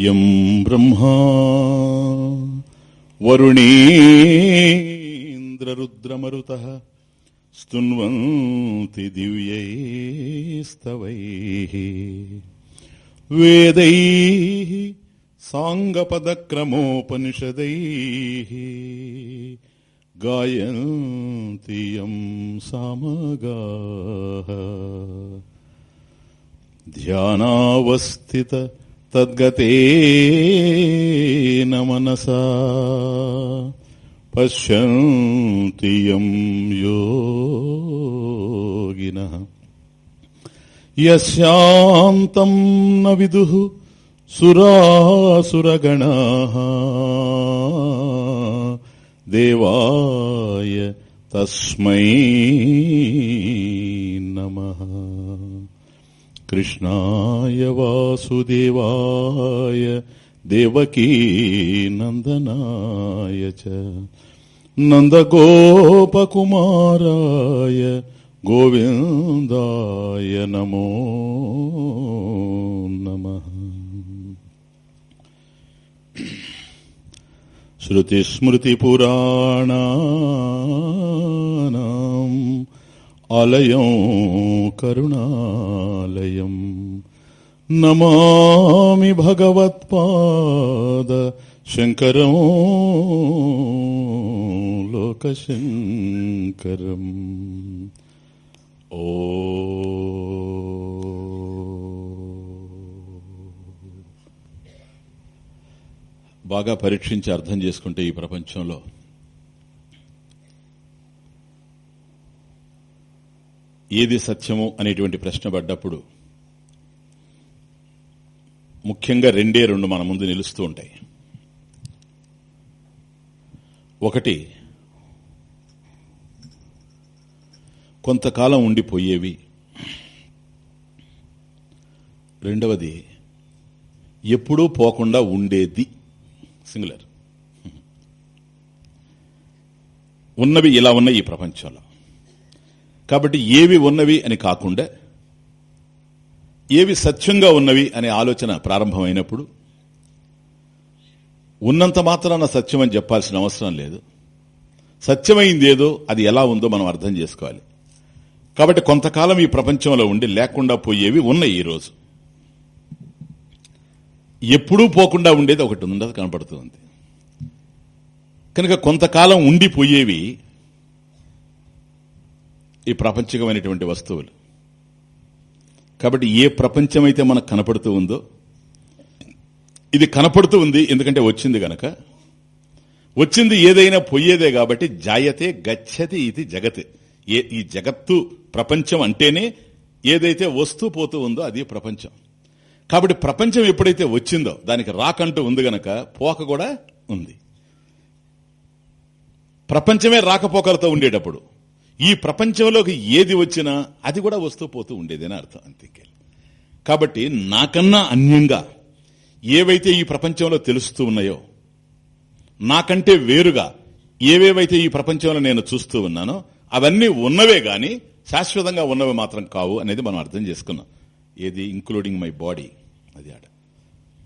యం బ్రహ్మా. వరుణీంద్రరుద్రమరుత స్తున్వంతి దివ్యైస్తవై. వేదై సాంగపదక్రమోపనిషదై గాయంతి యం సామగా. ధ్యానావస్థిత తద్గతేన మనసా. పశ్యంతి యోగిన. యోగినః న విదు సురాసురగణ. దేవాయ తస్మై నమః. कृष्णाय वासुदेवाय देवकीनन्दनाय च नन्दगोपकुमाराय गोविन्दाय नमो नमः श्रुतिस्मृतिपुराणानाम् ఆలయం కరుణాలయం. నమామి భగవత్పాద శంకరం లోకశంకరం. ఓ. బాగా పరీక్షించి అర్థం చేసుకుంటే ఈ ప్రపంచంలో ఏది సత్యము అనేటువంటి ప్రశ్న పడ్డప్పుడు ముఖ్యంగా రెండే రెండు మన ముందు నిలుస్తూ ఉంటాయి. ఒకటి కొంతకాలం ఉండిపోయేవి. రెండవది ఎప్పుడూ పోకుండా ఉండేది. సింగులర్. ఉన్నవి ఇలా ఉన్నాయి ఈ ప్రపంచంలో. కాబట్టి ఏవి ఉన్నవి అని కాకుండా ఏవి సత్యంగా ఉన్నవి అనే ఆలోచన ప్రారంభమైనప్పుడు ఉన్నంత మాత్రాన సత్యం అని చెప్పాల్సిన అవసరం లేదు. సత్యమైంది ఏదో అది ఎలా ఉందో మనం అర్థం చేసుకోవాలి. కాబట్టి కొంతకాలం ఈ ప్రపంచంలో ఉండి లేకుండా పోయేవి ఉన్నాయి ఈ రోజు. ఎప్పుడూ పోకుండా ఉండేది ఒకటి ఉండదు కనపడుతుంది కనుక కొంతకాలం ఉండిపోయేవి ఈ ప్రపంచకమైనటువంటి వస్తువులు. కాబట్టి ఏ ప్రపంచమైతే మనకు కనపడుతూ ఉందో ఇది కనపడుతూ ఉంది ఎందుకంటే వచ్చింది గనక. వచ్చింది ఏదైనా పోయేదే కాబట్టి జాయతే గచ్చతి ఇది జగత్. ఏ ఈ జగత్తు ప్రపంచం అంటేనే ఏదైతే వస్తూ పోతూ ఉందో అది ప్రపంచం. కాబట్టి ప్రపంచం ఎప్పుడైతే వచ్చిందో దానికి రాకంటూ ఉంది గనక పోక కూడా ఉంది. ప్రపంచమే రాకపోకలతో ఉండేటప్పుడు ఈ ప్రపంచంలోకి ఏది వచ్చినా అది కూడా వస్తూ పోతూ ఉండేదని అర్థం అంతే. కాబట్టి నాకన్నా అన్యంగా ఏవైతే ఈ ప్రపంచంలో తెలుస్తూ ఉన్నాయో నాకంటే వేరుగా ఏవేవైతే ఈ ప్రపంచంలో నేను చూస్తూ ఉన్నానో అవన్నీ ఉన్నవే గాని శాశ్వతంగా ఉన్నవి మాత్రం కావు అనేది మనం అర్థం చేసుకున్నాం. ఏది? ఇంక్లూడింగ్ మై బాడీ అది ఆడ.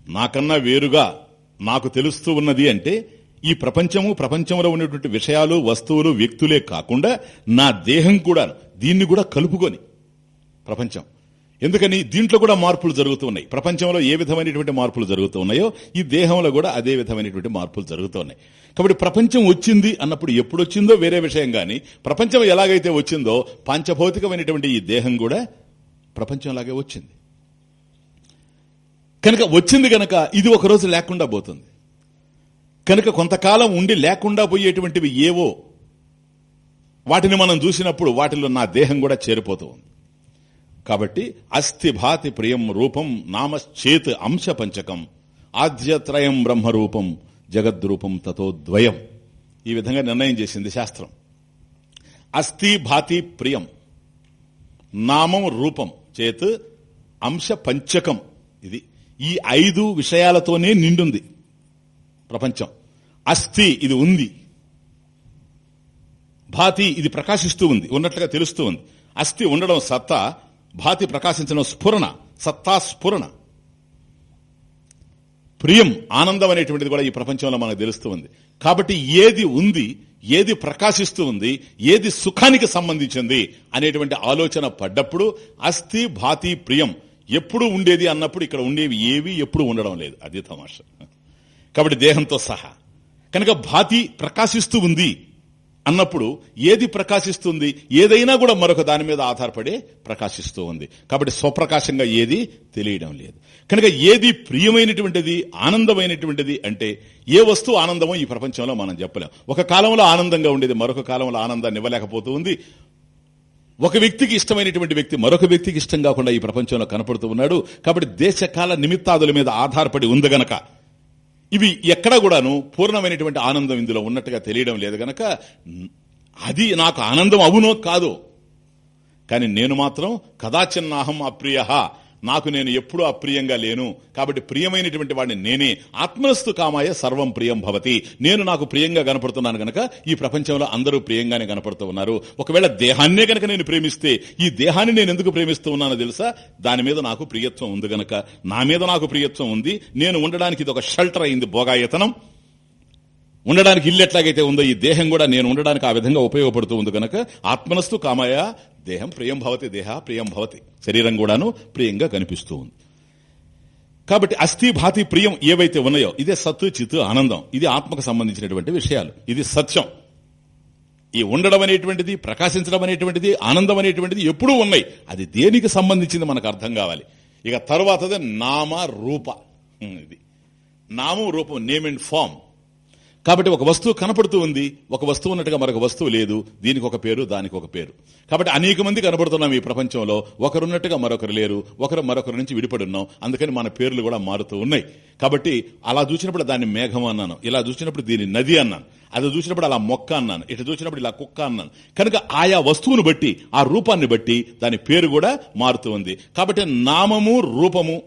నాకన్నా వేరుగా నాకు తెలుస్తూ ఉన్నది అంటే ఈ ప్రపంచము ప్రపంచంలో ఉన్నటువంటి విషయాలు వస్తువులు వ్యక్తులే కాకుండా నా దేహం కూడా దీన్ని కూడా కలుపుకొని ప్రపంచం. ఎందుకని? దీంట్లో కూడా మార్పులు జరుగుతూ ఉన్నాయి. ప్రపంచంలో ఏ విధమైనటువంటి మార్పులు జరుగుతూ ఉన్నాయో ఈ దేహంలో కూడా అదే విధమైనటువంటి మార్పులు జరుగుతూ ఉన్నాయి. కాబట్టి ప్రపంచం వచ్చింది అన్నప్పుడు ఎప్పుడు వచ్చిందో వేరే విషయం కానీ ప్రపంచం ఎలాగైతే వచ్చిందో పంచభౌతికమైనటువంటి ఈ దేహం కూడా ప్రపంచంలాగే వచ్చింది. కనుక వచ్చింది కనుక ఇది ఒక రోజు లేకుండా పోతుంది. కనుక కొంతకాలం ఉండి లేకుండా పోయేటువంటివి ఏవో వాటిని మనం చూసినప్పుడు వాటిలో నా దేహం కూడా చేరిపోతూ ఉంది. కాబట్టి అస్థిభాతి ప్రియం రూపం నామశ్చేత్ అంశ పంచకం ఆద్యత్రయం బ్రహ్మరూపం జగద్రూపం తతో ద్వయం. ఈ విధంగా నిర్ణయం చేసింది శాస్త్రం. అస్థి భాతి ప్రియం నామం రూపం చేత్ అంశ పంచకం ఇది ఈ ఐదు విషయాలతోనే నిండుంది. ప్రపంచం. అస్థి ఇది ఉంది. భాతి ఇది ప్రకాశిస్తూ ఉంది. ఉన్నట్లుగా తెలుస్తూ ఉంది. అస్థి ఉండడం సత్తా భాతి ప్రకాశించడం స్ఫురణ సత్తా స్ఫురణ. ప్రియం ఆనందం అనేటువంటిది కూడా ఈ ప్రపంచంలో మనకు తెలుస్తూ ఉంది. కాబట్టి ఏది ఉంది ఏది ప్రకాశిస్తూ ఉంది ఏది సుఖానికి సంబంధించింది అనేటువంటి ఆలోచన పడ్డప్పుడు అస్థి భాతి ప్రియం ఎప్పుడు ఉండేది అన్నప్పుడు ఇక్కడ ఉండేవి ఏవి ఎప్పుడు ఉండడం లేదు. అది తమాషా. కాబట్టి దేహంతో సహా. కనుక భాతి ప్రకాశిస్తూ ఉంది అన్నప్పుడు ఏది ప్రకాశిస్తుంది? ఏదైనా కూడా మరొక దాని మీద ఆధారపడే ప్రకాశిస్తూ ఉంది. కాబట్టి స్వప్రకాశంగా ఏది తెలియడం లేదు. కనుక ఏది ప్రియమైనటువంటిది ఆనందమైనటువంటిది అంటే ఏ వస్తువు ఆనందమో ఈ ప్రపంచంలో మనం చెప్పలేం. ఒక కాలంలో ఆనందంగా ఉండేది మరొక కాలంలో ఆనందాన్ని ఇవ్వలేకపోతూ ఉంది. ఒక వ్యక్తికి ఇష్టమైనటువంటి వ్యక్తి మరొక వ్యక్తికి ఇష్టం కాకుండా ఈ ప్రపంచంలో కనపడుతూ ఉన్నాడు. కాబట్టి దేశకాల నిమిత్తాదుల మీద ఆధారపడి ఉంది గనక ఇవి ఎక్కడా కూడాను పూర్ణమైనటువంటి ఆనందం ఇందులో ఉన్నట్టుగా తెలియడం లేదు గనక అది నాకు ఆనందం అవునో కాదో. కానీ నేను మాత్రం కదాచిన్నాహం అప్రియ నాకు నేను ఎప్పుడూ అప్రియంగా లేను. కాబట్టి ప్రియమైనటువంటి వాడిని నేనే. ఆత్మనస్తు కామాయ సర్వం ప్రియం భవతి. నేను నాకు ప్రియంగా కనపడుతున్నాను గనక ఈ ప్రపంచంలో అందరూ ప్రియంగానే కనపడుతూ ఉన్నారు. ఒకవేళ దేహాన్నే గనక నేను ప్రేమిస్తే ఈ దేహాన్ని నేను ఎందుకు ప్రేమిస్తూ ఉన్నానో తెలుసా? దాని మీద నాకు ప్రియత్వం ఉంది గనక. నా మీద నాకు ప్రియత్వం ఉంది. నేను ఉండడానికి ఇది ఒక షెల్టర్ అయింది భోగాయతనం ఉండడానికి ఇల్లు ఎట్లాగైతే ఉందో ఈ దేహం కూడా నేను ఉండడానికి ఆ విధంగా ఉపయోగపడుతూ ఉంది కనుక ఆత్మనస్తు కామయ దేహం ప్రియం భవతి దేహ ప్రియం భవతి. శరీరం కూడాను ప్రియంగా కనిపిస్తూ ఉంది. కాబట్టి అస్థి భాతి ప్రియం ఏవైతే ఉన్నాయో ఇదే సత్తు చిత్తు ఆనందం. ఇది ఆత్మకు సంబంధించినటువంటి విషయాలు. ఇది సత్యం. ఈ ఉండడం అనేటువంటిది ప్రకాశించడం అనేటువంటిది ఆనందం అనేటువంటిది ఎప్పుడూ ఉన్నాయి. అది దేనికి సంబంధించింది మనకు అర్థం కావాలి. ఇక తర్వాతది నామ రూప. ఇది. నామం రూపం నేమ్ అండ్ ఫామ్. కాబట్టి ఒక వస్తువు కనపడుతూ ఉంది ఒక వస్తువు ఉన్నట్టుగా మరొక వస్తువు లేదు దీనికి ఒక పేరు దానికి ఒక పేరు. కాబట్టి అనేక మంది కనపడుతున్నాం ఈ ప్రపంచంలో ఒకరున్నట్టుగా మరొకరు లేరు ఒకరు మరొకరి నుంచి విడిపడి ఉన్నాం అందుకని మన పేర్లు కూడా మారుతూ ఉన్నాయి. కాబట్టి అలా చూసినప్పుడు దాన్ని మేఘం అన్నాను ఇలా చూసినప్పుడు దీన్ని నది అన్నాను అది చూసినప్పుడు అలా మొక్క అన్నాను ఇటు చూసినప్పుడు ఇలా కుక్క అన్నాను. కనుక ఆయా వస్తువును బట్టి ఆ రూపాన్ని బట్టి దాని పేరు కూడా మారుతూ ఉంది. కాబట్టి నామము రూపము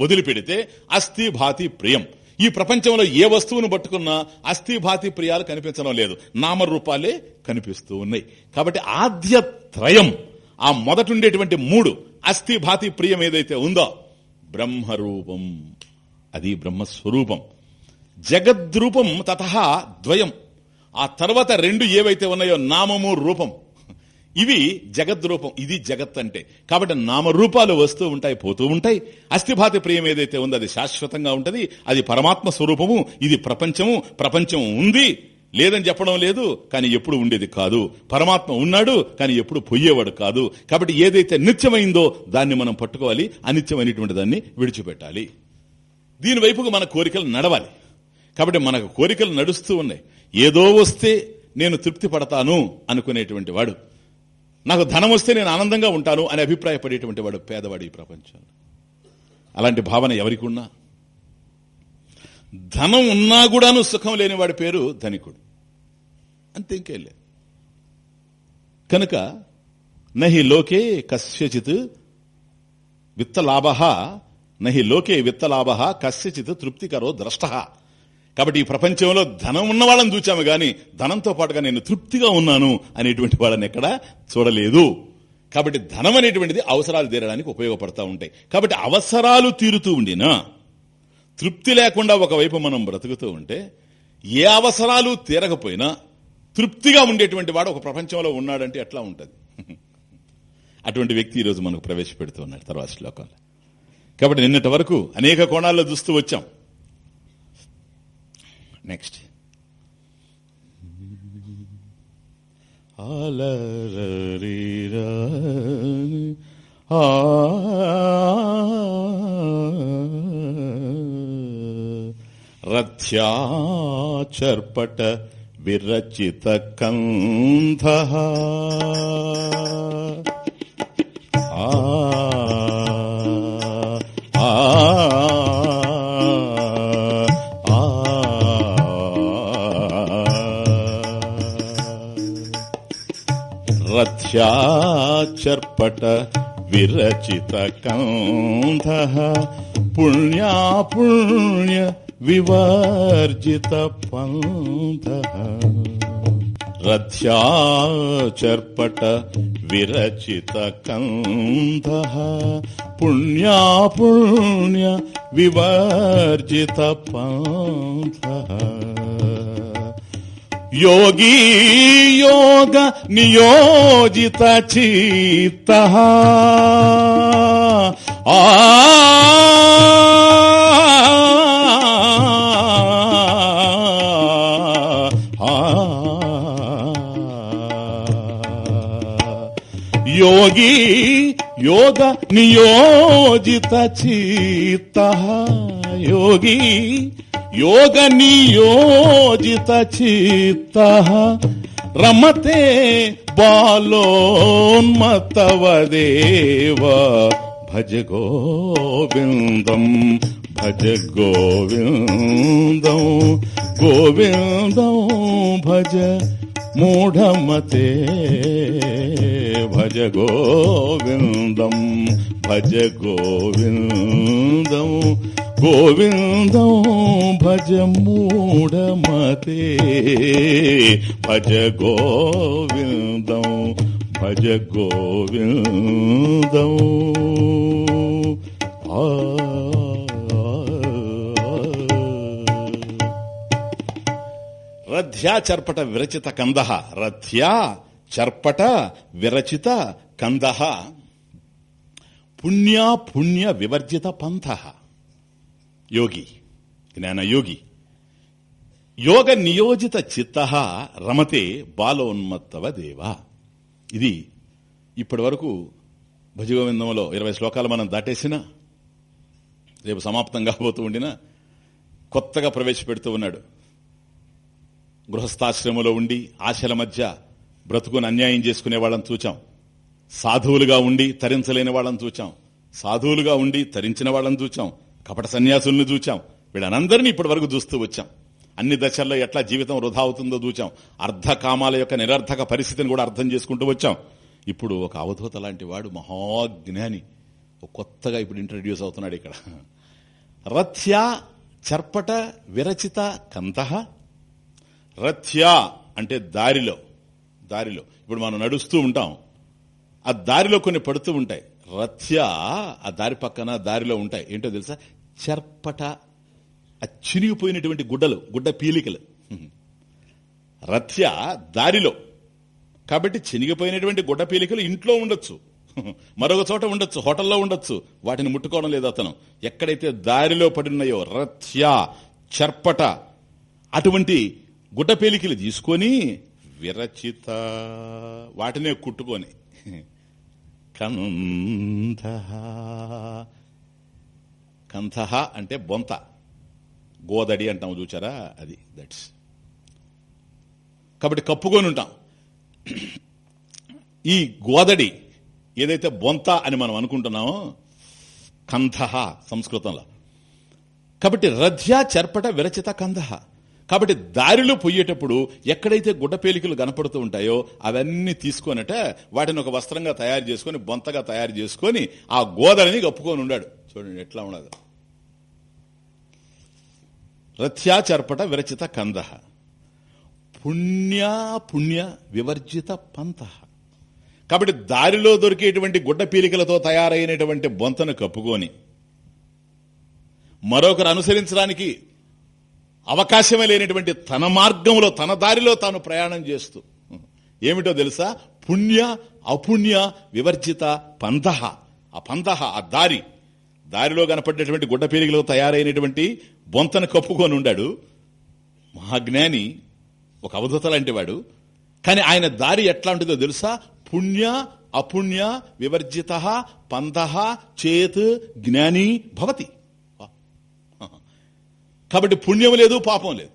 వదిలిపెడితే అస్థి భాతి ప్రియం. ఈ ప్రపంచంలో ఏ వస్తువును పట్టుకున్నా అస్థిభాతి ప్రియాలు కనిపించడం లేదు. నామరూపాలే కనిపిస్తూ ఉన్నాయి. కాబట్టి ఆద్య త్రయం ఆ మొదటుండేటువంటి మూడు అస్థిభాతి ప్రియం ఏదైతే ఉందో బ్రహ్మరూపం. అది బ్రహ్మస్వరూపం. జగద్రూపం తత ద్వయం. ఆ తర్వాత రెండు ఏవైతే ఉన్నాయో నామము రూపం. ఇవి జగద్రూపం ఇది జగత్ అంటే కాబట్టి నామరూపాలు వస్తూ ఉంటాయి పోతూ ఉంటాయి. అస్థిభాతి ప్రియం ఏదైతే ఉందో అది శాశ్వతంగా ఉంటుంది. అది పరమాత్మ స్వరూపము ఇది ప్రపంచము ప్రపంచం ఉంది. లేదని చెప్పడం లేదు కానీ ఎప్పుడు ఉండేది కాదు. పరమాత్మ ఉన్నాడు కానీ ఎప్పుడు పొయ్యేవాడు కాదు. కాబట్టి ఏదైతే నిత్యమైందో దాన్ని మనం పట్టుకోవాలి అనిత్యమైనటువంటి దాన్ని విడిచిపెట్టాలి. దీని వైపుకు మన కోరికలు నడవాలి. కాబట్టి మనకు కోరికలు నడుస్తూ ఉన్నాయి. ఏదో వస్తే నేను తృప్తి పడతాను అనుకునేటువంటి వాడు. నాకు ధనం వస్తే నేను ఆనందంగా ఉంటాను అని అభిప్రాయపడేటువంటి వాడు పేదవాడు ఈ ప్రపంచంలో. అలాంటి భావన ఎవరికి ఉన్నా ధనం ఉన్నా కూడాను సుఖం లేనివాడి పేరు ధనికుడు. అంతే ఇంకేలే కనుక నహి లోకే కస్యచిత్ విత్తలాభ నహి లోకే విత్తలాభ కస్యచిత్ తృప్తికరో ద్రష్ట. కాబట్టి ఈ ప్రపంచంలో ధనం ఉన్న వాళ్ళని చూచాము గాని ధనంతో పాటుగా నేను తృప్తిగా ఉన్నాను అనేటువంటి వాళ్ళని ఎక్కడ చూడలేదు. కాబట్టి ధనం అనేటువంటిది అవసరాలు తీరడానికి ఉపయోగపడతా ఉంటాయి. కాబట్టి అవసరాలు తీరుతూ ఉండినా తృప్తి లేకుండా ఒకవైపు మనం బ్రతుకుతూ ఉంటే ఏ అవసరాలు తీరకపోయినా తృప్తిగా ఉండేటువంటి వాడు ఒక ప్రపంచంలో ఉన్నాడంటే ఎట్లా ఉంటుంది? అటువంటి వ్యక్తి ఈరోజు మనకు ప్రవేశపెడుతూ ఉన్నాడు తర్వాత శ్లోకంలో కాబట్టి నిన్నటి వరకు అనేక కోణాల్లో చూస్తూ వచ్చాం. నెక్స్ట్ రథ్యాచర్పట విరచిత కంధ ఆ రథ్యాచర్పట విరచిత కంధ పుణ్యాపుణ్య వివర్జిత పంథ రథ్యాచర్పట విరచిత కంధ పుణ్యా పుణ్య వివర్జిత పంథ యోగీ యోగ నియోజిత చిత్త ఆ యోగ నియోజిత చిత్త యోగ నియోజిత చిత్త రమతే బాలోన్మతవదేవ భజ గోవిందం భజ గోవిందం గోవిందం భజ మూఢమతే భజ గోవిందం భజ గోవిందం గోవిందం భజ మూఢమతే. భజ గోవిందం భజ గోవిందం. ఆ. రథ్యా చర్పట విరచిత కంద. రథ్యా చర్పట విరచిత కంద. పుణ్యా పుణ్య వివర్జిత పంథ. యోగి. జ్ఞానయోగి యోగ నియోజిత చిత్త రమతే బాలోన్మత్తవ దేవ. ఇది ఇప్పటి వరకు భజగోవిందంలో ఇరవై శ్లోకాలు మనం దాటేసిన రేపు సమాప్తం కాబోతూ ఉండిన కొత్తగా ప్రవేశపెడుతూ ఉన్నాడు. గృహస్థాశ్రమంలో ఉండి ఆశల మధ్య బ్రతుకుని అన్యాయం చేసుకునే వాళ్ళని చూచాం. సాధువులుగా ఉండి తరించలేని వాళ్ళని చూచాం. సాధువులుగా ఉండి తరించిన వాళ్ళని చూచాం. కపట సన్యాసుల్ని చూచాం. వీళ్ళనందరినీ ఇప్పటి వరకు చూస్తూ వచ్చాం. అన్ని దశల్లో ఎట్లా జీవితం వృధా అవుతుందో చూచాం. అర్ధకామాల యొక్క నిరర్థక పరిస్థితిని కూడా అర్థం చేసుకుంటూ వచ్చాం. ఇప్పుడు ఒక అవధూత లాంటి వాడు మహాజ్ఞాని. కొత్తగా ఇప్పుడు ఇంట్రడ్యూస్ అవుతున్నాడు ఇక్కడ. రథ్య చర్పట విరచిత కంతః రథ్య అంటే దారిలో. దారిలో. ఇప్పుడు మనం నడుస్తూ ఉంటాం. ఆ దారిలో కొన్ని పడుతూ ఉంటాయి. రథ్య ఆ దారి పక్కన దారిలో ఉంటాయి. ఏంటో తెలుసా? చర్పట ఆ చినిగిపోయినటువంటి గుడ్డలు గుడ్డ పీలికలు. రథ్య దారిలో. కాబట్టి చినిగిపోయినటువంటి గుడ్డ పీలికలు ఇంట్లో ఉండొచ్చు. మరొక చోట ఉండొచ్చు హోటల్లో ఉండొచ్చు. వాటిని ముట్టుకోవడం లేదు అతను. ఎక్కడైతే దారిలో పడినాయో రథ్య చర్పట అటువంటి గుడ్డ పేలికలు తీసుకొని విరచిత వాటినే కుట్టుకొని కంధ కంథ అంటే బొంత. గోదడి అంటాం చూచారా? అది దట్స్ కాబట్టి కప్పుకొని ఉంటాం. ఈ గోదడి ఏదైతే బొంత అని మనం అనుకుంటున్నామో కంధ సంస్కృతంలో. కాబట్టి రథ్య చర్పట విరచిత కంధ. కాబట్టి దారిలో పోయేటప్పుడు ఎక్కడైతే గుడ్డపేలికలు కనపడుతూ ఉంటాయో అవన్నీ తీసుకొనట వాటిని ఒక వస్త్రంగా తయారు చేసుకొని బొంతగా తయారు చేసుకొని ఆ గోదలని కప్పుకొని ఉన్నాడు చూడండి ఎట్లా ఉండదు రథ్యా చర్పట విరచిత కంద. పుణ్యా పుణ్య వివర్జిత పంత. కాబట్టి దారిలో దొరికేటువంటి గుడ్డ పీలికలతో తయారైనటువంటి బొంతను కప్పుకొని మరొకరు అనుసరించడానికి అవకాశమే లేనటువంటి తన మార్గంలో తన దారిలో తాను ప్రయాణం చేస్తూ. ఏమిటో తెలుసా? పుణ్య అపుణ్య వివర్జిత పంథ ఆ పంథ ఆ దారి. దారిలో కనపడినటువంటి గుడ్డ తయారైనటువంటి బొంతను కప్పుకొని ఉండాడు. మహాజ్ఞాని ఒక అవధత లాంటి వాడు. కానీ ఆయన దారి ఎట్లా ఉంటుందో తెలుసా? పుణ్య అపుణ్య వివర్జిత పంథ చేత్ జ్ఞాని భవతి. కాబట్టి పుణ్యం లేదు పాపం లేదు.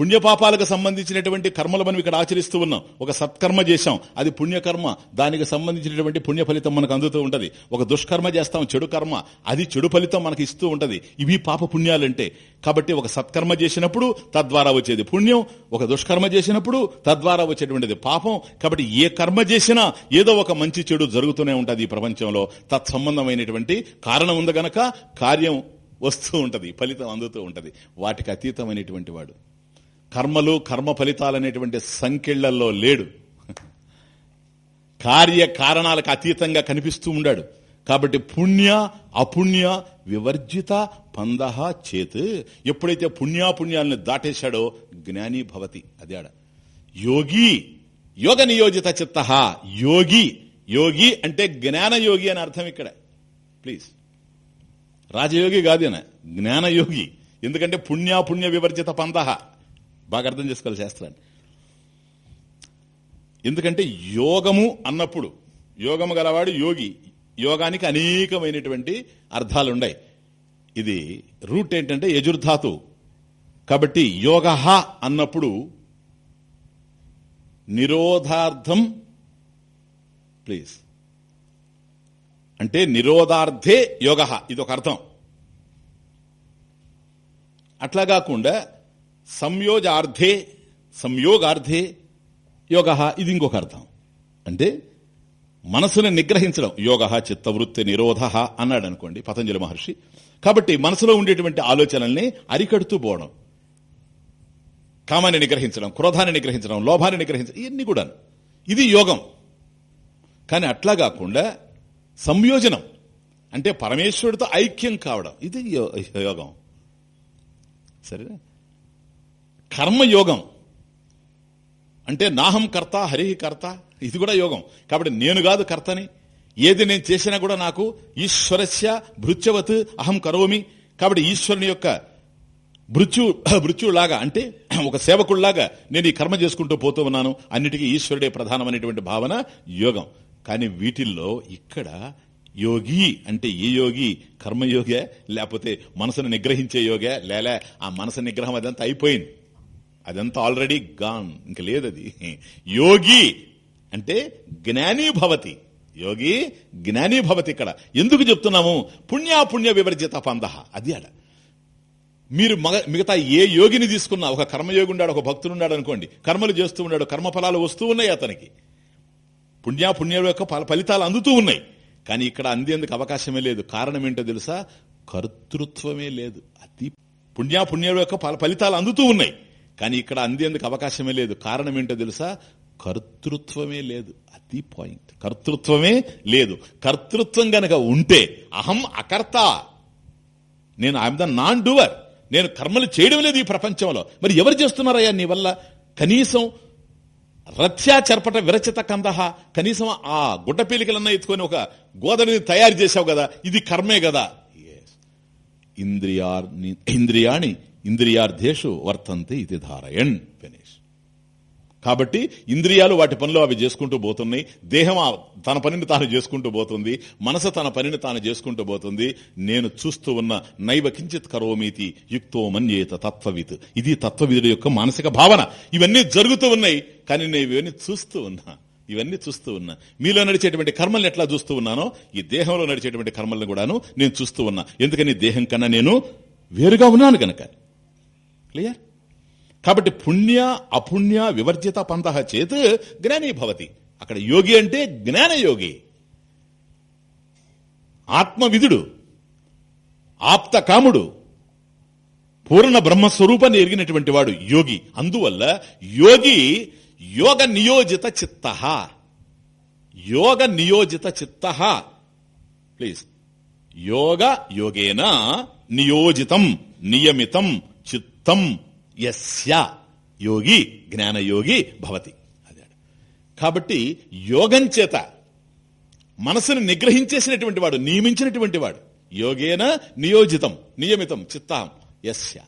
పుణ్యపాపాలకు సంబంధించినటువంటి కర్మలు మనం ఇక్కడ ఆచరిస్తూ ఉన్నాం. ఒక సత్కర్మ చేశాం. అది పుణ్యకర్మ. దానికి సంబంధించినటువంటి పుణ్య ఫలితం మనకు అందుతూ ఉంటుంది. ఒక దుష్కర్మ చేస్తాం చెడు కర్మ. అది చెడు ఫలితం మనకి ఇస్తూ ఉంటుంది. ఇవి పాప పుణ్యాలంటే. కాబట్టి ఒక సత్కర్మ చేసినప్పుడు తద్వారా వచ్చేది పుణ్యం. ఒక దుష్కర్మ చేసినప్పుడు తద్వారా వచ్చేటువంటిది పాపం. కాబట్టి ఏ కర్మ చేసినా ఏదో ఒక మంచి చెడు జరుగుతూనే ఉంటుంది ఈ ప్రపంచంలో. తత్సంబంధమైనటువంటి కారణం ఉంది గనక కార్యం వస్తూ ఉంటుంది ఫలితం అందుతూ ఉంటుంది. వాటికి అతీతమైనటువంటి వాడు. కర్మలు కర్మ ఫలితాలు అనేటువంటి సంఖ్యళ్ళలో లేడు. కార్య కారణాలకు అతీతంగా కనిపిస్తూ ఉండాడు. కాబట్టి పుణ్య అపుణ్య వివర్జిత పందహ చేత్. ఎప్పుడైతే పుణ్యాపుణ్యాలను దాటేశాడో జ్ఞాని భవతి అది ఆడ. యోగి యోగ నియోజిత చిత్త. యోగి యోగి అంటే జ్ఞానయోగి అని అర్థం ఇక్కడ. ప్లీజ్. రాజయోగి కాదేన జ్ఞానయోగి. ఎందుకంటే పుణ్యాపుణ్య వివర్జిత పందహ బాగా అర్థం చేసుకోవాలి శాస్త్రాన్ని. ఎందుకంటే యోగము అన్నప్పుడు యోగము గలవాడు యోగి. యోగానికి అనేకమైనటువంటి అర్థాలున్నాయి ఇది రూట్ ఏంటంటే యజుర్ధాతు. కాబట్టి యోగ అన్నప్పుడు నిరోధార్థం ప్లీజ్. అంటే నిరోధార్థే యోగ. ఇది ఒక అర్థం. అట్లా కాకుండా సంయోజార్థే సంయోగార్థే యోగ ఇది ఇంకొక అర్థం. అంటే మనసుని నిగ్రహించడం యోగ చిత్తవృత్తి నిరోధ అన్నాడు అనుకోండి పతంజలి మహర్షి. కాబట్టి మనసులో ఉండేటువంటి ఆలోచనల్ని అరికడుతూ పోవడం కామాన్ని నిగ్రహించడం క్రోధాన్ని నిగ్రహించడం లోభాన్ని నిగ్రహించడం ఇవన్నీ కూడా ఇది యోగం. కానీ అట్లా కాకుండా సంయోజనం. అంటే పరమేశ్వరుడితో ఐక్యం కావడం ఇది యోగం. సరేనా కర్మయోగం. అంటే నాహం కర్త హరి కర్త ఇది కూడా యోగం. కాబట్టి నేను కాదు కర్తని. ఏది నేను చేసినా కూడా నాకు ఈశ్వరస్య భృత్యవత్ అహం కరోమి. కాబట్టి ఈశ్వరుని యొక్క భృత్యు భృత్యులాగా అంటే ఒక సేవకుడిలాగా నేను ఈ కర్మ చేసుకుంటూ పోతూ ఉన్నాను. అన్నిటికీ ఈశ్వరుడే ప్రధానమైనటువంటి భావన యోగం. కానీ వీటిల్లో ఇక్కడ యోగి అంటే ఏ యోగి? కర్మయోగే లేకపోతే మనసును నిగ్రహించే యోగే లేలే ఆ మనసు నిగ్రహం అదంతా అయిపోయింది. అదంతా ఆల్రెడీ గాన్ ఇంక లేదది. యోగి అంటే జ్ఞానీ భవతి. యోగి జ్ఞానీ భవతి ఇక్కడ. ఎందుకు చెప్తున్నాము? పుణ్యాపుణ్య వివర్జిత పంద అది అడ మీరు మిగతా ఏ యోగిని తీసుకున్నా ఒక కర్మయోగి ఉన్నాడు ఒక భక్తుడున్నాడు అనుకోండి కర్మలు చేస్తూ ఉన్నాడు కర్మఫలాలు వస్తూ ఉన్నాయి అతనికి. పుణ్యాపుణ్యాల యొక్క ఫలితాలు అందుతూ ఉన్నాయి. కానీ ఇక్కడ అందేందుకు అవకాశమే లేదు. కారణం ఏంటో తెలుసా? కర్తృత్వమే లేదు. అతి పుణ్యాపుణ్యాల యొక్క ఫలితాలు అందుతూ ఉన్నాయి. కానీ ఇక్కడ అందేందుకు అవకాశమే లేదు. కారణం ఏంటో తెలుసా? కర్తృత్వమే లేదు. అది పాయింట్. కర్తృత్వమే లేదు. కర్తృత్వం గనక ఉంటే అహం అకర్త. నేను ఐఎమ్ ద నాన్ డూవర్ నేను కర్మలు చేయడం లేదు ఈ ప్రపంచంలో. మరి ఎవరు చేస్తున్నారయ్యా నీ వల్ల? కనీసం రథ్యా చర్పట విరచిత కందహ కనీసం ఆ గుడ్డ పీలికలన్నా ఎత్తుకొని ఒక గోదడిని తయారు చేశావు కదా ఇది కర్మే కదా. ఇంద్రియార్ ఇంద్రియాణి ఇంద్రియార్థేషు వర్తంతి ఇది ధారయణ్ ఫినిష్ కాబట్టి ఇంద్రియాలు వాటి పనులు అవి చేసుకుంటూ పోతున్నాయి. దేహం తన పనిని తాను చేసుకుంటూ పోతుంది. మనసు తన పనిని తాను చేసుకుంటూ పోతుంది. నేను చూస్తూ ఉన్న నైవ కించిత్ కరోమీతి యుక్తో మన్యేత తత్వవిత్. ఇది తత్వవిధుడు యొక్క మానసిక భావన. ఇవన్నీ జరుగుతూ ఉన్నాయి. కానీ నేను ఇవన్నీ చూస్తూ ఉన్నా. ఇవన్నీ చూస్తూ ఉన్నా. మీలో నడిచేటువంటి కర్మల్ని ఎట్లా చూస్తూ ఉన్నానో ఈ దేహంలో నడిచేటువంటి కర్మల్ని కూడాను నేను చూస్తూ ఉన్నా. ఎందుకని దేహం కన్నా నేను వేరుగా ఉన్నాను గనక. క్లియర్? కాబట్టి పుణ్య అపుణ్య వివర్జిత పంత చేత్ జ్ఞానీ భవతి. అక్కడ యోగి అంటే జ్ఞానయోగి. ఆత్మవిధుడు. ఆప్త కాముడు పూర్ణ బ్రహ్మస్వరూపాన్ని ఎరిగినటువంటి వాడు యోగి. అందువల్ల యోగి యోగ నియోజిత చిత్త. యోగ నియోజిత చిత్త. ప్లీజ్. యోగ యోగేన నియోజితం నియమితం చిత్తం. యస్య యోగి జ్ఞానయోగి భవతి. అదే కాబట్టి యోగం చేత మనసును నిగ్రహించేసినటువంటి వాడు నియమించినటువంటి వాడు యోగేన నియోజితం నియమితం చిత్తం యస్య.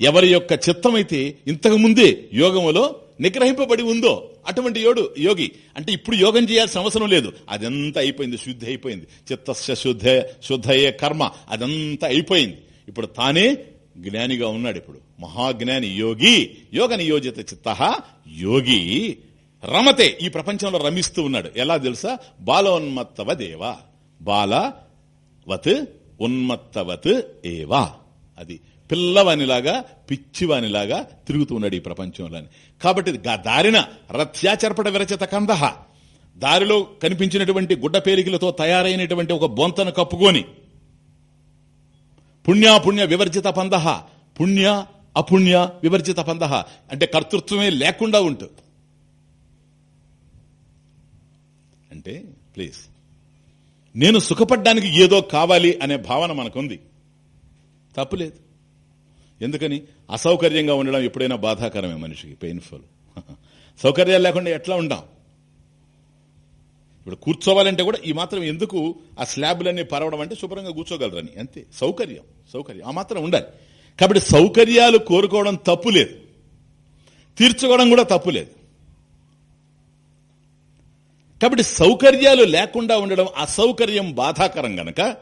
ఎవరి యొక్క చిత్తమైతే ఇంతకు ముందే యోగములో నిగ్రహింపబడి ఉందో అటువంటి యోడు యోగి. అంటే ఇప్పుడు యోగం చేయాల్సిన అవసరం లేదు. అదంతా అయిపోయింది శుద్ధి అయిపోయింది. చిత్తస్య శుద్ధ శుద్ధయే కర్మ. అదంతా అయిపోయింది. ఇప్పుడు తానే జ్ఞానిగా ఉన్నాడు ఇప్పుడు. మహాజ్ఞాని యోగి యోగ నియోజిత చిత్త యోగి రమతే ఈ ప్రపంచంలో రమిస్తూ ఉన్నాడు. ఎలా తెలుసా? బాలోన్మత్తవ దేవా బాలవత్ ఉన్మత్తవత్ ఏవా. అది పిల్లవానిలాగా పిచ్చివానిలాగా తిరుగుతూ ఉన్నాడు ఈ ప్రపంచంలోని. కాబట్టి దారిన రథ్యాచర్పట విరచిత కందహ దారిలో కనిపించినటువంటి గుడ్డ పేలికలతో తయారైనటువంటి ఒక బొంతను కప్పుకొని పుణ్యాపుణ్య వివర్జిత పందహ. పుణ్య అపుణ్య వివర్జిత పందహ. అంటే కర్తృత్వమే లేకుండా ఉంటు. అంటే ప్లీజ్ నేను సుఖపడ్డానికి ఏదో కావాలి అనే భావన మనకుంది. తప్పులేదు ఎందుకని? అసౌకర్యంగా ఉండడం ఎప్పుడైనా బాధాకరమే మనిషికి. పెయిన్ఫుల్ సౌకర్యాలు లేకుండా ఎట్లా ఉండాం? ఇప్పుడు కూర్చోవాలంటే కూడా ఈ మాత్రం ఎందుకు ఆ స్లాబ్లన్నీ పరవడం అంటే శుభ్రంగా కూర్చోగలరని అంతే. సౌకర్యం సౌకర్యం. ఆ మాత్రం ఉండాలి. కాబట్టి సౌకర్యాలు కోరుకోవడం తప్పు లేదు. తీర్చుకోవడం కూడా తప్పు లేదు. కాబట్టి సౌకర్యాలు లేకుండా ఉండడం అసౌకర్యం బాధాకరం గనక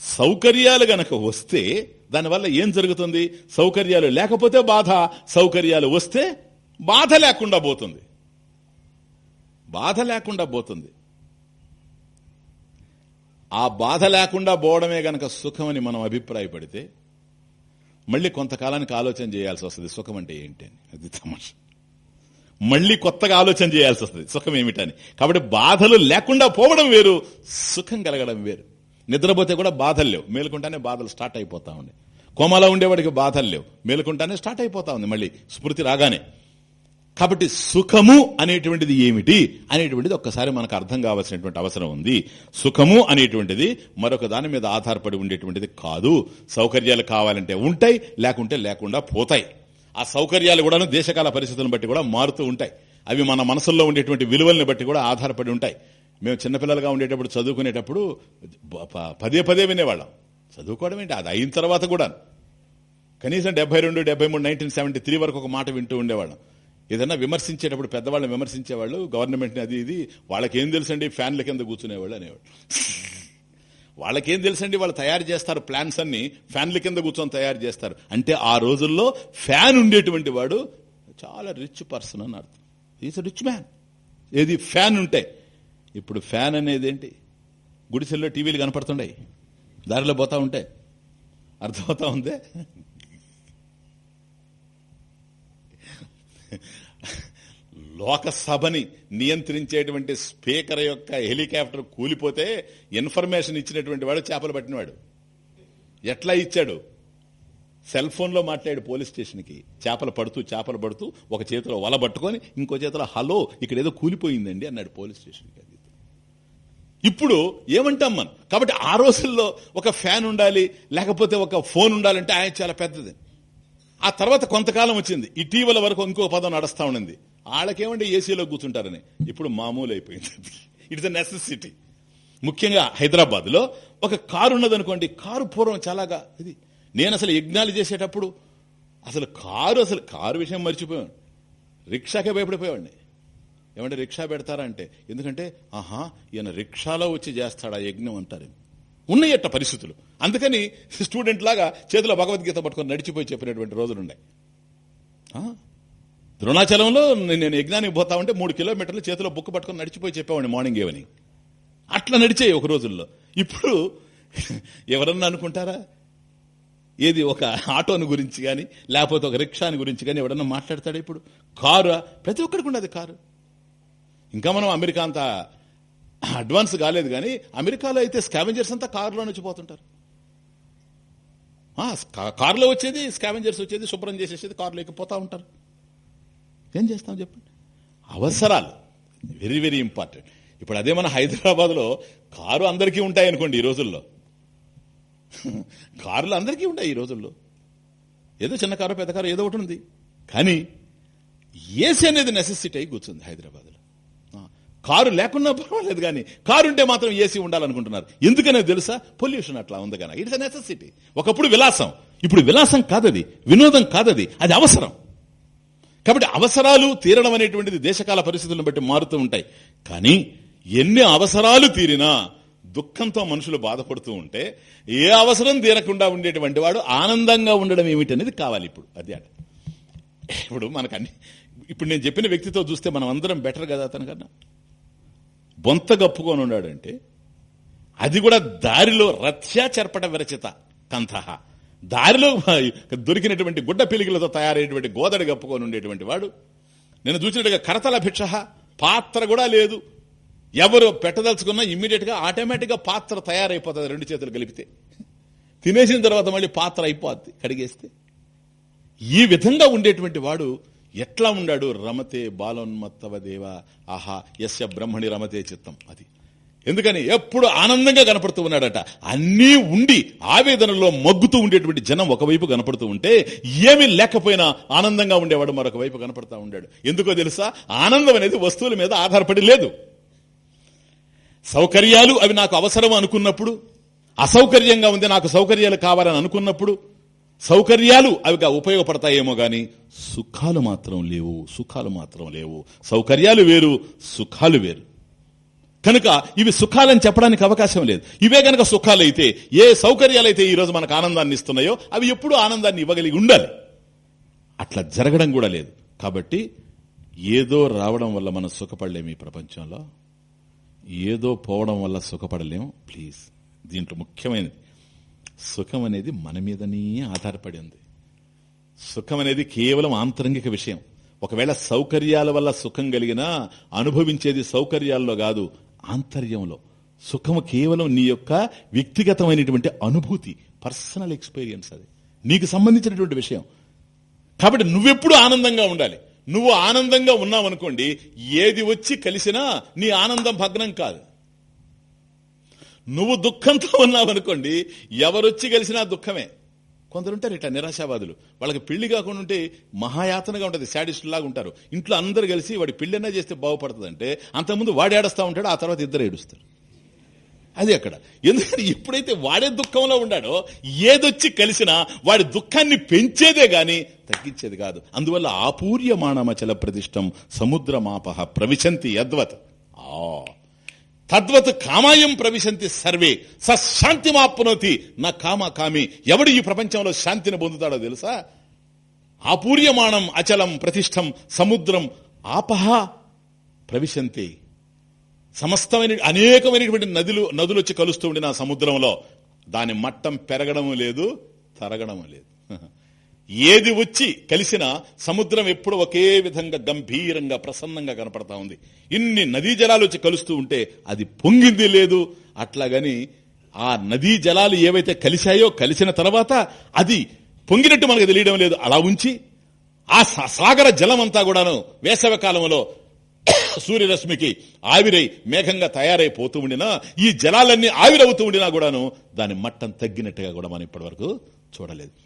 సౌకర్యాలు గనక వస్తే దానివల్ల ఏం జరుగుతుంది? సౌకర్యాలు లేకపోతే బాధ సౌకర్యాలు వస్తే బాధ లేకుండా పోతుంది. బాధ లేకుండా పోతుంది. ఆ బాధ లేకుండా పోవడమే గనక సుఖమని మనం అభిప్రాయపడితే మళ్ళీ కొంతకాలానికి ఆలోచన చేయాల్సి వస్తుంది. సుఖం అంటే ఏంటి అని? అది తమాష. మళ్ళీ కొత్తగా ఆలోచన చేయాల్సి వస్తుంది. సుఖం ఏమిటని? కాబట్టి బాధలు లేకుండా పోవడం వేరు సుఖం కలగడం వేరు. నిద్రపోతే కూడా బాధలు లేవు. మేలుకుంటానే బాధలు స్టార్ట్ అయిపోతా ఉండే కోమలో ఉండేవాడికి బాధలు లేవు. మేలుకుంటానే స్టార్ట్ అయిపోతా ఉంది మళ్ళీ స్మృతి రాగానే. కాబట్టి సుఖము అనేటువంటిది ఏమిటి? అనేటువంటిది ఒక్కసారి మనకు అర్థం కావాల్సినటువంటి అవసరం ఉంది. సుఖము అనేటువంటిది మరొక దాని మీద ఆధారపడి ఉండేటువంటిది కాదు. సౌకర్యాలు కావాలంటే ఉంటాయి లేకుంటే లేకుండా పోతాయి. ఆ సౌకర్యాలు కూడా దేశకాల పరిస్థితులను బట్టి కూడా మారుతూ ఉంటాయి. అవి మన మనసుల్లో ఉండేటువంటి విలువల్ని బట్టి కూడా ఆధారపడి ఉంటాయి. మేము చిన్నపిల్లలుగా ఉండేటప్పుడు చదువుకునేటప్పుడు పదే పదే వినేవాళ్ళం. చదువుకోవడం ఏంటి? అది అయిన తర్వాత కూడా కనీసం డెబ్బై రెండు డెబ్బై మూడు నైన్టీన్ సెవెంటీ త్రీ వరకు ఒక మాట వింటూ ఉండేవాళ్ళం. ఏదన్నా విమర్శించేటప్పుడు పెద్దవాళ్ళని విమర్శించేవాళ్ళు గవర్నమెంట్ని అది ఇది వాళ్ళకేం తెలుసండి? ఫ్యాన్ల కింద కూర్చునేవాళ్ళు అనేవాళ్ళు. వాళ్ళకేం తెలుసండి? వాళ్ళు తయారు చేస్తారు ప్లాన్స్ అన్ని ఫ్యాన్ల కింద కూర్చొని తయారు చేస్తారు. అంటే ఆ రోజుల్లో ఫ్యాన్ ఉండేటువంటి వాడు చాలా రిచ్ పర్సన్ అని అర్థం. ఈజ్ రిచ్ మ్యాన్ ఏది ఫ్యాన్ ఉంటే. ఇప్పుడు ఫ్యాన్ అనేది ఏంటి? గుడిసెల్లో టీవీలు కనపడుతుండే దారిలో పోతా ఉంటే అర్థమవుతా ఉందే? లోకసభని నియంత్రించేటువంటి స్పీకర్ యొక్క హెలికాప్టర్ కూలిపోతే ఇన్ఫర్మేషన్ ఇచ్చినటువంటి వాడు చేపలు పట్టినవాడు. ఎట్లా ఇచ్చాడు? సెల్ ఫోన్లో మాట్లాడు పోలీస్ స్టేషన్కి చేపలు పడుతూ చేపలు పడుతూ ఒక చేతిలో వల పట్టుకొని ఇంకో చేతిలో హలో ఇక్కడ ఏదో కూలిపోయిందండి అన్నాడు పోలీస్ స్టేషన్కి అది. ఇప్పుడు ఏమంటాం మనం? కాబట్టి ఆ రోజుల్లో ఒక ఫ్యాన్ ఉండాలి లేకపోతే ఒక ఫోన్ ఉండాలంటే ఆయన చాలా పెద్దది. ఆ తర్వాత కొంతకాలం వచ్చింది. ఇటీవల వరకు ఇంకో పదం నడుస్తూ ఉండింది. వాళ్ళకేమంటే ఏసీలో కూర్చుంటారని? ఇప్పుడు మామూలు అయిపోయింది ఇట్స్ అ నెసెసిటీ ముఖ్యంగా హైదరాబాద్లో ఒక కారు ఉన్నదనుకోండి కారు పూర్వం చాలాగా ఇది. నేను అసలు యజ్ఞాలు చేసేటప్పుడు అసలు కారు అసలు కారు విషయం మర్చిపోయాను. రిక్షాకే భయపడిపోయాడిని ఏమంటే రిక్షా పెడతారా అంటే ఎందుకంటే ఆహా ఈయన రిక్షాలో వచ్చి చేస్తాడా యజ్ఞం అంటారు ఉన్నాయట పరిస్థితులు. అందుకని స్టూడెంట్ లాగా చేతిలో భగవద్గీత పట్టుకొని నడిచిపోయి చెప్పినటువంటి రోజులున్నాయి. ద్రోణాచలంలో నేను యజ్ఞానికి పోతా ఉంటే మూడు కిలోమీటర్లు చేతిలో బుక్ పట్టుకొని నడిచిపోయి చెప్పేవాడిని మార్నింగ్ ఏమని అట్లా నడిచాయి ఒక రోజుల్లో. ఇప్పుడు ఎవరన్నా అనుకుంటారా? ఏది ఒక ఆటోని గురించి కానీ లేకపోతే ఒక రిక్షాని గురించి కానీ ఎవడన్నా మాట్లాడతాడు ఇప్పుడు? కారు? ప్రతి ఒక్కరికి ఉండదు కారు. ఇంకా మనం అమెరికా అంతా అడ్వాన్స్ కాలేదు కానీ అమెరికాలో అయితే స్కావెంజర్స్ అంతా కారులో నుంచి పోతుంటారు. కారులో వచ్చేది స్కావెంజర్స్ వచ్చేది శుభ్రం చేసేసేది కారులో ఎక్కిపోతూ ఉంటారు. ఏం చేస్తాం చెప్పండి? అవసరాలు. వెరీ వెరీ ఇంపార్టెంట్ ఇప్పుడు అదే మన హైదరాబాద్లో కారు అందరికీ ఉంటాయి అనుకోండి ఈ రోజుల్లో. కారులు అందరికీ ఉంటాయి ఈ రోజుల్లో. ఏదో చిన్న కారు పెద్ద కారు ఏదో ఒకటి ఉంది. కానీ ఏసీ అనేది నెసెసిటీ అయి కూర్చుంది హైదరాబాద్లో. కారు లేకున్నా పర్వాలేదు కానీ కారు ఉంటే మాత్రం ఏసీ ఉండాలనుకుంటున్నారు. ఎందుకనే తెలుసా? పొల్యూషన్ అట్లా ఉంది కానీ ఇట్స్ నెసెసిటీ ఒకప్పుడు విలాసం. ఇప్పుడు విలాసం కాదది. వినోదం కాదది. అది అవసరం. కాబట్టి అవసరాలు తీరడం అనేటువంటిది దేశకాల పరిస్థితులను బట్టి మారుతూ ఉంటాయి. కానీ ఎన్ని అవసరాలు తీరినా దుఃఖంతో మనుషులు బాధపడుతూ ఉంటే ఏ అవసరం తీరకుండా ఉండేటువంటి వాడు ఆనందంగా ఉండడం ఏమిటనేది కావాలి ఇప్పుడు. అది అట ఇప్పుడు మనకన్ని ఇప్పుడు నేను చెప్పిన వ్యక్తితో చూస్తే మనం అందరం బెటర్ కదా అతనికన్నా బొంత గప్పుకొని ఉన్నాడంటే అది కూడా దారిలో రథ్యా చెరపట విరచిత కంథ దారిలో దొరికినటువంటి గుడ్డ పిలికలతో తయారైనటువంటి గోదడి గప్పుకొని ఉండేటువంటి వాడు. నేను చూసినట్టుగా కరతల భిక్ష పాత్ర కూడా లేదు. ఎవరు పెట్టదలుచుకున్నా ఇమ్మీడియట్గా ఆటోమేటిక్గా పాత్ర తయారైపోతుంది రెండు చేతులు కలిపితే. తినేసిన తర్వాత మళ్ళీ పాత్ర అయిపోద్ది కడిగేస్తే. ఈ విధంగా ఉండేటువంటి వాడు ఎట్లా ఉండాడు? రమతే బాలోన్మత్తవ దేవ. ఆహా ఎస్య బ్రహ్మణి రమతే చిత్తం. అది. ఎందుకని? ఎప్పుడు ఆనందంగా కనపడుతూ ఉన్నాడట. అన్నీ ఉండి ఆవేదనలో మగ్గుతూ ఉండేటువంటి జనం ఒకవైపు కనపడుతూ ఉంటే ఏమీ లేకపోయినా ఆనందంగా ఉండేవాడు మరొక వైపు కనపడతా ఉండాడు. ఎందుకో తెలుసా? ఆనందం అనేది వస్తువుల మీద ఆధారపడి లేదు. సౌకర్యాలు అవి నాకు అవసరం అనుకున్నప్పుడు అసౌకర్యంగా ఉంది నాకు సౌకర్యాలు కావాలని అనుకున్నప్పుడు సౌకర్యాలు అవిగా ఉపయోగపడతాయేమో గాని సుఖాలు మాత్రం లేవు సుఖాలు మాత్రం లేవు. సౌకర్యాలు వేరు సుఖాలు వేరు. కనుక ఇవి సుఖాలని చెప్పడానికి అవకాశం లేదు. ఇవే గనక సుఖాలైతే ఏ సౌకర్యాలైతే ఈరోజు మనకు ఆనందాన్ని ఇస్తున్నాయో అవి ఎప్పుడూ ఆనందాన్ని ఇవ్వగలిగి ఉండాలి. అట్లా జరగడం కూడా లేదు. కాబట్టి ఏదో రావడం వల్ల మనం సుఖపడలేము ఈ ప్రపంచంలో. ఏదో పోవడం వల్ల సుఖపడలేము ప్లీజ్. దీంట్లో ముఖ్యమైనది సుఖం అనేది మన మీదనే ఆధారపడి ఉంది. సుఖం అనేది కేవలం ఆంతరంగిక విషయం. ఒకవేళ సౌకర్యాల వల్ల సుఖం కలిగినా అనుభవించేది సౌకర్యాల్లో కాదు ఆంతర్యంలో. సుఖము కేవలం నీ యొక్క వ్యక్తిగతమైనటువంటి అనుభూతి పర్సనల్ ఎక్స్పీరియన్స్ అది. నీకు సంబంధించినటువంటి విషయం. కాబట్టి నువ్వెప్పుడు ఆనందంగా ఉండాలి. నువ్వు ఆనందంగా ఉన్నావనుకోండి ఏది వచ్చి కలిసినా నీ ఆనందం భగ్నం కాదు. నువ్వు దుఃఖంతో ఉన్నావనుకోండి ఎవరొచ్చి కలిసినా దుఃఖమే. కొందరుంటారు ఇట్లా నిరాశావాదులు. వాళ్ళకి పెళ్ళి కాకుండా ఉంటే మహాయాతనగా ఉంటుంది శాడిస్ట్ లాగా ఉంటారు. ఇంట్లో అందరు కలిసి వాడి పెళ్ళైనా చేస్తే బాగుపడుతుంది అంటే అంతకుముందు వాడు ఉంటాడు ఆ తర్వాత ఇద్దరు ఏడుస్తారు. అది అక్కడ. ఎందుకంటే ఎప్పుడైతే వాడే దుఃఖంలో ఉన్నాడో ఏదొచ్చి కలిసినా వాడి దుఃఖాన్ని పెంచేదే గాని తగ్గించేది కాదు. అందువల్ల ఆపూర్యమాణమచల ప్రతిష్టం సముద్రమాపహ ప్రవిశంతి యద్వత్. ఆ తద్వత్ కామాయం ప్రవిశంతి సర్వే. సశాంతి మాప్నోతి నా కామ కామి. ఎవడు ఈ ప్రపంచంలో శాంతిని పొందుతాడో తెలుసా? ఆపూర్యమాణం అచలం ప్రతిష్టం సముద్రం ఆపహ ప్రవిశంతి. సమస్తమైన అనేకమైనటువంటి నదులు నదులు వచ్చి కలుస్తూ ఉండిన నా సముద్రంలో. దాని మట్టం పెరగడము లేదు తరగడము లేదు. ఏది వచ్చి కలిసినా సముద్రం ఎప్పుడు ఒకే విధంగా గంభీరంగా ప్రసన్నంగా కనపడతా ఉంది. ఇన్ని నదీ జలాలు వచ్చి కలుస్తూ ఉంటే అది పొంగింది లేదు. అట్లాగని ఆ నదీ జలాలు ఏవైతే కలిశాయో కలిసిన తర్వాత అది పొంగినట్టు మనకు తెలియడం లేదు. అలా ఉంచి ఆ స- సాగర జలమంతా కూడాను వేసవి కాలంలో సూర్యరశ్మికి ఆవిరై మేఘంగా తయారైపోతూ ఉండినా ఈ జలాలన్నీ ఆవిరవుతూ ఉండినా కూడాను దాని మట్టం తగ్గినట్టుగా కూడా మనం ఇప్పటివరకు చూడలేదు.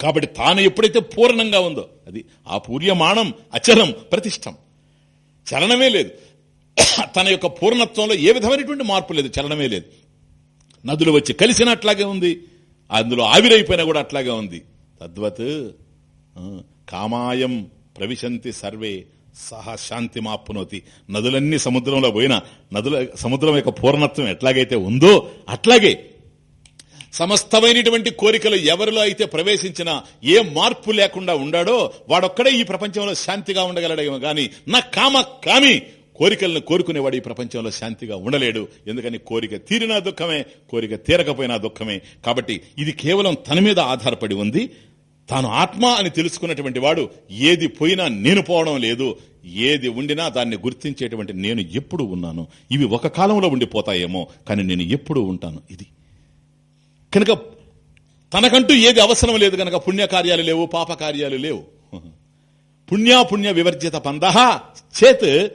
కాబట్టి తాను ఎప్పుడైతే పూర్ణంగా ఉందో అది ఆ పూర్యమాణం అచలం ప్రతిష్టం. చలనమే లేదు. తన యొక్క పూర్ణత్వంలో ఏ విధమైనటువంటి మార్పు లేదు చలనమే లేదు. నదులు వచ్చి కలిసిన అట్లాగే ఉంది. అందులో ఆవిరైపోయినా కూడా అట్లాగే ఉంది. తద్వత్ ఆ, కామాయం ప్రవిశంతి సర్వే సహ శాంతి మాపునోతి. నదులన్నీ సముద్రంలో పోయినా నదుల సముద్రం యొక్క పూర్ణత్వం ఎట్లాగైతే ఉందో అట్లాగే సమస్తమైనటువంటి కోరికలు ఎవరిలో అయితే ప్రవేశించినా ఏ మార్పు లేకుండా ఉండాడో వాడొక్కడే ఈ ప్రపంచంలో శాంతిగా ఉండగలడేమో గాని నా కామ కామి కోరికలను కోరుకునేవాడు ఈ ప్రపంచంలో శాంతిగా ఉండలేడు. ఎందుకని? కోరిక తీరినా దుఃఖమే కోరిక తీరకపోయినా దుఃఖమే. కాబట్టి ఇది కేవలం తన మీద ఆధారపడి ఉంది. తాను ఆత్మ అని తెలుసుకున్నటువంటి వాడు ఏది పోయినా నేను పోవడం లేదు. ఏది ఉండినా దాన్ని గుర్తించేటువంటి నేను ఎప్పుడు ఉన్నాను. ఇవి ఒక కాలంలో ఉండిపోతాయేమో కానీ నేను ఎప్పుడు ఉంటాను. ఇది కనుక తనకంటూ ఏది అవసరం లేదు కనుక పుణ్యకార్యాలు లేవు పాపకార్యాలు లేవు. పుణ్యాపుణ్య వివర్జిత పంద చేత్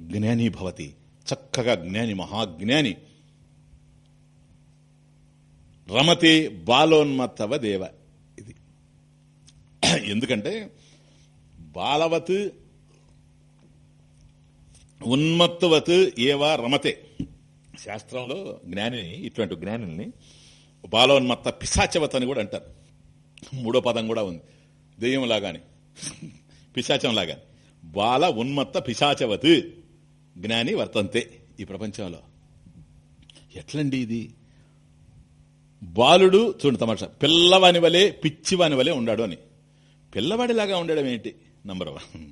జ్ఞాని భవతి. చక్కగా జ్ఞాని మహాజ్ఞాని. రమతే బాలోన్మత్తవ దేవ ఇది. ఎందుకంటే బాలవత్ ఉన్మత్తవత్ ఏవా రమతే. శాస్త్రంలో జ్ఞానిని ఇటువంటి జ్ఞానుల్ని బాలోన్మత్త పిశాచవత్ అని కూడా అంటారు. మూడో పదం కూడా ఉంది. దెయ్యంలాగాని. లాగానే బాల ఉన్మత్త పిశాచవత్. జ్ఞాని వర్తంతే ఈ ప్రపంచంలో. ఎట్లండి ఇది? బాలుడు చూడండి తమాషా. పిల్లవాని వలె పిచ్చివాని వలె ఉండాడు అని. పిల్లవాడిలాగా ఉండడం ఏంటి? నంబర్ వన్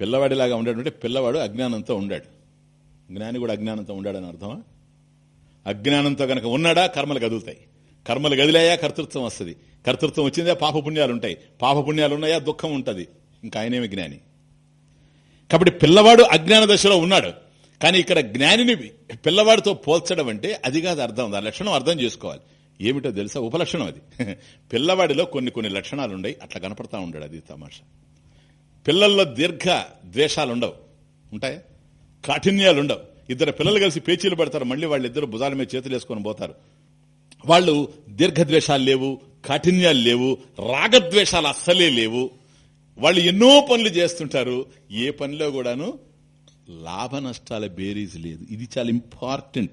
పిల్లవాడిలాగా ఉండడం అంటే పిల్లవాడు అజ్ఞానంతో ఉండాడు. జ్ఞాని కూడా అజ్ఞానంతో ఉండాడని అర్థమా? అజ్ఞానంతో గనక ఉన్నాడా కర్మలు కదులుతాయి కర్మలు గదిలాయా కర్తృత్వం వస్తుంది. కర్తృత్వం వచ్చిందా పాపపుణ్యాలు ఉంటాయి. పాపపుణ్యాలు ఉన్నాయా దుఃఖం ఉంటుంది. ఇంకా ఆయనేమి జ్ఞాని? కాబట్టి పిల్లవాడు అజ్ఞాన దశలో ఉన్నాడు. కానీ ఇక్కడ జ్ఞానిని పిల్లవాడితో పోల్చడం అంటే అది కాదు అర్థం ఆ లక్షణం అర్థం చేసుకోవాలి. ఏమిటో తెలుసా? ఉపలక్షణం అది. పిల్లవాడిలో కొన్ని కొన్ని లక్షణాలు ఉన్నాయి అట్లా కనపడతా ఉంటాడు అది తమాషా. పిల్లల్లో దీర్ఘ ద్వేషాలు ఉండవు ఉంటాయా? కాఠిన్యాలు ఉండవు ఇద్దరు పిల్లలు కలిసి పేచీలు పడతారు. మళ్ళీ వాళ్ళిద్దరు భుజాల మీద చేతులు వేసుకొని పోతారు. వాళ్ళు దీర్ఘద్వేషాలు లేవు కాఠిన్యాలు లేవు రాగద్వేషాలు అస్సలే లేవు. వాళ్ళు ఎన్నో పనులు చేస్తుంటారు. ఏ పనిలో కూడాను లాభ నష్టాల బేరీజ్ లేదు. ఇది చాలా ఇంపార్టెంట్.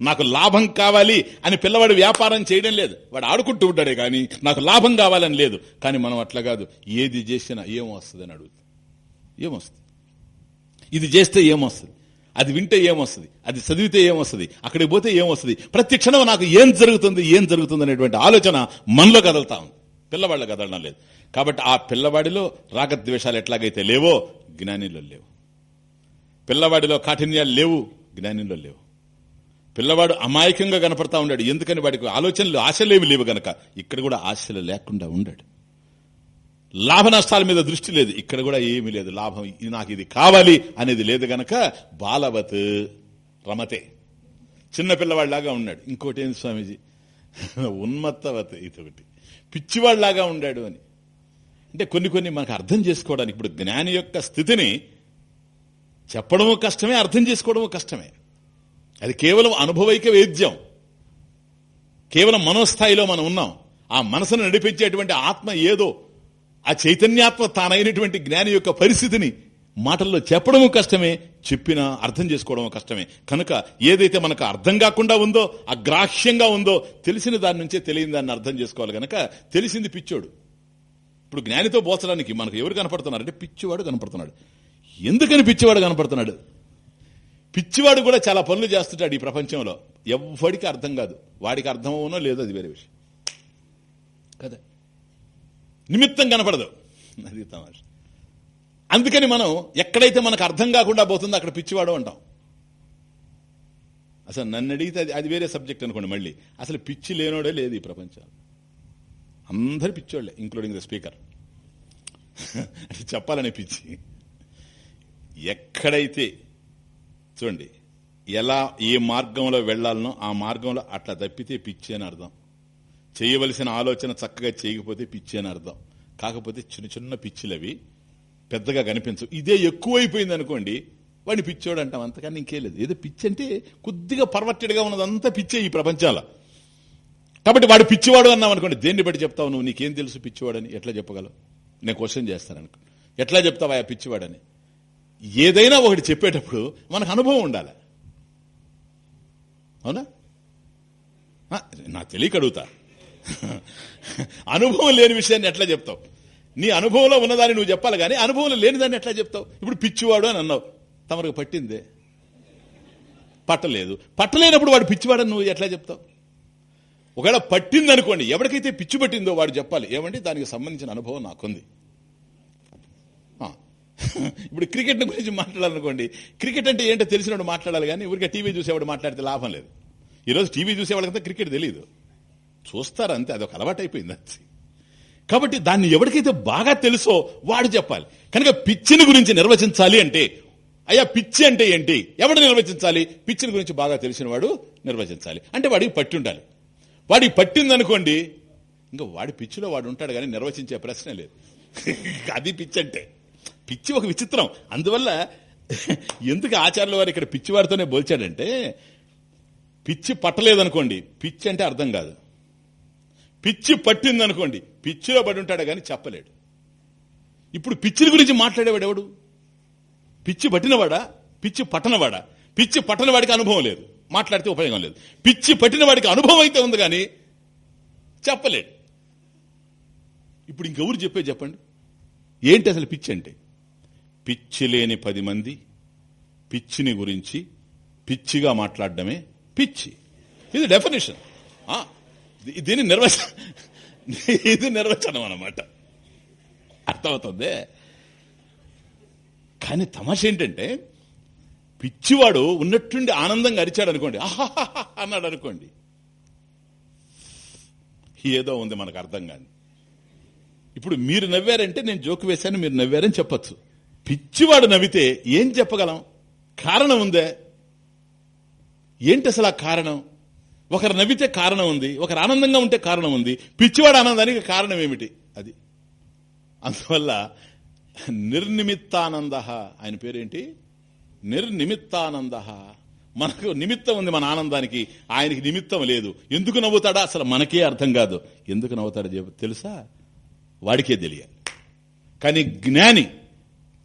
నాకు లాభం కావాలి అని పిల్లవాడు వ్యాపారం చేయడం లేదు. వాడు ఆడుకుంటూ ఉంటాడే కానీ నాకు లాభం కావాలని లేదు. కానీ మనం అట్లా కాదు. ఏది చేసినా ఏమొస్తుంది అని అడుగుతుంది ఏమొస్తుంది ఇది చేస్తే ఏమొస్తుంది అది వింటే ఏమొస్తుంది? అది చదివితే ఏమొస్తుంది? అక్కడికి పోతే ఏమొస్తుంది? ప్రతి క్షణం నాకు ఏం జరుగుతుంది ఏం జరుగుతుంది అనేటువంటి ఆలోచన మనలో కదలుతా ఉంది. పిల్లవాళ్ళు కదలడం లేదు. కాబట్టి ఆ పిల్లవాడిలో రాగద్వేషాలు ఎట్లాగైతే లేవో జ్ఞానిలో లేవు. పిల్లవాడిలో కాఠిన్యాలు లేవు జ్ఞానిలో లేవు. పిల్లవాడు అమాయకంగా కనపడతా ఉన్నాడు. ఎందుకని వాడికి ఆలోచనలు ఆశలేవి లేవు గనక. ఇక్కడ కూడా ఆశలు లేకుండా ఉండాడు. లాభ నష్టాల మీద దృష్టి లేదు. ఇక్కడ కూడా ఏమీ లేదు. లాభం ఇది నాకు ఇది కావాలి అనేది లేదు గనక బాలవత్ రమతే. చిన్న పిల్లవాడిలాగా ఉన్నాడు. ఇంకోటి ఏంది స్వామీజీ? ఉన్మత్తవత్ ఇతొకటి పిచ్చివాడిలాగా ఉండాడు అని. అంటే కొన్ని కొన్ని మనకు అర్థం చేసుకోవడానికి ఇప్పుడు జ్ఞాని యొక్క స్థితిని చెప్పడము కష్టమే అర్థం చేసుకోవడము కష్టమే. అది కేవలం అనుభవైక వేద్యం. కేవలం మనోస్థాయిలో మనం ఉన్నాం. ఆ మనసును నడిపించేటువంటి ఆత్మ ఏదో ఆ చైతన్యాత్మ తానైనటువంటి జ్ఞాని యొక్క పరిస్థితిని మాటల్లో చెప్పడము కష్టమే చెప్పినా అర్థం చేసుకోవడం కష్టమే. కనుక ఏదైతే మనకు అర్థం కాకుండా ఉందో అగ్రాహ్యంగా ఉందో తెలిసిన దాని నుంచే తెలియని దాన్ని అర్థం చేసుకోవాలి కనుక తెలిసింది పిచ్చోడు. ఇప్పుడు జ్ఞానితో పోల్చడానికి మనకు ఎవరు కనపడుతున్నారు అంటే పిచ్చివాడు కనపడుతున్నాడు. ఎందుకని పిచ్చివాడు కనపడుతున్నాడు? పిచ్చివాడు కూడా చాలా పనులు చేస్తుంటాడు ఈ ప్రపంచంలో. ఎవ్వడికి అర్థం కాదు. వాడికి అర్థం అవునో లేదో అది వేరే విషయం కదా నిమిత్తం కనపడదు. అది తమాష. అందుకని మనం ఎక్కడైతే మనకు అర్థం కాకుండా పోతుందో అక్కడ పిచ్చివాడు అంటాం. అసలు నన్ను అడిగితే అది అది వేరే సబ్జెక్ట్ అనుకోండి మళ్ళీ. అసలు పిచ్చి లేనోడే లేదు ఈ ప్రపంచం. అందరు పిచ్చోళ్ళే ఇంక్లూడింగ్ ద స్పీకర్ అది చెప్పాలనే పిచ్చి. ఎక్కడైతే చూడండి ఎలా ఏ మార్గంలో వెళ్ళాలనో ఆ మార్గంలో అట్లా తప్పితే పిచ్చి అని అర్థం. చేయవలసిన ఆలోచన చక్కగా చేయకపోతే పిచ్చి అని అర్థం. కాకపోతే చిన్న చిన్న పిచ్చిలవి పెద్దగా కనిపించవు. ఇదే ఎక్కువైపోయింది అనుకోండి వాడిని పిచ్చోడు అంటాం. అంతకన్నా ఇంకేలేదు ఏదో పిచ్చి అంటే కొద్దిగా పర్వర్టెడ్గా ఉన్నదంతా పిచ్చే ఈ ప్రపంచాల. కాబట్టి వాడు పిచ్చివాడు అన్నాం అనుకోండి దేన్ని బట్టి చెప్తావు నువ్వు? నీకేం తెలుసు పిచ్చివాడని? ఎట్లా చెప్పగలవు నేను క్వశ్చన్ చేస్తాను అనుకో. ఎట్లా చెప్తావా ఆ పిచ్చివాడని? ఏదైనా ఒకటి చెప్పేటప్పుడు మనకు అనుభవం ఉండాలి. అవునా? ఆ, నాకు తెలియక అడుగుతా. అనుభవం లేని విషయాన్ని ఎట్లా చెప్తావు? నీ అనుభవంలో ఉన్నదాన్ని నువ్వు చెప్పాలి కానీ అనుభవంలో లేని దాన్ని ఎట్లా చెప్తావు? ఇప్పుడు పిచ్చివాడు అని అన్నావు. తమరికి పట్టిందే? పట్టలేదు. పట్టలేనప్పుడు వాడు పిచ్చివాడని నువ్వు ఎట్లా చెప్తావు? ఒకవేళ పట్టింది అనుకోండి ఎవరికైతే పిచ్చి పట్టిందో వాడు చెప్పాలి. ఏమంటే దానికి సంబంధించిన అనుభవం నాకుంది. ఆ. ఇప్పుడు క్రికెట్ గురించి మాట్లాడాలనుకోండి. క్రికెట్ అంటే ఏంటో తెలిసినప్పుడు మాట్లాడాలి కానీ ఊరికే టీవీ చూసేవాడు మాట్లాడితే లాభం లేదు. ఈరోజు టీవీ చూసేవాళ్ళకంతా క్రికెట్ తెలియదు చూస్తారంతే అదొక అలవాటు అయిపోయింది అంతే కాబట్టి దాన్ని ఎవరికైతే బాగా తెలుసో వాడు చెప్పాలి. కనుక పిచ్చిని గురించి నిర్వచించాలి అంటే అయ్యా పిచ్చి అంటే ఏంటి? ఎవడు నిర్వచించాలి? పిచ్చిని గురించి బాగా తెలిసిన వాడు నిర్వచించాలి. అంటే వాడికి పట్టి ఉండాలి. వాడికి పట్టిందనుకోండి ఇంకా వాడి పిచ్చిలో వాడు ఉంటాడు కానీ నిర్వచించే ప్రశ్నే లేదు. అది పిచ్చి అంటే. పిచ్చి ఒక విచిత్రం. అందువల్ల ఎందుకు ఆచార్యుల వారు ఇక్కడ పిచ్చివాడితోనే పోల్చాడంటే పిచ్చి పట్టలేదనుకోండి పిచ్చి అంటే అర్థం కాదు. పిచ్చి పట్టిందనుకోండి. పిచ్చిలో పడి ఉంటాడు కానీ చెప్పలేడు. ఇప్పుడు పిచ్చిని గురించి మాట్లాడేవాడు ఎవడు? పిచ్చి పట్టినవాడా? పిచ్చి పట్టనవాడా? పిచ్చి పట్టనవాడికి అనుభవం లేదు. మాట్లాడితే ఉపయోగం లేదు. పిచ్చి పట్టిన వాడికి అనుభవం అయితే ఉంది కానీ చెప్పలేడు. ఇప్పుడు ఇంకెవరు చెప్పే చెప్పండి? ఏంటి అసలు పిచ్చి అంటే? పిచ్చి లేని పది మంది పిచ్చిని గురించి పిచ్చిగా మాట్లాడడమే పిచ్చి. ఇది డెఫినేషన్ దీని నిర్వచనం ఇది నిర్వచనం అన్నమాట. అర్థమవుతుంది? కానీ తమాష ఏంటంటే పిచ్చివాడు ఉన్నట్టుండి ఆనందంగా అరిచాడు అనుకోండి. అన్నాడు అనుకోండి. ఏదో ఉంది మనకు అర్థం కాని. ఇప్పుడు మీరు నవ్వారంటే నేను జోకు వేశాను మీరు నవ్వారని చెప్పొచ్చు. పిచ్చివాడు నవ్వితే ఏం చెప్పగలం? కారణం ఉందే? ఏంటి అసలు ఆ కారణం? ఒకరు నవ్వితే కారణం ఉంది ఒకరు ఆనందంగా ఉంటే కారణం ఉంది. పిచ్చివాడు ఆనందానికి కారణం ఏమిటి? అది. అందువల్ల నిర్నిమిత్తానంద ఆయన పేరేంటి? నిర్నిమిత్తానంద. మనకు నిమిత్తం ఉంది మన ఆనందానికి ఆయనకి నిమిత్తం లేదు. ఎందుకు నవ్వుతాడా? అసలు మనకే అర్థం కాదు. ఎందుకు నవ్వుతాడో తెలుసా? వాడికే తెలియాలి. కానీ జ్ఞాని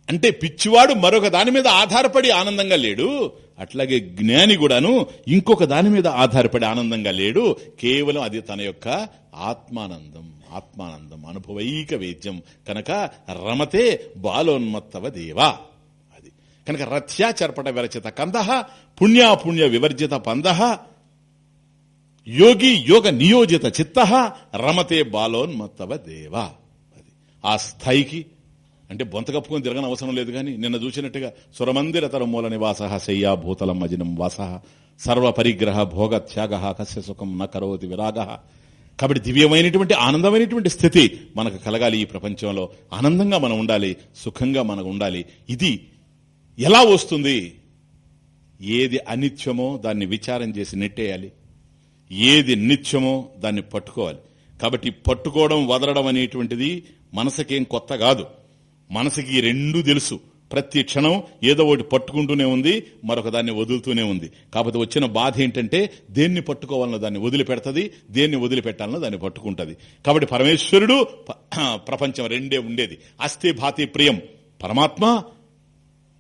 అంటే పిచ్చివాడు మరొక దాని మీద ఆధారపడి ఆనందంగా లేడు. అట్లాగే జ్ఞాని కూడాను ఇంకొక దాని మీద ఆధారపడి ఆనందంగా లేడు. కేవలం అది తన యొక్క ఆత్మానందం ఆత్మానందం అనుభవైక వేద్యం. కనుక రమతే బాలోన్మత్తవ దేవా. అది. కనుక రథ్యా చర్పట విరచిత కందహ పుణ్యాపుణ్య వివర్జిత పందహ యోగి యోగ నియోజిత చిత్త రమతే బాలోన్మత్తవ దేవా. అది. ఆ స్థాయికి అంటే బొంత కప్పుకొని తిరగని అవసరం లేదు కానీ నిన్న చూసినట్టుగా సురమందిర తరమూల నివాస శయ్యా భూతలం అజినం వాస. సర్వ పరిగ్రహ భోగ త్యాగ కస్య సుఖం న కరోతి విరాగ. కాబట్టి దివ్యమైనటువంటి ఆనందమైనటువంటి స్థితి మనకు కలగాలి ఈ ప్రపంచంలో. ఆనందంగా మనం ఉండాలి సుఖంగా మనకు ఉండాలి. ఇది ఎలా వస్తుంది? ఏది అనిత్యమో దాన్ని విచారం చేసి నెట్టేయాలి. ఏది నిత్యమో దాన్ని పట్టుకోవాలి. కాబట్టి పట్టుకోవడం వదలడం అనేటువంటిది మనసుకేం కొత్త కాదు. మనసుకి ఈ రెండూ తెలుసు. ప్రతి క్షణం ఏదో ఒకటి పట్టుకుంటూనే ఉంది మరొక దాన్ని వదులుతూనే ఉంది. కాకపోతే వచ్చిన బాధ ఏంటంటే దేన్ని పట్టుకోవాలన్న దాన్ని వదిలిపెడతది దేన్ని వదిలిపెట్టాలన్న దాన్ని పట్టుకుంటది. కాబట్టి పరమేశ్వరుడు ప్రపంచం రెండే ఉండేది. అస్థి భాతి ప్రియం. పరమాత్మ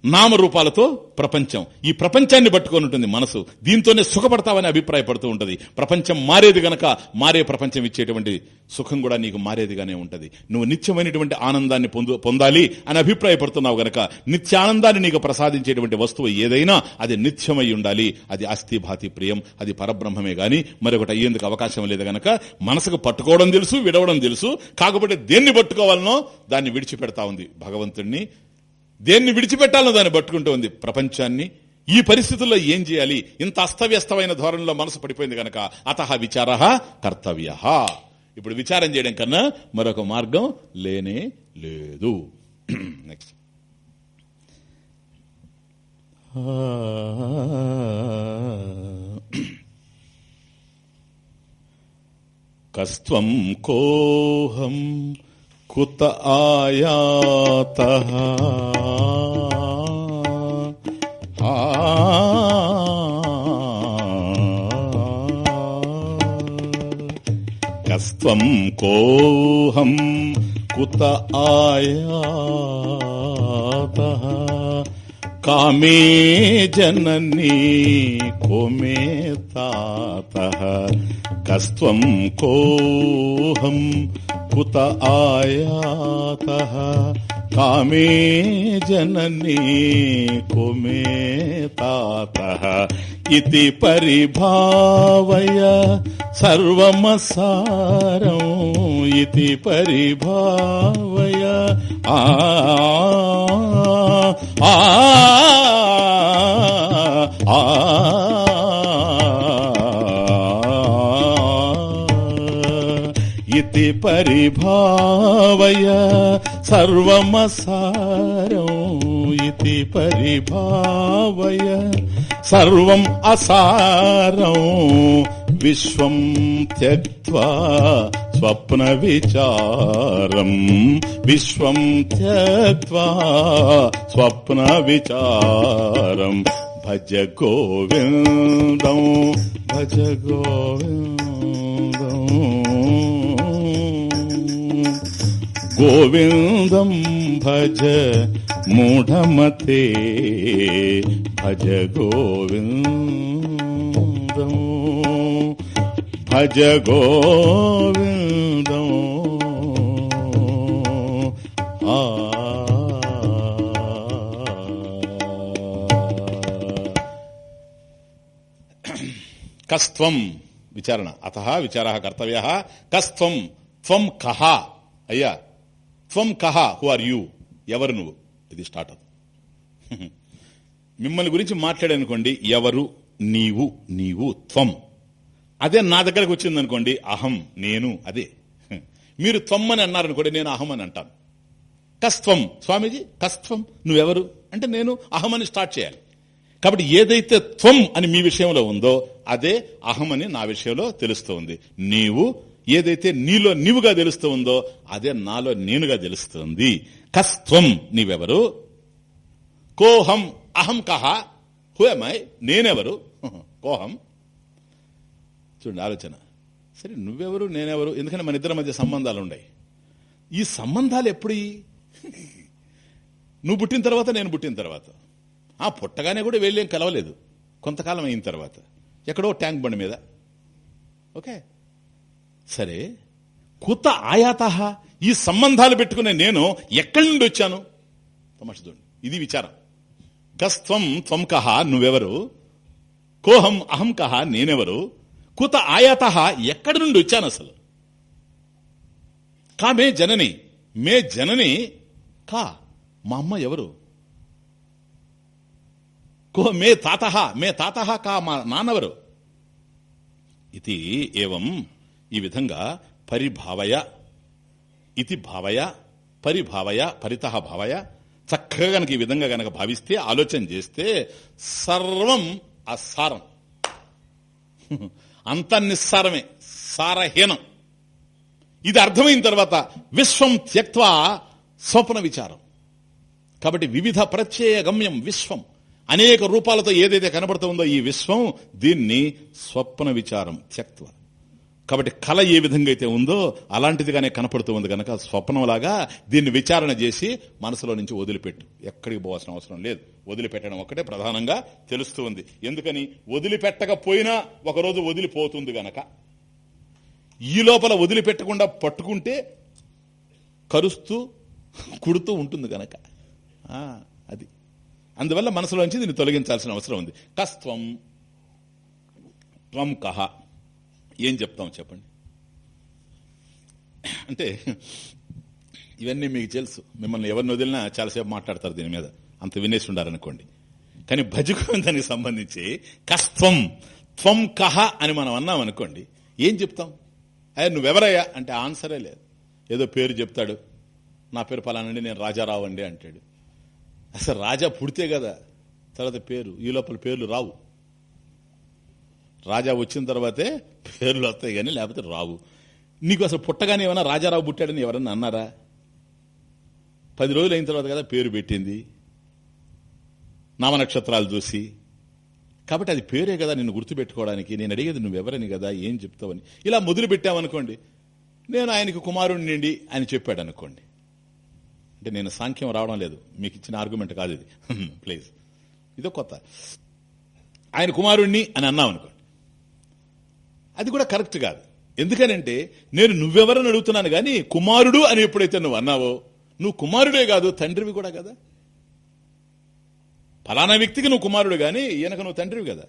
నామరూపాలతో ప్రపంచం. ఈ ప్రపంచాన్ని పట్టుకొని ఉంటుంది మనసు. దీంతోనే సుఖపడతావని అభిప్రాయపడుతూ ఉంటుంది. ప్రపంచం మారేది గనక మారే ప్రపంచం ఇచ్చేటువంటి సుఖం కూడా నీకు మారేదిగానే ఉంటుంది. నువ్వు నిత్యమైనటువంటి ఆనందాన్ని పొందు పొందాలి అని అభిప్రాయపడుతున్నావు గనక నిత్యానందాన్ని నీకు ప్రసాదించేటువంటి వస్తువు ఏదైనా అది నిత్యమై ఉండాలి. అది అస్థిభాతి ప్రియం అది పరబ్రహ్మమే గాని మరొకటి అయ్యేందుకు అవకాశం లేదు గనక మనసుకు పట్టుకోవడం తెలుసు విడవడం తెలుసు. కాకపోతే దేన్ని పట్టుకోవాలనో దాన్ని విడిచిపెడతా ఉంది భగవంతుణ్ణి. దేన్ని విడిచిపెట్టాలో దాన్ని పట్టుకుంటూ ఉంది ప్రపంచాన్ని. ఈ పరిస్థితుల్లో ఏం చేయాలి? ఇంత అస్తవ్యస్తమైన ధోరణిలో మనసు పడిపోయింది గనక అత విచార కర్తవ్య. ఇప్పుడు విచారం చేయడం కన్నా మరొక మార్గం లేనే లేదు. నెక్స్ట్ కస్త్వం కోహం కుత ఆయాత కస్త్వం కోహం కుత ఆయాత కామే జననీ కోమే తాత కస్త్వం కోహం కుత ఆయాత కామే జననీ కుమే తాత ఇది పరిభావయ సర్వమసారం ఇది పరిభావయ ఆ ఆ ఆ ఇతి పరిభావయ సర్వమసారం ఇతి పరిభావయ సర్వం అసారం విశ్వం త్యక్వా స్వప్న విచారం విశ్వం త్యక్వా స్వప్న విచారం భజ గోవిందం భజ గోవిందం. గోవిందం భజ మూఢమతే భజ గోవిందం భజ గోవిందం ఆ కస్త్వం విచారణ అత విచార కర్తవ్య కస్త్వం త్వం కహ అయ్యా త్వం కహ హు ఆర్ యూ. ఎవరు నువ్వు? ఇది స్టార్ట్ అవుతుంది. మిమ్మల్ని గురించి మాట్లాడనుకోండి ఎవరు నీవు నీవు త్వం. అదే నా దగ్గరకు వచ్చింది అనుకోండి అహం నేను అదే. మీరు త్వం అని అన్నారనుకోండి నేను అహం అని అంటాను. కస్త్వం. స్వామీజీ కస్త్వం. నువ్వెవరు? అంటే నేను అహం అని స్టార్ట్ చేయాలి. కాబట్టి ఏదైతే త్వం అని మీ విషయంలో ఉందో అదే అహం అని నా విషయంలో తెలుస్తుంది. నీవు ఏదైతే నీలో నీవుగా తెలుస్తూ ఉందో అదే నాలో నేనుగా తెలుస్తుంది. కస్త్వం నీవెవరు? కోహం అహం కహ. హుయమై నేనెవరు? కోహం. చూడండి ఆలోచన. సరే నువ్వెవరు నేనెవరు? ఎందుకంటే మన ఇద్దరి మధ్య సంబంధాలు ఉన్నాయి ఈ సంబంధాలు ఎప్పుడు నువ్వు పుట్టిన తర్వాత నేను పుట్టిన తర్వాత. ఆ పుట్టగానే కూడా వెళ్ళేం కలవలేదు. కొంతకాలం అయిన తర్వాత. ఎక్కడో ట్యాంక్ బండి మీద. ఓకే? సరే కుత ఆయాత ఈ సంబంధాలు పెట్టుకునే నేను ఎక్కడి నుండి వచ్చాను? తమాష ఇది విచారం. కస్త్వం త్వం కహ నువ్వెవరు? కోహం అహం కహ నేనెవరు? కుత ఆయాత ఎక్కడి నుండి వచ్చాను అసలు? కా మే జనని? మే జనని? కా మా అమ్మ ఎవరు? కో మే తాత మే తాత కా మా నాన్నవరు? ఇది ఏవం ఈ విధంగా పరిభావయ ఇది భావయ పరిభావయ పరిత భావయ చక్కగా గనక ఈ విధంగా గనక భావిస్తే ఆలోచన చేస్తే సర్వం అసారం. అంత నిస్సారమే సారహీనం. ఇది అర్థమైన తర్వాత విశ్వం త్యక్వా స్వప్న విచారం. కాబట్టి వివిధ ప్రత్యయ గమ్యం విశ్వం. అనేక రూపాలతో ఏదైతే కనబడుతుందో ఈ విశ్వం దీన్ని స్వప్న విచారం త్యక్వ కాబట్టి కళ ఏ విధంగా అయితే ఉందో అలాంటిదిగానే కనపడుతూ ఉంది కనుక స్వప్నంలాగా దీన్ని విచారణ చేసి మనసులో నుంచి వదిలిపెట్టు. ఎక్కడికి పోవాల్సిన అవసరం లేదు. వదిలిపెట్టడం ఒక్కటే ప్రధానంగా తెలుస్తూ ఉంది. ఎందుకని? వదిలిపెట్టకపోయినా ఒకరోజు వదిలిపోతుంది గనక. ఈ లోపల వదిలిపెట్టకుండా పట్టుకుంటే కరుస్తూ కుడుతూ ఉంటుంది గనక. అది. అందువల్ల మనసులోంచి దీన్ని తొలగించాల్సిన అవసరం ఉంది. కస్త్వం త్వం కహ ఏం చెప్తాం చెప్పండి? అంటే ఇవన్నీ మీకు తెలుసు. మిమ్మల్ని ఎవరిని వదిలినా చాలాసేపు మాట్లాడతారు దీని మీద. అంత వినేసి ఉండారనుకోండి కానీ భజగోవిందానికి సంబంధించి కస్త్వం త్వం కహ అని మనం అన్నాం అనుకోండి ఏం చెప్తాం? అయ్యా నువ్వెవరయ్యా? అంటే ఆన్సరే లేదు. ఏదో పేరు చెప్తాడు. నా పేరు పలానండి నేను రాజారావు అండి అంటాడు. అసలు రాజా పుడితే కదా తర్వాత పేరు ఈ లోపల పేర్లు రావు. రాజా వచ్చిన తర్వాతే పేర్లు వస్తాయి కానీ లేకపోతే రావు. నీకు అసలు పుట్టగానే ఏమైనా రాజారావు పుట్టాడని ఎవరన్నా అన్నారా? పది రోజులు అయిన తర్వాత కదా పేరు పెట్టింది. నామనక్షత్రాలు చూసి. కాబట్టి అది పేరే కదా నిన్ను గుర్తుపెట్టుకోవడానికి. నేను అడిగేది నువ్వెవరని కదా ఏం చెప్తావని. ఇలా మొదలు పెట్టామనుకోండి. నేను ఆయనకి కుమారుణ్ణి అని చెప్పాడు అనుకోండి అంటే నేను సాంఖ్యం రావడం లేదు. మీకు ఇచ్చిన ఆర్గ్యుమెంట్ కాదు ఇది. ప్లీజ్ ఇదో కొత్త. ఆయన కుమారుణ్ణి అని అన్నాం అనుకోండి అది కూడా కరెక్ట్ కాదు. ఎందుకనంటే నేను నువ్వెవరని అడుగుతున్నాను కానీ కుమారుడు అని ఎప్పుడైతే నువ్వు అన్నావో నువ్వు కుమారుడే కాదు తండ్రివి కూడా కదా. ఫలానా వ్యక్తికి నువ్వు కుమారుడు కానీ ఈయనకు నువ్వు తండ్రివి కదా.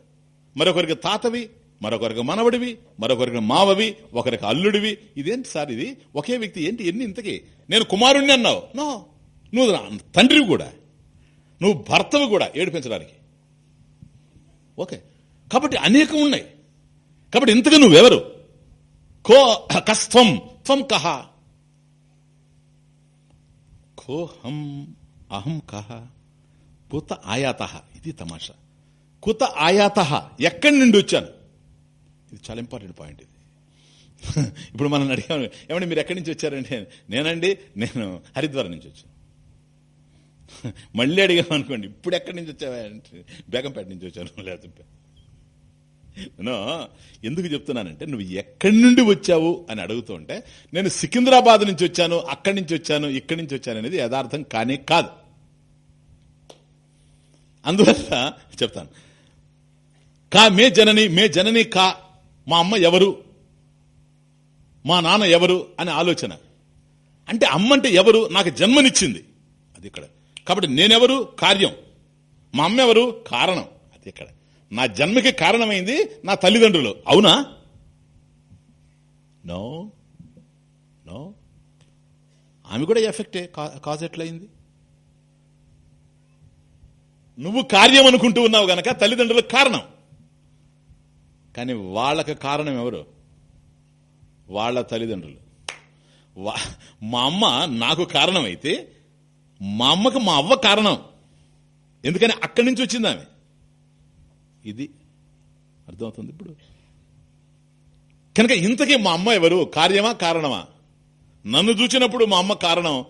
మరొకరికి తాతవి మరొకరికి మనవడివి మరొకరికి మావవి ఒకరికి అల్లుడివి. ఇదేంటి సార్ ఇది? ఒకే వ్యక్తి. ఏంటి ఎన్ని ఇంతకి? నేను కుమారుణ్ణి అన్నావు. నో. నువ్వు తండ్రివి కూడా. నువ్వు భర్తవి కూడా ఏడిపించడానికి. ఓకే. కాబట్టి అనేకం ఉన్నాయి. కాబట్టి ఇంతగా నువ్వెవరు? కో కస్త్వం త్వం. కహ కోహం అహం కహ కుత ఆయాత. ఇది తమాషా. కుత ఆయాత. ఎక్కడి నుండి వచ్చాను? ఇది చాలా ఇంపార్టెంట్ పాయింట్ ఇది. ఇప్పుడు మనం అడిగాము ఏమంటే మీరు ఎక్కడి నుంచి వచ్చారంటే? నేనండి నేను హరిద్వారం నుంచి వచ్చాను. మళ్ళీ అడిగాం అనుకోండి ఇప్పుడు ఎక్కడి నుంచి వచ్చావా? అంటే బేగంపేట నుంచి వచ్చాను లేకపోతే నేను ఎందుకు చెప్తున్నానంటే నువ్వు ఎక్కడి నుండి వచ్చావు అని అడుగుతుంటే నేను సికింద్రాబాద్ నుంచి వచ్చాను అక్కడి నుంచి వచ్చాను ఇక్కడి నుంచి వచ్చాను అనేది యథార్థం కానే కాదు. అందువల్ల చెప్తాను. కా మే జనని మే జనని కా మా అమ్మ ఎవరు? మా నాన్న ఎవరు? అనే ఆలోచన. అంటే అమ్మ అంటే ఎవరు? నాకు జన్మనిచ్చింది. అది ఇక్కడ. కాబట్టి నేనెవరు? కార్యం. మా అమ్మ ఎవరు? కారణం. అది ఇక్కడ. నా జన్మకి కారణమైంది నా తల్లిదండ్రులు. అవునా? నో నో ఆమె కూడా ఎఫెక్టే కాజ్ ఎట్లయింది? నువ్వు కార్యం అనుకుంటూ ఉన్నావు గనక తల్లిదండ్రులకు కారణం. కానీ వాళ్ళకు కారణం ఎవరు? వాళ్ళ తల్లిదండ్రులు. వా- మా అమ్మ నాకు కారణమైతే మా అమ్మకు మా అవ్వ కారణం. ఎందుకని అక్కడి నుంచి వచ్చింది ఆమె? ఇది అర్థమవుతుంది ఇప్పుడు? కనుక ఇంతకీ మా అమ్మ ఎవరు? కార్యమా కారణమా? నన్ను చూచినప్పుడు మా అమ్మ కారణం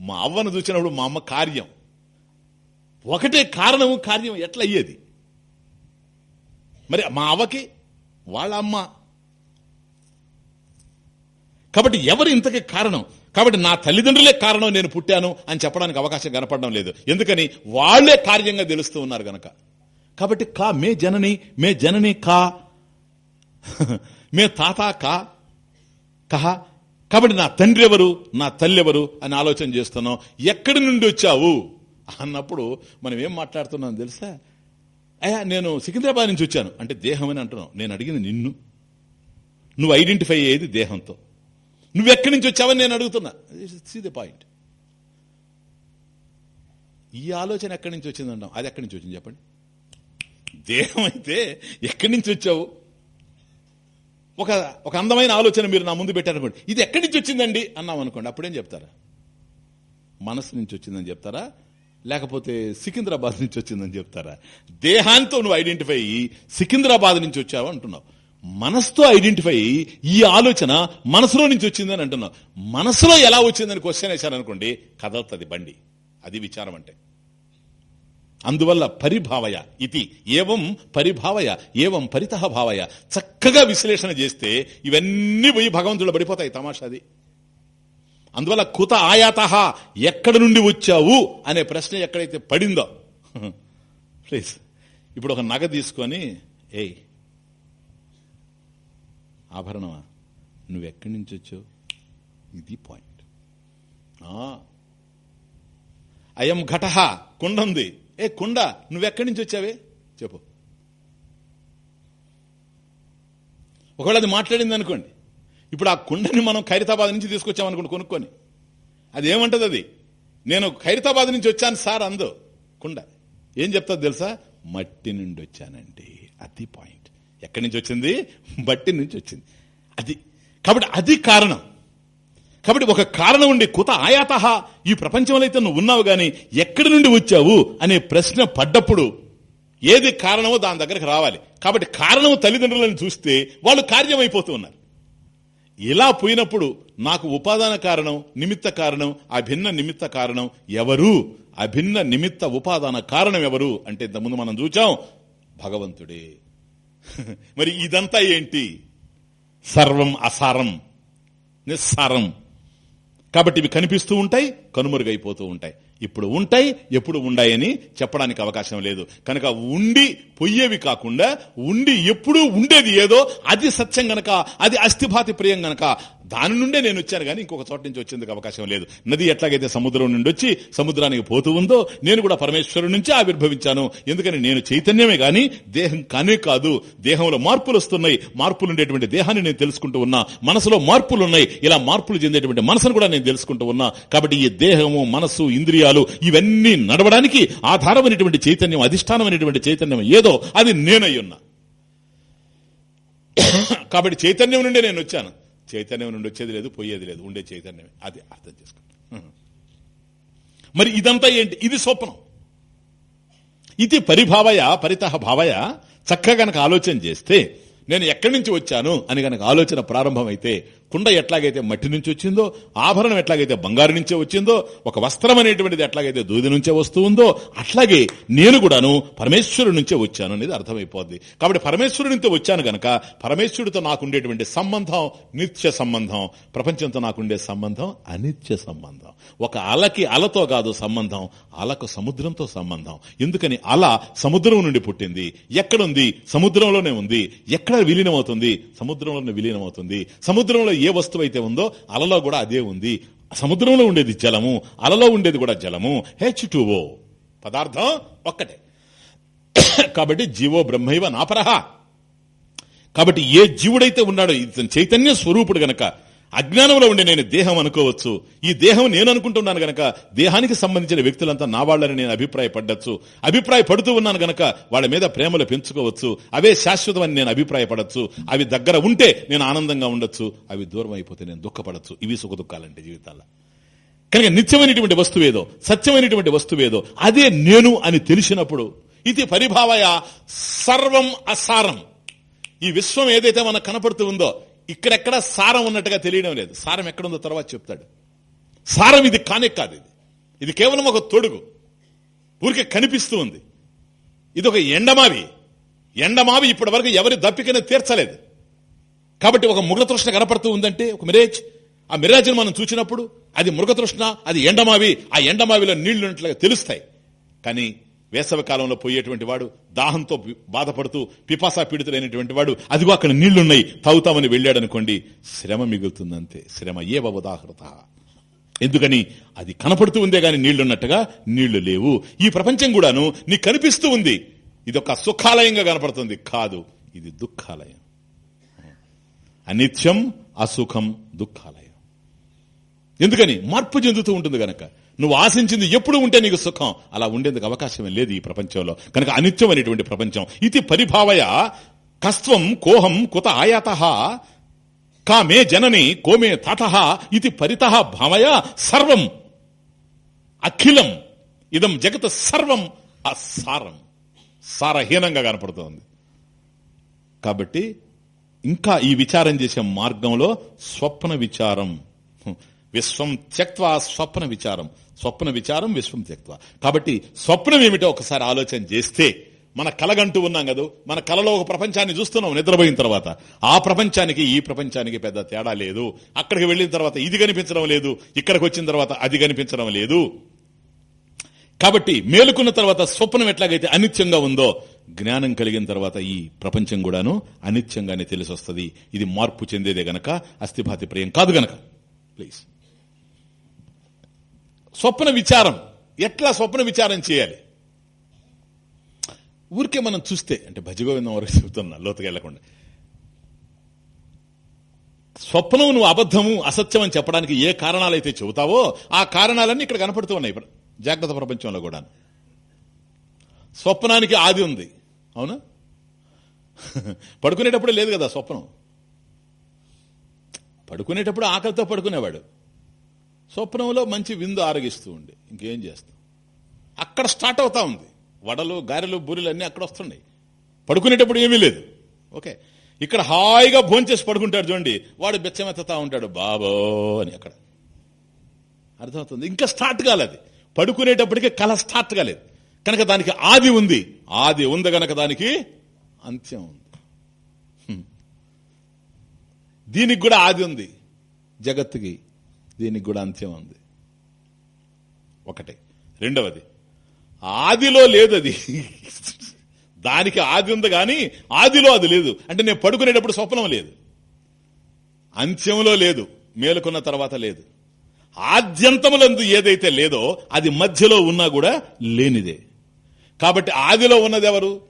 మా అవ్వను చూచినప్పుడు మా అమ్మ కార్యం. ఒకటే కారణము కార్యం ఎట్లా అయ్యేది? మరి మా అవ్వకి వాళ్ళ అమ్మ. కాబట్టి ఎవరు ఇంతకి కారణం? కాబట్టి నా తల్లిదండ్రులే కారణం నేను పుట్టాను అని చెప్పడానికి అవకాశం కనపడడం లేదు. ఎందుకని? వాళ్ళే కార్యంగా తెలుస్తూ ఉన్నారు గనక. కాబట్టి కా మే జనని మే జనని కా మే తాత కా కహ. కాబట్టి నా తండ్రి ఎవరు నా తల్లి ఎవరు అని ఆలోచన చేస్తున్నాం ఎక్కడి నుండి వచ్చావు? అన్నప్పుడు మనం ఏం మాట్లాడుతున్నాం తెలుసా? అయ్యా నేను సికింద్రాబాద్ నుంచి వచ్చాను. అంటే దేహం అని అంటున్నావు. నేను అడిగింది నిన్ను. నువ్వు ఐడెంటిఫై అయ్యేది దేహంతో. నువ్వు ఎక్కడి నుంచి వచ్చావని నేను అడుగుతున్నా. సీ ద పాయింట్ ఈ ఆలోచన ఎక్కడి నుంచి వచ్చిందంటాం అది ఎక్కడి నుంచి వచ్చింది చెప్పండి. దేహం అయితే ఎక్కడి నుంచి వచ్చావు? ఒక ఒక అందమైన ఆలోచన మీరు నా ముందు పెట్టారనుకోండి ఇది ఎక్కడి నుంచి వచ్చిందండి? అన్నాం అనుకోండి. అప్పుడేం చెప్తారా? మనసు నుంచి వచ్చిందని చెప్తారా? లేకపోతే సికింద్రాబాద్ నుంచి వచ్చిందని చెప్తారా? దేహాంతో నువ్వు ఐడెంటిఫై అయ్యి సికింద్రాబాద్ నుంచి వచ్చావు అంటున్నావు. మనసుతో ఐడెంటిఫై అయ్యి ఈ ఆలోచన మనసులో నుంచి వచ్చిందని అంటున్నావు. మనసులో ఎలా వచ్చిందని క్వశ్చన్ వేశారనుకోండి కదలుతుంది బండి. అది విచారం అంటే. అందువల్ల పరిభావయ ఇది. ఏవం పరిభావయ ఏవం పరితః భావయ. చక్కగా విశ్లేషణ చేస్తే ఇవన్నీ పోయి భగవంతుడు పడిపోతాయి తమాషాది అందువల్ల కుత ఆయాత ఎక్కడి నుండి వచ్చావు అనే ప్రశ్న ఎక్కడైతే పడిందో. ప్లీజ్ ఇప్పుడు ఒక నగ తీసుకొని ఏయ్ ఆభరణమా? నువ్వెక్కడి నుంచి వచ్చావు? ఇది పాయింట్. అయం ఘట కుండ ఉంది. ఏ కుండ నువ్వెక్కడి నుంచి వచ్చావే? చెప్పు. ఒకవేళ అది మాట్లాడింది అనుకోండి ఇప్పుడు ఆ కుండని మనం ఖైరతాబాద్ నుంచి తీసుకొచ్చామనుకోండి కొనుక్కొని అది ఏమంటది అది? నేను ఖైరతాబాద్ నుంచి వచ్చాను సార్ అందో కుండ. ఏం చెప్తా తెలుసా? మట్టి నుండి వచ్చానండి. అది పాయింట్. ఎక్కడి నుంచి వచ్చింది? మట్టి నుంచి వచ్చింది. అది. కాబట్టి అది కారణం. కాబట్టి ఒక కారణం ఉండి కుత ఆయాత. ఈ ప్రపంచంలో అయితే నువ్వు ఉన్నావు గాని ఎక్కడి నుండి వచ్చావు అనే ప్రశ్న పడ్డప్పుడు ఏది కారణమో దాని దగ్గరకు రావాలి. కాబట్టి కారణం తల్లిదండ్రులను చూస్తే వాళ్ళు కార్యమైపోతూ ఉన్నారు. ఇలా పోయినప్పుడు నాకు ఉపాదాన కారణం నిమిత్త కారణం అభిన్న నిమిత్త కారణం ఎవరు? అభిన్న నిమిత్త ఉపాదాన కారణం ఎవరు? అంటే ఇంతకుముందు మనం చూచాం భగవంతుడే. మరి ఇదంతా ఏంటి? సర్వం అసారం నిస్సారం. కాబట్టి ఇవి కనిపిస్తూ ఉంటాయి కనుమరుగైపోతూ ఉంటాయి. ఇప్పుడు ఉంటాయి ఎప్పుడు ఉండాయని చెప్పడానికి అవకాశం లేదు. కనుక ఉండి పొయ్యేవి కాకుండా ఉండి ఎప్పుడూ ఉండేది ఏదో అది సత్యం గనక అది అస్థిభాతి ప్రియం గనక దాని నుండే నేను వచ్చాను కానీ ఇంకొక చోట నుంచి వచ్చేందుకు అవకాశం లేదు. నది ఎట్లాగైతే సముద్రం నుండి వచ్చి సముద్రానికి పోతూ ఉందో నేను కూడా పరమేశ్వరు నుంచి ఆవిర్భవించాను. ఎందుకని నేను చైతన్యమే గాని దేహం కానే కాదు. దేహంలో మార్పులు వస్తున్నాయి. మార్పులు ఉండేటువంటి దేహాన్ని నేను తెలుసుకుంటూ ఉన్నా. మనసులో మార్పులు ఉన్నాయి. ఇలా మార్పులు చెందేటువంటి మనసును కూడా నేను తెలుసుకుంటూ ఉన్నా. కాబట్టి ఈ దేహము మనస్సు ఇంద్రియాలు ఇవన్నీ నడవడానికి ఆధారమైనటువంటి చైతన్యం అధిష్టానమైనటువంటి చైతన్యం ఏదో అది నేనయ్యున్నా. కాబట్టి చైతన్యం నుండి నేను వచ్చాను. చైతన్యం నుండి వచ్చేది లేదు పోయేది లేదు. ఉండే చైతన్యమే. అది అర్థం చేసుకోండి. మరి ఇదంతా ఏంటి? ఇది స్వప్నం. ఇది పరిభావయ పరితహ భావయ. చక్కగా గనక ఆలోచన చేస్తే నేను ఎక్కడి నుంచి వచ్చాను అని గనక ఆలోచన ప్రారంభమైతే కుండ ఎట్లాగైతే మట్టి నుంచి వచ్చిందో ఆభరణం ఎట్లాగైతే బంగారు నుంచే వచ్చిందో ఒక వస్త్రం అనేటువంటిది ఎట్లాగైతే దూది నుంచే వస్తూ ఉందో అట్లాగే నేను కూడాను పరమేశ్వరుడి నుంచే వచ్చాను అనేది అర్థమైపోద్ది. కాబట్టి పరమేశ్వరుడి వచ్చాను గనక పరమేశ్వరుడితో నాకుండేటువంటి సంబంధం నిత్య సంబంధం ప్రపంచంతో నాకుండే సంబంధం అనిత్య సంబంధం. ఒక అలకి అలతో కాదు సంబంధం అలకు సముద్రంతో సంబంధం. ఎందుకని? అల సముద్రం నుండి పుట్టింది. ఎక్కడుంది? సముద్రంలోనే ఉంది. ఎక్కడ విలీనమవుతుంది? సముద్రంలోనే విలీనమవుతుంది. సముద్రంలో ఏ వస్తువు అయితే ఉందో అలలో కూడా అదే ఉంది. సముద్రంలో ఉండేది జలము అలలో ఉండేది కూడా జలము. హెచ్ పదార్థం ఒక్కటే. కాబట్టి జీవో బ్రహ్మైవ నాపరహ. కాబట్టి ఏ జీవుడైతే ఉన్నాడో ఇతను చైతన్య స్వరూపుడు గనక అజ్ఞానంలో ఉండే నేను దేహం అనుకోవచ్చు. ఈ దేహం నేను అనుకుంటున్నాను గనక దేహానికి సంబంధించిన వ్యక్తులంతా నా వాళ్ళని నేను అభిప్రాయపడ్డచ్చు అభిప్రాయపడుతూ ఉన్నాను గనక వాళ్ళ మీద ప్రేమలు పెంచుకోవచ్చు. అవే శాశ్వతమని నేను అభిప్రాయపడచ్చు. అవి దగ్గర ఉంటే నేను ఆనందంగా ఉండొచ్చు. అవి దూరం అయిపోతే నేను దుఃఖపడచ్చు. ఇవి సుఖ దుఃఖాలంటే జీవితాల్లో. కనుక నిత్యమైనటువంటి వస్తువేదో సత్యమైనటువంటి వస్తువేదో అదే నేను అని తెలిసినప్పుడు ఇది పరిభావయ సర్వం అసారం. ఈ విశ్వం ఏదైతే మనకు కనపడుతూ ఉందో ఇక్కడెక్కడ సారం ఉన్నట్టుగా తెలియడం లేదు. సారం ఎక్కడుందో తర్వాత చెప్తాడు. సారం ఇది కానే కాదు ఇది. ఇది కేవలం ఒక తొడుగు. ఊరికే కనిపిస్తూ ఉంది. ఇది ఒక ఎండమావి. ఎండమావి ఇప్పటి వరకు ఎవరి దప్పికనే తీర్చలేదు. కాబట్టి ఒక మృగతృష్ణ కనపడుతూ ఉందంటే ఒక మిరేజ్. ఆ మిరాజ్ని మనం చూసినప్పుడు అది మృగతృష్ణ అది ఎండమావి. ఆ ఎండమావిలో నీళ్ళున్నట్లుగా తెలుస్తాయి. కానీ వేసవి కాలంలో పోయేటువంటి వాడు దాహంతో బాధపడుతూ పిపాసా పీడితులైనటువంటి వాడు అదిగో అక్కడ నీళ్ళున్నాయి తాగుతామని వెళ్ళాడనుకోండి శ్రమ మిగులుతుందంతే. శ్రమ ఏ ఉదాహరత ఎందుకని? అది కనపడుతూ ఉందే గాని నీళ్ళున్నట్టుగా నీళ్ళు లేవు. ఈ ప్రపంచం కూడాను నీ కనిపిస్తూ ఉంది. ఇది ఒక సుఖాలయంగా కనపడుతుంది. కాదు ఇది దుఃఖాలయం. అనిత్యం అసుఖం దుఃఖాలయం. ఎందుకని? మార్పు చెందుతూ ఉంటుంది గనక. నువ్వు ఆశించింది ఎప్పుడు ఉంటే నీకు సుఖం. అలా ఉండేందుకు అవకాశం లేదు ఈ ప్రపంచంలో. కనుక అనిత్యం అనేటువంటి ప్రపంచం. ఇది పరిభావయ కస్త్వం కోహం కుత ఆయాత కామే జనని కోమే తాత ఇది పరిత భావయ సర్వం అఖిలం. ఇదం జగత్ సర్వం అసారం. సారహీనంగా కనపడుతోంది. కాబట్టి ఇంకా ఈ విచారం చేసే మార్గంలో స్వప్న విచారం. విశ్వం త్యక్వా స్వప్న విచారం. స్వప్న విచారం విశ్వం త్యక్వ కాబట్టి స్వప్నం ఏమిటో ఒకసారి ఆలోచన చేస్తే మన కలగంటూ ఉన్నాం కదా. మన కలలో ఒక ప్రపంచాన్ని చూస్తున్నాం నిద్రపోయిన తర్వాత. ఆ ప్రపంచానికి ఈ ప్రపంచానికి పెద్ద తేడా లేదు. అక్కడికి వెళ్ళిన తర్వాత ఇది కనిపించడం లేదు. ఇక్కడికి వచ్చిన తర్వాత అది కనిపించడం లేదు. కాబట్టి మేలుకున్న తర్వాత స్వప్నం ఎట్లాగైతే అనిత్యంగా ఉందో జ్ఞానం కలిగిన తర్వాత ఈ ప్రపంచం కూడాను అనిత్యంగానే తెలిసి వస్తుంది ఇది మార్పు చెందేదే గనక అస్థిభాతి ప్రియం కాదు గనక. ప్లీజ్. స్వప్న విచారం. ఎట్లా స్వప్న విచారం చేయాలి? ఊరికే మనం చూస్తే అంటే భజగోవిందం వరకు చెబుతున్నా లోతుగా వెళ్ళకుండా స్వప్నం నువ్వు అబద్ధము అసత్యం అని చెప్పడానికి ఏ కారణాలు అయితే చెబుతావో ఆ కారణాలన్నీ ఇక్కడ కనపడుతూ ఉన్నాయి. ఇప్పుడు జాగ్రత్త ప్రపంచంలో కూడా స్వప్నానికి ఆది ఉంది. అవునా? పడుకునేటప్పుడు లేదు కదా స్వప్నం. పడుకునేటప్పుడు ఆకలితో పడుకునేవాడు. స్వప్నంలో మంచి విందు ఆరగిస్తూ ఉండే. ఇంకేం చేస్తాం? అక్కడ స్టార్ట్ అవుతా ఉంది. వడలు గారెలు బూరెలు అన్నీ అక్కడ వస్తున్నాయి. పడుకునేటప్పుడు ఏమీ లేదు. ఓకే. ఇక్కడ హాయిగా భోంచేసి పడుకుంటాడు చూడండి. వాడు బెచ్చమెత్తుతా ఉంటాడు. బాబో అని అక్కడ. అర్థమవుతుంది? ఇంకా స్టార్ట్ కాలేదు. పడుకునేటప్పటికి కళ స్టార్ట్ కాలేదు. కనుక దానికి ఆది ఉంది. ఆది ఉంది గనక దానికి అంత్యం ఉంది. దీనికి కూడా ఆది ఉంది. జగత్తుకి దీనికి కూడా అంత్యం ఉంది. ఒకటే. రెండవది ఆదిలో లేదు అది దానికి ఆది ఉంది కానీ ఆదిలో అది లేదు. అంటే నేను పడుకునేటప్పుడు స్వప్నం లేదు. అంత్యంలో లేదు. మేలుకున్న తర్వాత లేదు. ఆద్యంతములందు ఏదైతే లేదో అది మధ్యలో ఉన్నా కూడా లేనిదే. కాబట్టి ఆదిలో ఉన్నది ఎవరు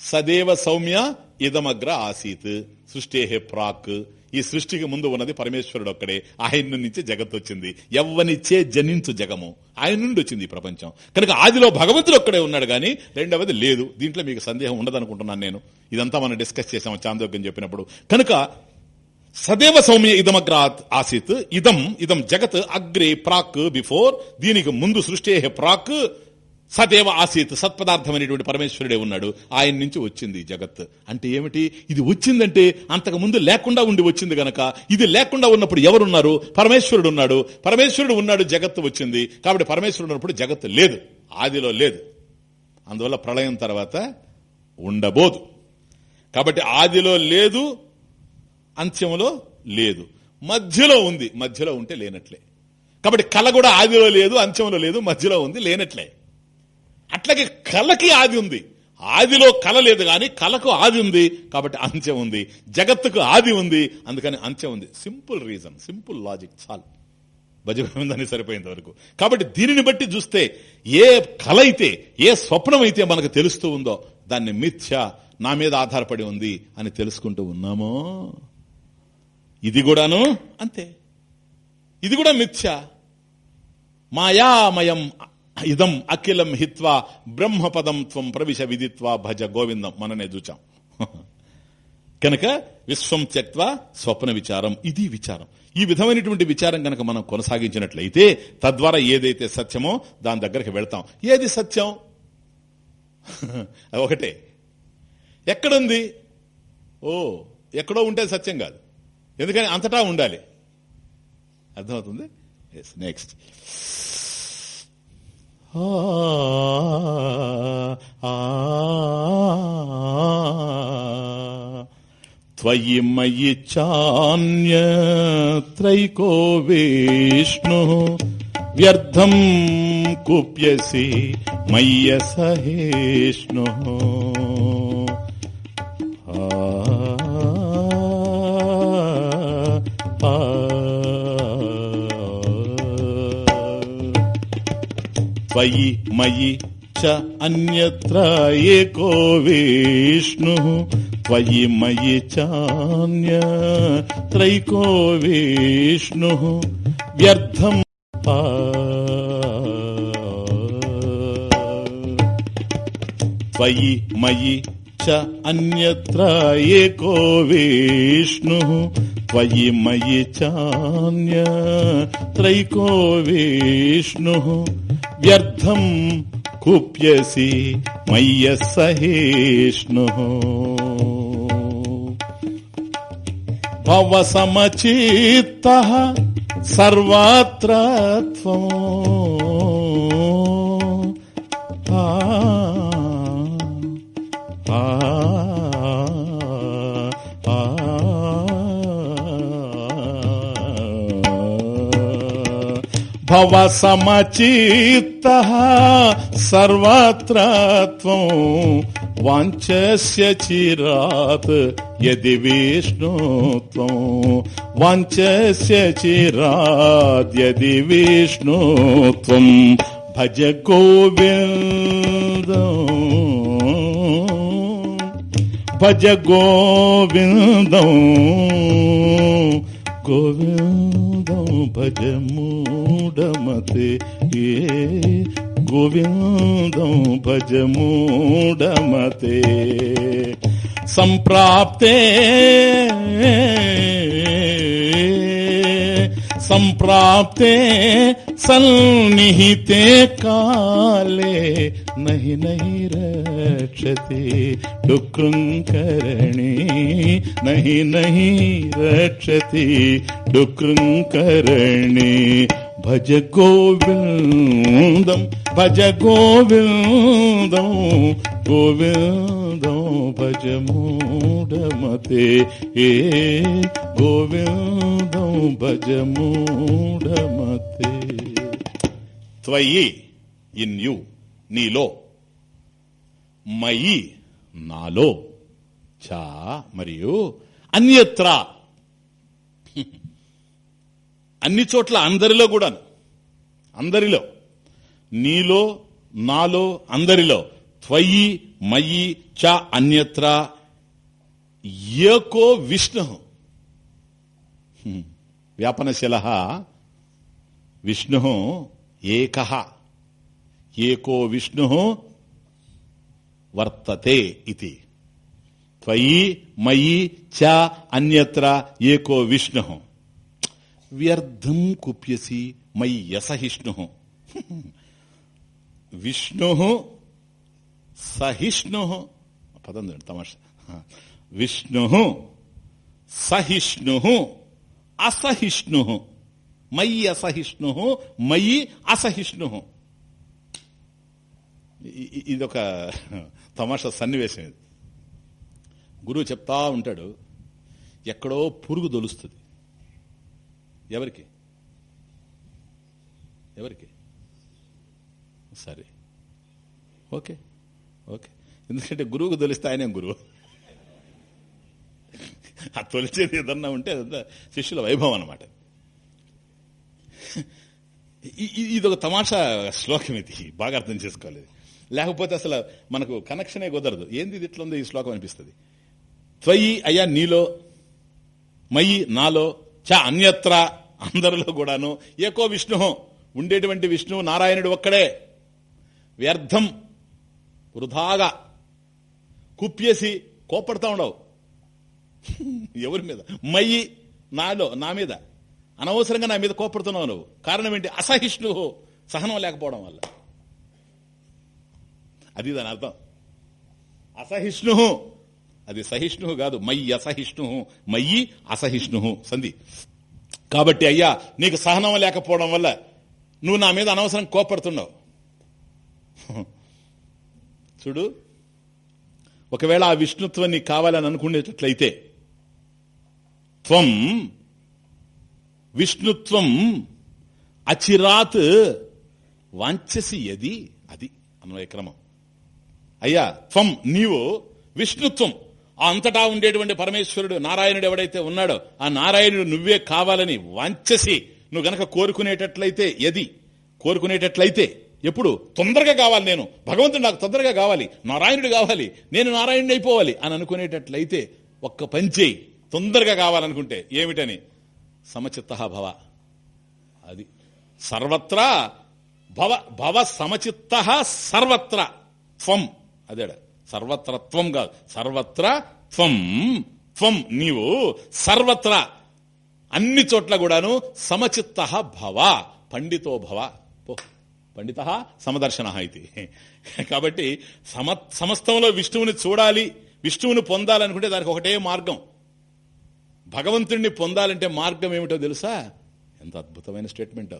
సదేవ సౌమ్య ఇదమగ్ర ఆసీత్. సృష్టేహే ప్రాక్. ఈ సృష్టికి ముందు ఉన్నది పరమేశ్వరుడు ఒక్కడే. ఆయన నుంచే జగత్ వచ్చింది. ఎవ్వనిచ్చే జనించు జగము. ఆయన నుండి వచ్చింది ఈ ప్రపంచం. కనుక ఆదిలో భగవంతుడు ఒక్కడే ఉన్నాడు కానీ రెండవది లేదు. దీంట్లో మీకు సందేహం ఉండదనుకుంటున్నాను నేను. ఇదంతా మనం డిస్కస్ చేసాము చాందోగ్యం చెప్పినప్పుడు. కనుక సదేవ సౌమ్య ఇదమగ్రాత్ ఆసిత్. ఇదం ఇదం జగత్ అగ్రే ప్రాక్ బిఫోర్. దీనికి ముందు సృష్టి ప్రాక్. సదేవ ఆసీత్ సత్పదార్థమైనటువంటి పరమేశ్వరుడే ఉన్నాడు. ఆయన నుంచి వచ్చింది జగత్. అంటే ఏమిటి? ఇది వచ్చిందంటే అంతకు ముందు లేకుండా ఉండి వచ్చింది గనక ఇది లేకుండా ఉన్నప్పుడు ఎవరున్నారు? పరమేశ్వరుడు ఉన్నాడు. పరమేశ్వరుడు ఉన్నాడు జగత్తు వచ్చింది. కాబట్టి పరమేశ్వరుడు ఉన్నప్పుడు జగత్ లేదు. ఆదిలో లేదు. అందువల్ల ప్రళయం తర్వాత ఉండబోదు. కాబట్టి ఆదిలో లేదు అంత్యంలో లేదు. మధ్యలో ఉంది. మధ్యలో ఉంటే లేనట్లే. కాబట్టి కళ కూడా ఆదిలో లేదు అంత్యంలో లేదు మధ్యలో ఉంది లేనట్లే. అట్లాగే కళకి ఆది ఉంది. ఆదిలో కళ లేదు కానీ కళకు ఆది ఉంది కాబట్టి అంచె ఉంది. జగత్తుకు ఆది ఉంది అందుకని అంచె ఉంది. సింపుల్ రీజన్ సింపుల్ లాజిక్ చాలు. భజగోవిందని సరిపోయేంత వరకు. కాబట్టి దీనిని బట్టి చూస్తే ఏ కళ అయితే ఏ స్వప్నం అయితే మనకు తెలుస్తూ ఉందో దాన్ని మిథ్య నా మీద ఆధారపడి ఉంది అని తెలుసుకుంటూ ఉన్నామో? ఇది కూడాను అంతే. ఇది కూడా మిథ్య. మాయామయం ఇదం అఖిలం హిత్వా బ్రహ్మపదం త్వం ప్రవిశ విదిత్వా భజ గోవిందం. మననే చూచాం. కనుక విశ్వం త్యక్వ స్వప్న విచారం. ఇది విచారం. ఈ విధమైనటువంటి విచారం కనుక మనం కొనసాగించినట్లయితే తద్వారా ఏదైతే సత్యమో దాని దగ్గరికి వెళ్తాం. ఏది సత్యం? ఒకటే. ఎక్కడుంది? ఓ ఎక్కడో ఉంటే సత్యం కాదు. ఎందుకని అంతటా ఉండాలి. అర్థమవుతుంది? ఎస్ నెక్స్ట్ त्वयि मयि चान्यत्रैको विष्णु व्यर्थम् कुप्यसि मय्यसहेष्णुः त्वयि मयि च వయి మయి చ అన్యత్ర ఏకో విష్ణు త్వయి మయి చాన్య త్రైకో విష్ణు వ్యర్థం పా మయి చ అన్యత్ర ఏకో విష్ణు త్వయి మయి చాన్య త్రైకో విష్ణు వ్యర్థం కుప్యసి మయ్య సహిష్ణు. భవ సమచిత్త సర్వాత్ర భవ సమచిత్త యుక్త సర్వాత్రాత్వం వాంఛస్య చిరాత్ యది విష్ణుత్వం వాంఛస్య చిరాత్ యది విష్ణుత్వం భజ గోవిందం. భజ గోవిందం. గోవింద. మూఢమతే ఏ గోవిందం భజ సంప్రాప్తే. సంప్రాప్తే సన్నిహితే కాలే. నహి నహి రక్షతే డుకృంకరణి నహి నహి రక్షతి డుకృంకరణి భజ గోవిందం భజ గోవిందం గోవిందం భజ మూఢమతే. ఏ గోవిందం భజ మూఢమతే. త్వయి ఇన్ యూ. నీలో. మయి నాలో. చా మరియు అన్యత్ర. అన్ని చోట్ల అందరిలో కూడా అందరిలో. నీలో నాలో అందరిలో. త్వయి మయి చ అన్యత్ర. ఏకో విష్ణు. వ్యాపనశీల విష్ణు ఏక. ఏకో విష్ణు వర్తతే ఇది త్వయి మయి చ అన్యత్ర ఏకో విష్ణు వ్యర్థం కుప్యసి మై యసహిష్ణు విష్ణు సహిష్ణు పదం తమాష విష్ణు సహిష్ణు అసహిష్ణు మయి అసహిష్ణు మయి అసహిష్ణు ఇదొక తమాషా సన్నివేశం ఇది. గురువు చెప్తా ఉంటాడు ఎక్కడో పురుగు దొలుస్తుంది. ఎవరికి? ఎవరికి? సరే. ఓకే. ఓకే. ఎందుకంటే గురువుకు తొలిస్తే ఆయనే గురువు. ఆ తొలిచేది ఏదన్నా ఉంటే అదంతా శిష్యుల వైభవం అనమాట ఇది ఒక తమాషా శ్లోకం ఇది. బాగా అర్థం చేసుకోవాలి. లేకపోతే అసలు మనకు కనెక్షనే కుదరదు. ఏంది ఇది ఇట్లా ఈ శ్లోకం అనిపిస్తుంది. త్వయి అయ్యా నీలో మయి నాలో చ అన్యత్ర అందరిలో కూడాను. ఏకో విష్ణు ఉండేటువంటి విష్ణు నారాయణుడు ఒక్కడే. వ్యర్థం వృధాగా కుప్పేసి కోపడతా ఉండవు. ఎవరి మీద? మయ్యి నాలో నా మీద. అనవసరంగా నా మీద కోపడుతున్నావు నువ్వు. కారణం ఏంటి? అసహిష్ణు సహనం లేకపోవడం వల్ల. అది దాని అర్థం. అసహిష్ణు అది సహిష్ణు కాదు. మయ్యి అసహిష్ణు మయ్యి అసహిష్ణు సంధి. కాబట్టి అయ్యా నీకు సహనం లేకపోవడం వల్ల నువ్వు నా మీద అనవసరం కోపడుతున్నావు. చూడు ఒకవేళ ఆ విష్ణుత్వం నీకు కావాలని అనుకునేటట్లయితే త్వం విష్ణుత్వం అచిరాత్ వాంఛసి ఎది అది అన్వయ క్రమం. అయ్యా త్వం నీవు విష్ణుత్వం. ఆ అంతటా ఉండేటువంటి పరమేశ్వరుడు నారాయణుడు ఎవడైతే ఉన్నాడో ఆ నారాయణుడు నువ్వే కావాలని వాంఛసి నువ్వు గనక కోరుకునేటట్లయితే ఎది? కోరుకునేటట్లయితే ఎప్పుడు? తొందరగా కావాలి నేను. భగవంతుడు నాకు తొందరగా కావాలి. నారాయణుడు కావాలి. నేను నారాయణుడు అయిపోవాలి అని అనుకునేటట్లయితే ఒక్క పంచేయి తొందరగా కావాలనుకుంటే ఏమిటని? సమచిత్త భవ. అది సర్వత్రా భవ భవ సమచిత్త సర్వత్ర. త్వం. అదేడ. సర్వత్రత్వం కాదు. సర్వత్ర త్వం. త్వం. నీవు సర్వత్ర. అన్ని చోట్ల కూడాను సమచిత్త భవ. పండితో భవ. పో. పండిత సమదర్శన ఇది. కాబట్టి సమ సమస్తంలో విష్ణువుని చూడాలి. విష్ణువుని పొందాలనుకుంటే దానికి ఒకటే మార్గం. భగవంతుడిని పొందాలంటే మార్గం ఏమిటో తెలుసా? ఎంత అద్భుతమైన స్టేట్మెంట్.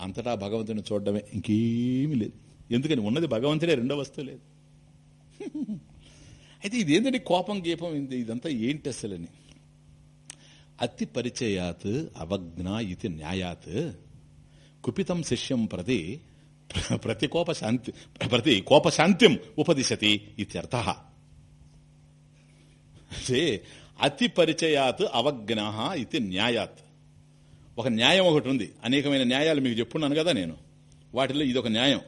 అంతటా భగవంతుని చూడడమే. ఇంకేమీ లేదు. ఎందుకని? ఉన్నది భగవంతుడే రెండో వస్తువు లేదు. అయితే ఇదేంటంటే కోపం గీపం? ఇది ఇదంతా ఏంటి అసలని? అతి పరిచయాత్ అవజ్ఞ ఇది న్యాయాత్ కుపితం శిష్యం ప్రతి ప్రతి కోప శాంతి ప్రతి కోపశాంతిం ఉపదిశతి ఇత్యర్థ. అంటే అతి పరిచయాత్ అవజ్ఞ ఇది న్యాయాత్. ఒక న్యాయం ఒకటి ఉంది. అనేకమైన న్యాయాలు మీకు చెప్పున్నాను కదా నేను. వాటిలో ఇది ఒక న్యాయం.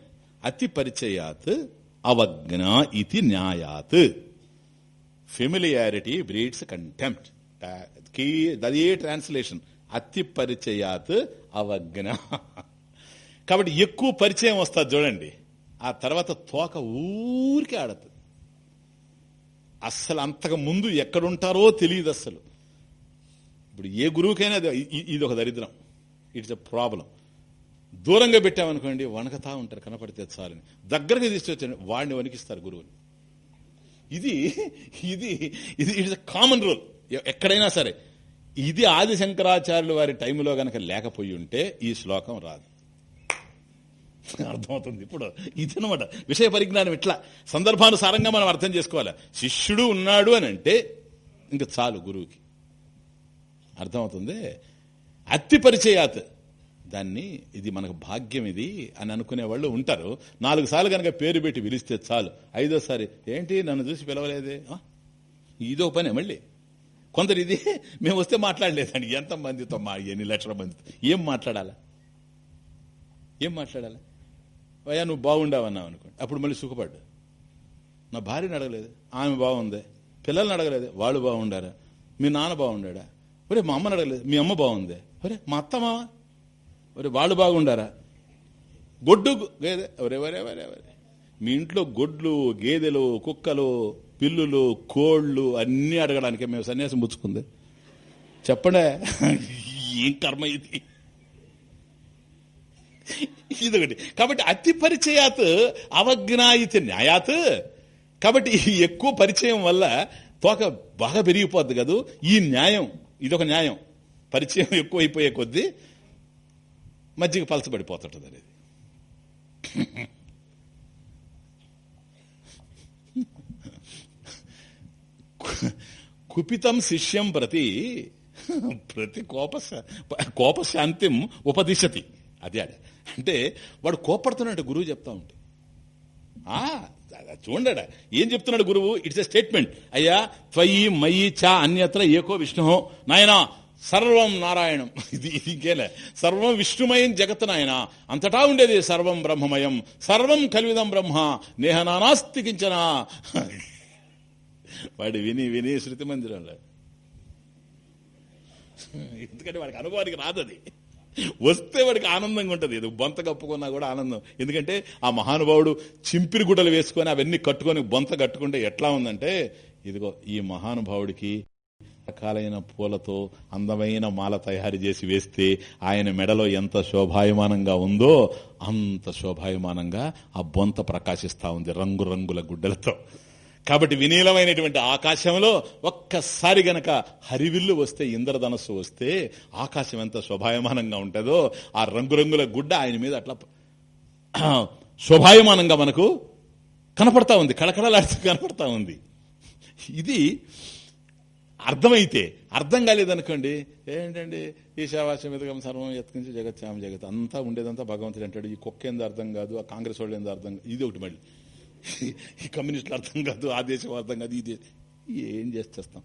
అతి పరిచయాత్ అవజ్ఞ ఇది న్యాయాత్. ఫెమిలియారిటీ బ్రీడ్స్ కంటెంప్ట్ అదే ట్రాన్స్లేషన్ అతి పరిచయాత్ అవజ్ఞ. కాబట్టి ఎక్కువ పరిచయం వస్తుంది చూడండి. ఆ తర్వాత తోక ఊరికే ఆడదు అస్సలు అంతకు ముందు ఎక్కడుంటారో తెలియదు అస్సలు. ఇప్పుడు ఏ గురువుకైనా ఇది ఒక దరిద్రం. ఇట్స్ ఎ ప్రాబ్లం దూరంగా పెట్టామనుకోండి వణకతా ఉంటారు కనపడితే చాలని దగ్గరగా తీసుకొచ్చాను వాడిని వణికిస్తారు గురువుని. ఇది ఇది ఇది ఇట్స్ కామన్ రూల్ ఎక్కడైనా సరే. ఇది ఆది శంకరాచార్యులు వారి టైంలో గనక లేకపోయి ఉంటే ఈ శ్లోకం రాదు. అర్థమవుతుంది ఇప్పుడు. ఇదనమాట విషయ పరిజ్ఞానం ఇట్లా. సందర్భానుసారంగా మనం అర్థం చేసుకోవాలి. శిష్యుడు ఉన్నాడు అని అంటే ఇంక చాలు గురువుకి. అర్థమవుతుంది? అతి పరిచయాత్. దాన్ని ఇది మనకు భాగ్యం ఇది అని అనుకునే వాళ్ళు ఉంటారు. నాలుగు సార్లు కనుక పేరు పెట్టి పిలిస్తే చాలు. ఐదోసారి ఏంటి నన్ను చూసి పిలవలేదే? ఇదో పనే మళ్ళీ. కొందరు ఇది మేము వస్తే మాట్లాడలేదండి ఎంత మందితో మా ఎన్ని లక్షల మందితో. ఏం మాట్లాడాలా? ఏం మాట్లాడాలి? అయ్యా నువ్వు బాగుండావన్నావు అనుకోండి. అప్పుడు మళ్ళీ సుఖపడ్డు నా భార్యను అడగలేదు. ఆమె బాగుంది. పిల్లల్ని అడగలేదు. వాళ్ళు బాగుండారా? మీ నాన్న బాగుండా ఒరే మా అమ్మని అడగలేదు. మీ అమ్మ బాగుంది. ఒరే మా అత్తమావా మరి వాళ్ళు బాగుండారా? గొడ్డు గేదె ఒరే వరే వరే వరే మీ ఇంట్లో గొడ్లు గేదెలు కుక్కలు పిల్లులు కోళ్ళు అన్నీ అడగడానికి మేము సన్యాసం పుచ్చుకుంది. చెప్పండే? ఏం కర్మ ఇది? ఇదొకటి. కాబట్టి అతి పరిచయాత్ అవజ్ఞాయిత న్యాయాత్. కాబట్టి ఎక్కువ పరిచయం వల్ల తోక బాగా పెరిగిపోద్ది కదూ? ఈ న్యాయం ఇదొక న్యాయం. పరిచయం ఎక్కువైపోయే కొద్దీ మజ్జిగ పలచబడిపోతుంటుంది అనేది కుపితం శిష్యం ప్రతి ప్రతి కోప కోపశాంతిం ఉపదిశతి. అదే అంటే వాడు కోపడుతున్నాడు గురువు చెప్తా ఉంటే. చూడండి ఏం చెప్తున్నాడు గురువు? It's a statement. అయ్యా త్వయి మయి చ అన్యత్ర ఏకో విష్ణు. నాయనా సర్వం నారాయణం. ఇది ఇంకేలే. సర్వం విష్ణుమయం జగత్ నాయన. అంతటా ఉండేది సర్వం బ్రహ్మమయం. సర్వం కలివిదం బ్రహ్మ. నేహ నానాస్తి కించన. వాడు విని విని శృతి మందిరంలో. ఎందుకంటే వాడికి అనుభవానికి రాదది వస్తే వాడికి ఆనందంగా ఉంటుంది. ఇది బొంత కప్పుకున్నా కూడా ఆనందం. ఎందుకంటే ఆ మహానుభావుడు చింపిరి గుడ్డలు వేసుకొని అవన్నీ కట్టుకొని బొంత కట్టుకుంటే ఎట్లా ఉందంటే ఇదిగో ఈ మహానుభావుడికి రకాలైన పూలతో అందమైన మాల తయారు చేసి వేస్తే ఆయన మెడలో ఎంత శోభాయమానంగా ఉందో అంత శోభాయమానంగా ఆ బొంత ప్రకాశిస్తా ఉంది రంగురంగుల గుడ్డలతో. కాబట్టి వినీలమైనటువంటి ఆకాశంలో ఒక్కసారి గనక హరివిల్లు వస్తే ఇంద్రధనస్సు వస్తే ఆకాశం ఎంత శోభాయమానంగా ఉంటుందో ఆ రంగురంగుల గుడ్డ ఆయన మీద అట్లా శోభాయమానంగా మనకు కనపడతా ఉంది కళకళలాడుతూ కనపడతా ఉంది. ఇది అర్థమైతే అర్థం కాలేదనుకోండి ఏంటండి ఈశావాస్యం ఎదగం సర్వం ఎత్కించి జగత్యామ జగత్. అంతా ఉండేదంతా భగవంతుడు అంటాడు ఈ కుక్క ఏందో అర్థం కాదు ఆ కాంగ్రెస్ వాళ్ళు ఏందో అర్థం ఇది ఒకటి మళ్ళీ. ఈ కమ్యూనిస్టులు అర్థం కాదు ఆ దేశం అర్థం కాదు ఈ దేశం ఏం చేస్తాం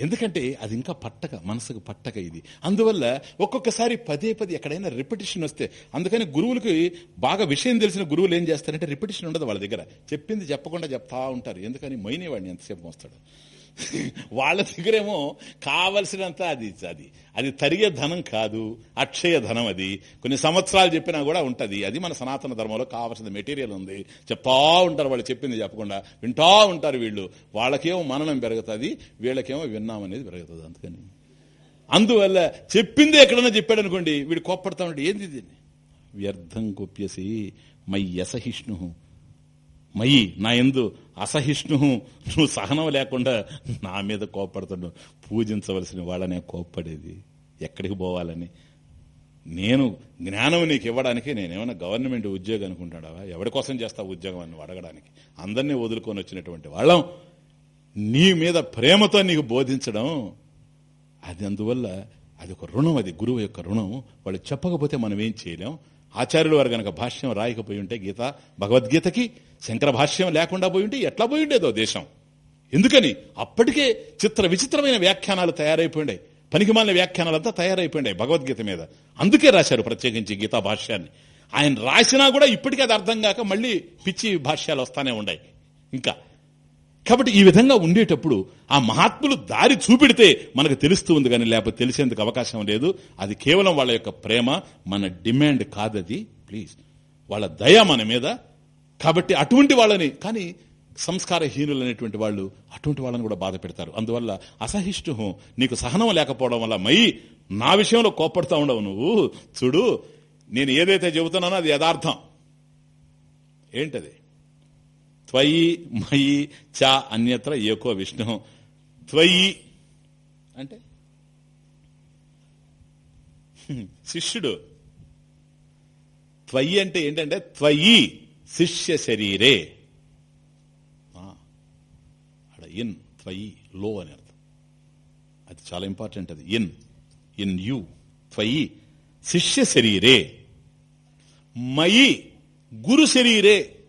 ఎందుకంటే అది ఇంకా పట్టక మనసుకు పట్టక ఇది. అందువల్ల ఒక్కొక్కసారి పదే పదే ఎక్కడైనా రిపిటిషన్ వస్తే అందుకని గురువులకి బాగా విషయం తెలిసిన గురువులు ఏం చేస్తారంటే రిపిటిషన్ ఉండదు వాళ్ళ దగ్గర. చెప్పింది చెప్పకుండా చెప్తా ఉంటారు. ఎందుకని మైనేవాడిని ఎంతసేపు వస్తాడు వాళ్ళ దగ్గరేమో కావలసినంత అది అది. అది తరిగే ధనం కాదు అక్షయ ధనం అది. కొన్ని సంవత్సరాలు చెప్పినా కూడా ఉంటది. అది మన సనాతన ధర్మంలో కావలసిన మెటీరియల్ ఉంది. చెప్తా ఉంటారు వాళ్ళు చెప్పింది చెప్పకుండా వింటా ఉంటారు వీళ్ళు. వాళ్ళకేమో మననం పెరుగుతుంది వీళ్ళకేమో విన్నామనేది పెరుగుతుంది అందుకని. అందువల్ల చెప్పింది ఎక్కడన్నా చెప్పాడు అనుకోండి వీడు కోప్పడతా ఏంది ఇది? వ్యర్థం కొప్యసి మై యసహిష్ణు. మయి నా ఎందు అసహిష్ణు నువ్వు సహనం లేకుండా నా మీద కోప్పడుతున్నావు పూజించవలసిన వాళ్ళనే కోప్పడేది. ఎక్కడికి పోవాలని? నేను జ్ఞానం నీకు ఇవ్వడానికి నేనేమైనా గవర్నమెంట్ ఉద్యోగం అనుకుంటాడావా? ఎవరి కోసం చేస్తావు ఉద్యోగం అని అడగడానికి? అందరినీ వదులుకొని వచ్చినటువంటి వాళ్ళం. నీ మీద ప్రేమతో నీకు బోధించడం. అది అందువల్ల అది ఒక రుణం అది గురువు యొక్క రుణం. వాళ్ళు చెప్పకపోతే మనం ఏం చేయలేం. ఆచార్యుల వారు గనక భాష్యం రాయకపోయి ఉంటే గీత భగవద్గీతకి శంకర భాష్యం లేకుండా పోయి ఉంటే ఎట్లా పోయి ఉండేదో దేశం. ఎందుకని? అప్పటికే చిత్ర విచిత్రమైన వ్యాఖ్యానాలు తయారైపోయిండాయి పనికిమాలిన వ్యాఖ్యానాలంతా తయారైపోయిండాయి భగవద్గీత మీద. అందుకే రాశారు ప్రత్యేకించి గీతా భాష్యాన్ని. ఆయన రాసినా కూడా ఇప్పటికీ అది అర్థం కాక మళ్ళీ పిచ్చి భాష్యాలు వస్తానే ఉన్నాయి. ఇంకా కాబట్టి ఈ విధంగా ఉండేటప్పుడు ఆ మహాత్ములు దారి చూపెడితే మనకు తెలుస్తూ ఉంది కానీ లేకపోతే తెలిసేందుకు అవకాశం లేదు. అది కేవలం వాళ్ళ యొక్క ప్రేమ మన డిమాండ్ కాదది. ప్లీజ్. వాళ్ళ దయ మన మీద. కాబట్టి అటువంటి వాళ్ళని కానీ సంస్కారహీనులు అనేటువంటి వాళ్ళు అటువంటి వాళ్ళని కూడా బాధ పెడతారు. అందువల్ల అసహిష్ణు నీకు సహనం లేకపోవడం వల్ల మై నా విషయంలో కోప్పడతా ఉండవు నువ్వు. చూడు నేను ఏదైతే చెబుతున్నానో అది యథార్థం. ఏంటది? త్వయి మయి చ అన్యత్ర ఏకో విష్ణు. త్వయి అంటే? శిష్యుడు. త్వయి అంటే ఏంటంటే త్వయి శిష్య శరీరే. అక్కడ ఇన్ త్వయి లో అని అర్థం. అది చాలా ఇంపార్టెంట్ అది. ఇన్ ఇన్ యు త్వయి శిష్య శరీరే. మయి గురు శరీరే.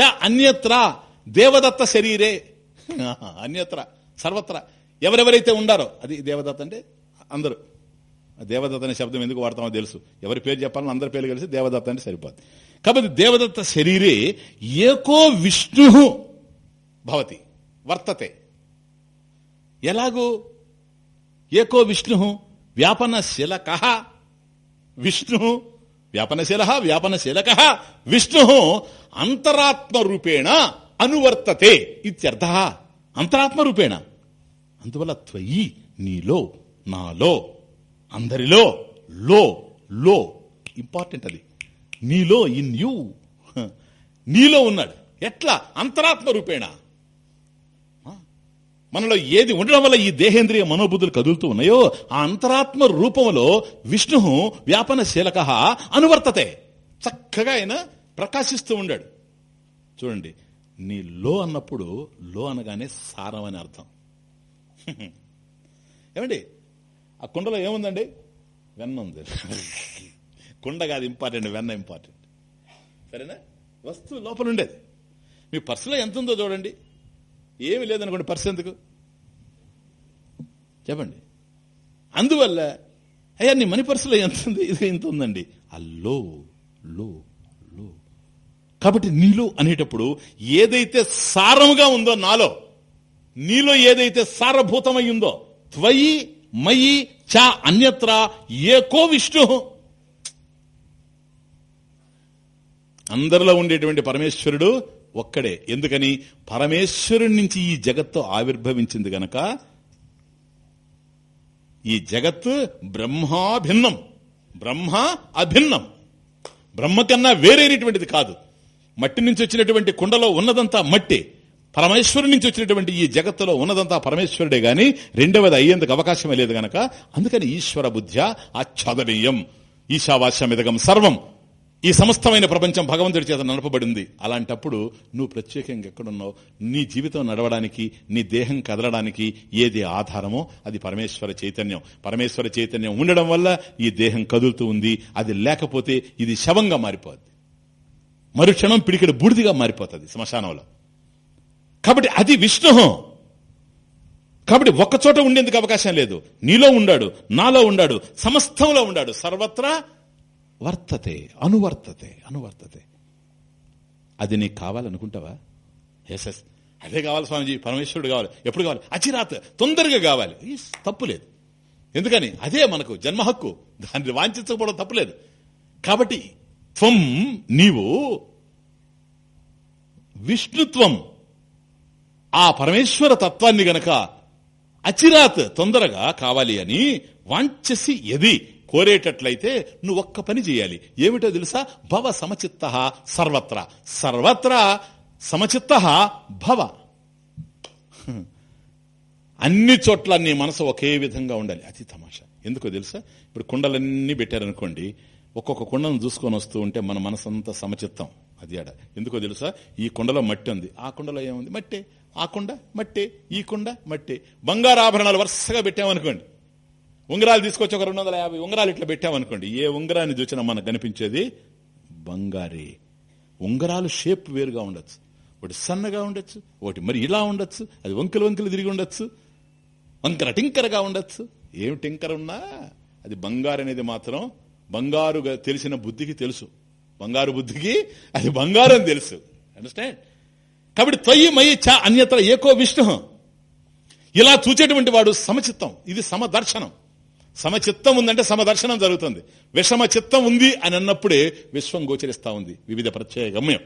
చ అన్యత్ర దేవదత్త శరీరే. అన్యత్ర సర్వత్ర. ఎవరెవరైతే ఉండారో అది దేవదత్త అంటే అందరూ. దేవదత్త అనే శబ్దం ఎందుకు వాడతామో తెలుసు. ఎవరి పేరు చెప్పాలని అందరి పేరు కలిసి దేవదత్త అంటే సరిపోద్ది. కాబట్టి దేవదత్త శరీరే ఏకో విష్ణు భవతి వర్తతే. ఎలాగూ? ఏకో విష్ణు వ్యాపనశీలక విష్ణు వ్యాపనశీల వ్యాపనశీలక విష్ణు అంతరాత్మ రూపేణ అనువర్తతే ఇత్యర్థ. అంతరాత్మ రూపేణ అందువల్ల త్వయి నీలో నాలో అందరిలో లో లో ఇంపార్టెంట్ అది నీలో ఇన్ యూ. నీలో ఉన్నాడు. ఎట్లా? అంతరాత్మ రూపేణ మనలో ఏది ఉండడం వల్ల ఈ దేహేంద్రియ మనోబుద్ధులు కదులుతూ ఉన్నాయో ఆ అంతరాత్మ రూపంలో విష్ణు వ్యాపనశీలక అనువర్తతే. చక్కగా ఆయన ప్రకాశిస్తూ ఉండాడు. చూడండి నీ లో అన్నప్పుడు లో అనగానే సారం అని అర్థం. ఏమండి ఆ కుండలో ఏముందండి? వెన్న ఉంది. కుండ కాదు ఇంపార్టెంట్ వెన్న ఇంపార్టెంట్. సరేనా? వస్తువు లోపల ఉండేది. మీ పర్సులో ఎంత ఉందో చూడండి. ఏమి లేదనుకోండి పర్సు ఎందుకు? చెప్పండి. అందువల్ల అయ్యా నీ మనీ పర్సులో ఎంత ఉంది? ఇది ఇంత ఉందండి. ఆ లో లో లో. కాబట్టి నీలో అనేటప్పుడు ఏదైతే సారముగా ఉందో నాలో నీలో ఏదైతే సారభూతమై ఉందో త్వయి మయి చ అన్యత్ర ఏకో విష్ణు. అందరిలో ఉండేటువంటి పరమేశ్వరుడు ఒక్కడే. ఎందుకని? పరమేశ్వరుడి నుంచి ఈ జగత్తు ఆవిర్భవించింది గనక ఈ జగత్ బ్రహ్మాభిన్నం. బ్రహ్మ అభిన్నం. బ్రహ్మ కన్నా వేరైనటువంటిది కాదు. మట్టి నుంచి వచ్చినటువంటి కుండలో ఉన్నదంతా మట్టి. పరమేశ్వరుడి నుంచి వచ్చినటువంటి ఈ జగత్తులో ఉన్నదంతా పరమేశ్వరుడే గాని రెండవది అయ్యేందుకు అవకాశమే లేదు గనక అందుకని ఈశ్వర బుద్ధ్య ఆచ్ఛాదనీయం. ఈశావాస్యమిదగం సర్వం. ఈ సమస్తమైన ప్రపంచం భగవంతుడి చేత నడపబడింది. అలాంటప్పుడు నువ్వు ప్రత్యేకంగా ఎక్కడున్నావు? నీ జీవితం నడవడానికి నీ దేహం కదలడానికి ఏది ఆధారమో అది పరమేశ్వర చైతన్యం. పరమేశ్వర చైతన్యం ఉండడం వల్ల ఈ దేహం కదులుతూ ఉంది. అది లేకపోతే ఇది శవంగా మారిపోద్ది. మరుక్షణం పిడికిడ బూడిదిగా మారిపోతుంది శ్మశానంలో. కాబట్టి అది విష్ణు కాబట్టి ఒక్కచోట ఉండేందుకు అవకాశం లేదు. నీలో ఉండాడు నాలో ఉండాడు సమస్తంలో ఉండాడు. సర్వత్రా వర్తతే అనువర్తతే అనువర్తతే. అది నీకు కావాలనుకుంటావా? ఎస్ ఎస్ అదే కావాలి స్వామిజీ పరమేశ్వరుడు కావాలి. ఎప్పుడు కావాలి? అచిరాత్ తొందరగా కావాలి. ఈస్, తప్పు లేదు. ఎందుకని? అదే మనకు జన్మ హక్కు. దాన్ని వాంఛించకపోవడం తప్పులేదు కాబట్టి త్వం నీవు విష్ణుత్వం ఆ పరమేశ్వర తత్వాన్ని గనక అచిరాత్ తొందరగా కావాలి అని వాంఛసి ఎది కోరేటట్లయితే నువ్వు ఒక్క పని చేయాలి. ఏమిటో తెలుసా? భవ సమచిత్త సర్వత్ర. సర్వత్రా సమచిత్త భవ. అన్ని చోట్ల నీ మనసు ఒకే విధంగా ఉండాలి. అది తమాషా. ఎందుకో తెలుసా? ఇప్పుడు కుండలన్నీ పెట్టారనుకోండి ఒక్కొక్క కుండను చూసుకొని వస్తూ ఉంటే మన మనసంతా సమచిత్తం. అది ఆడ. ఎందుకో తెలుసా? ఈ కుండలో మట్టి ఉంది. ఆ కుండలో ఏముంది? మట్టే. ఆ కుండ మట్టే. ఈ కుండ మట్టే. బంగారు ఆభరణాలు వరుసగా పెట్టామనుకోండి. ఉంగరాలు తీసుకొచ్చి ఒక రెండు వందల యాభై ఉంగరాలు ఇట్లా పెట్టామనుకోండి ఏ ఉంగరాన్ని చూసినా మనకు కనిపించేది బంగారే. ఉంగరాలు షేప్ వేరుగా ఉండొచ్చు. ఒకటి సన్నగా ఉండొచ్చు ఒకటి మరి ఇలా ఉండొచ్చు అది వంకలు వంకలు తిరిగి ఉండొచ్చు వంకర టింకరగా ఉండొచ్చు. ఏమి టింకర ఉన్నా అది బంగారు అనేది మాత్రం బంగారుగా తెలిసిన బుద్ధికి తెలుసు. బంగారు బుద్ధికి అది బంగారు అని తెలుసు. అండర్స్టాండ్ కాబట్టి త్వయి మయి చ అన్యత్ర ఏకో విష్ణు. ఇలా చూచేటువంటి వాడు సమచిత్తం. ఇది సమదర్శనం. సమచిత్తం ఉందంటే సమదర్శనం జరుగుతుంది. విషమ చిత్తం ఉంది అని అన్నప్పుడే విశ్వం గోచరిస్తా ఉంది. వివిధ ప్రత్యయ గమ్యం.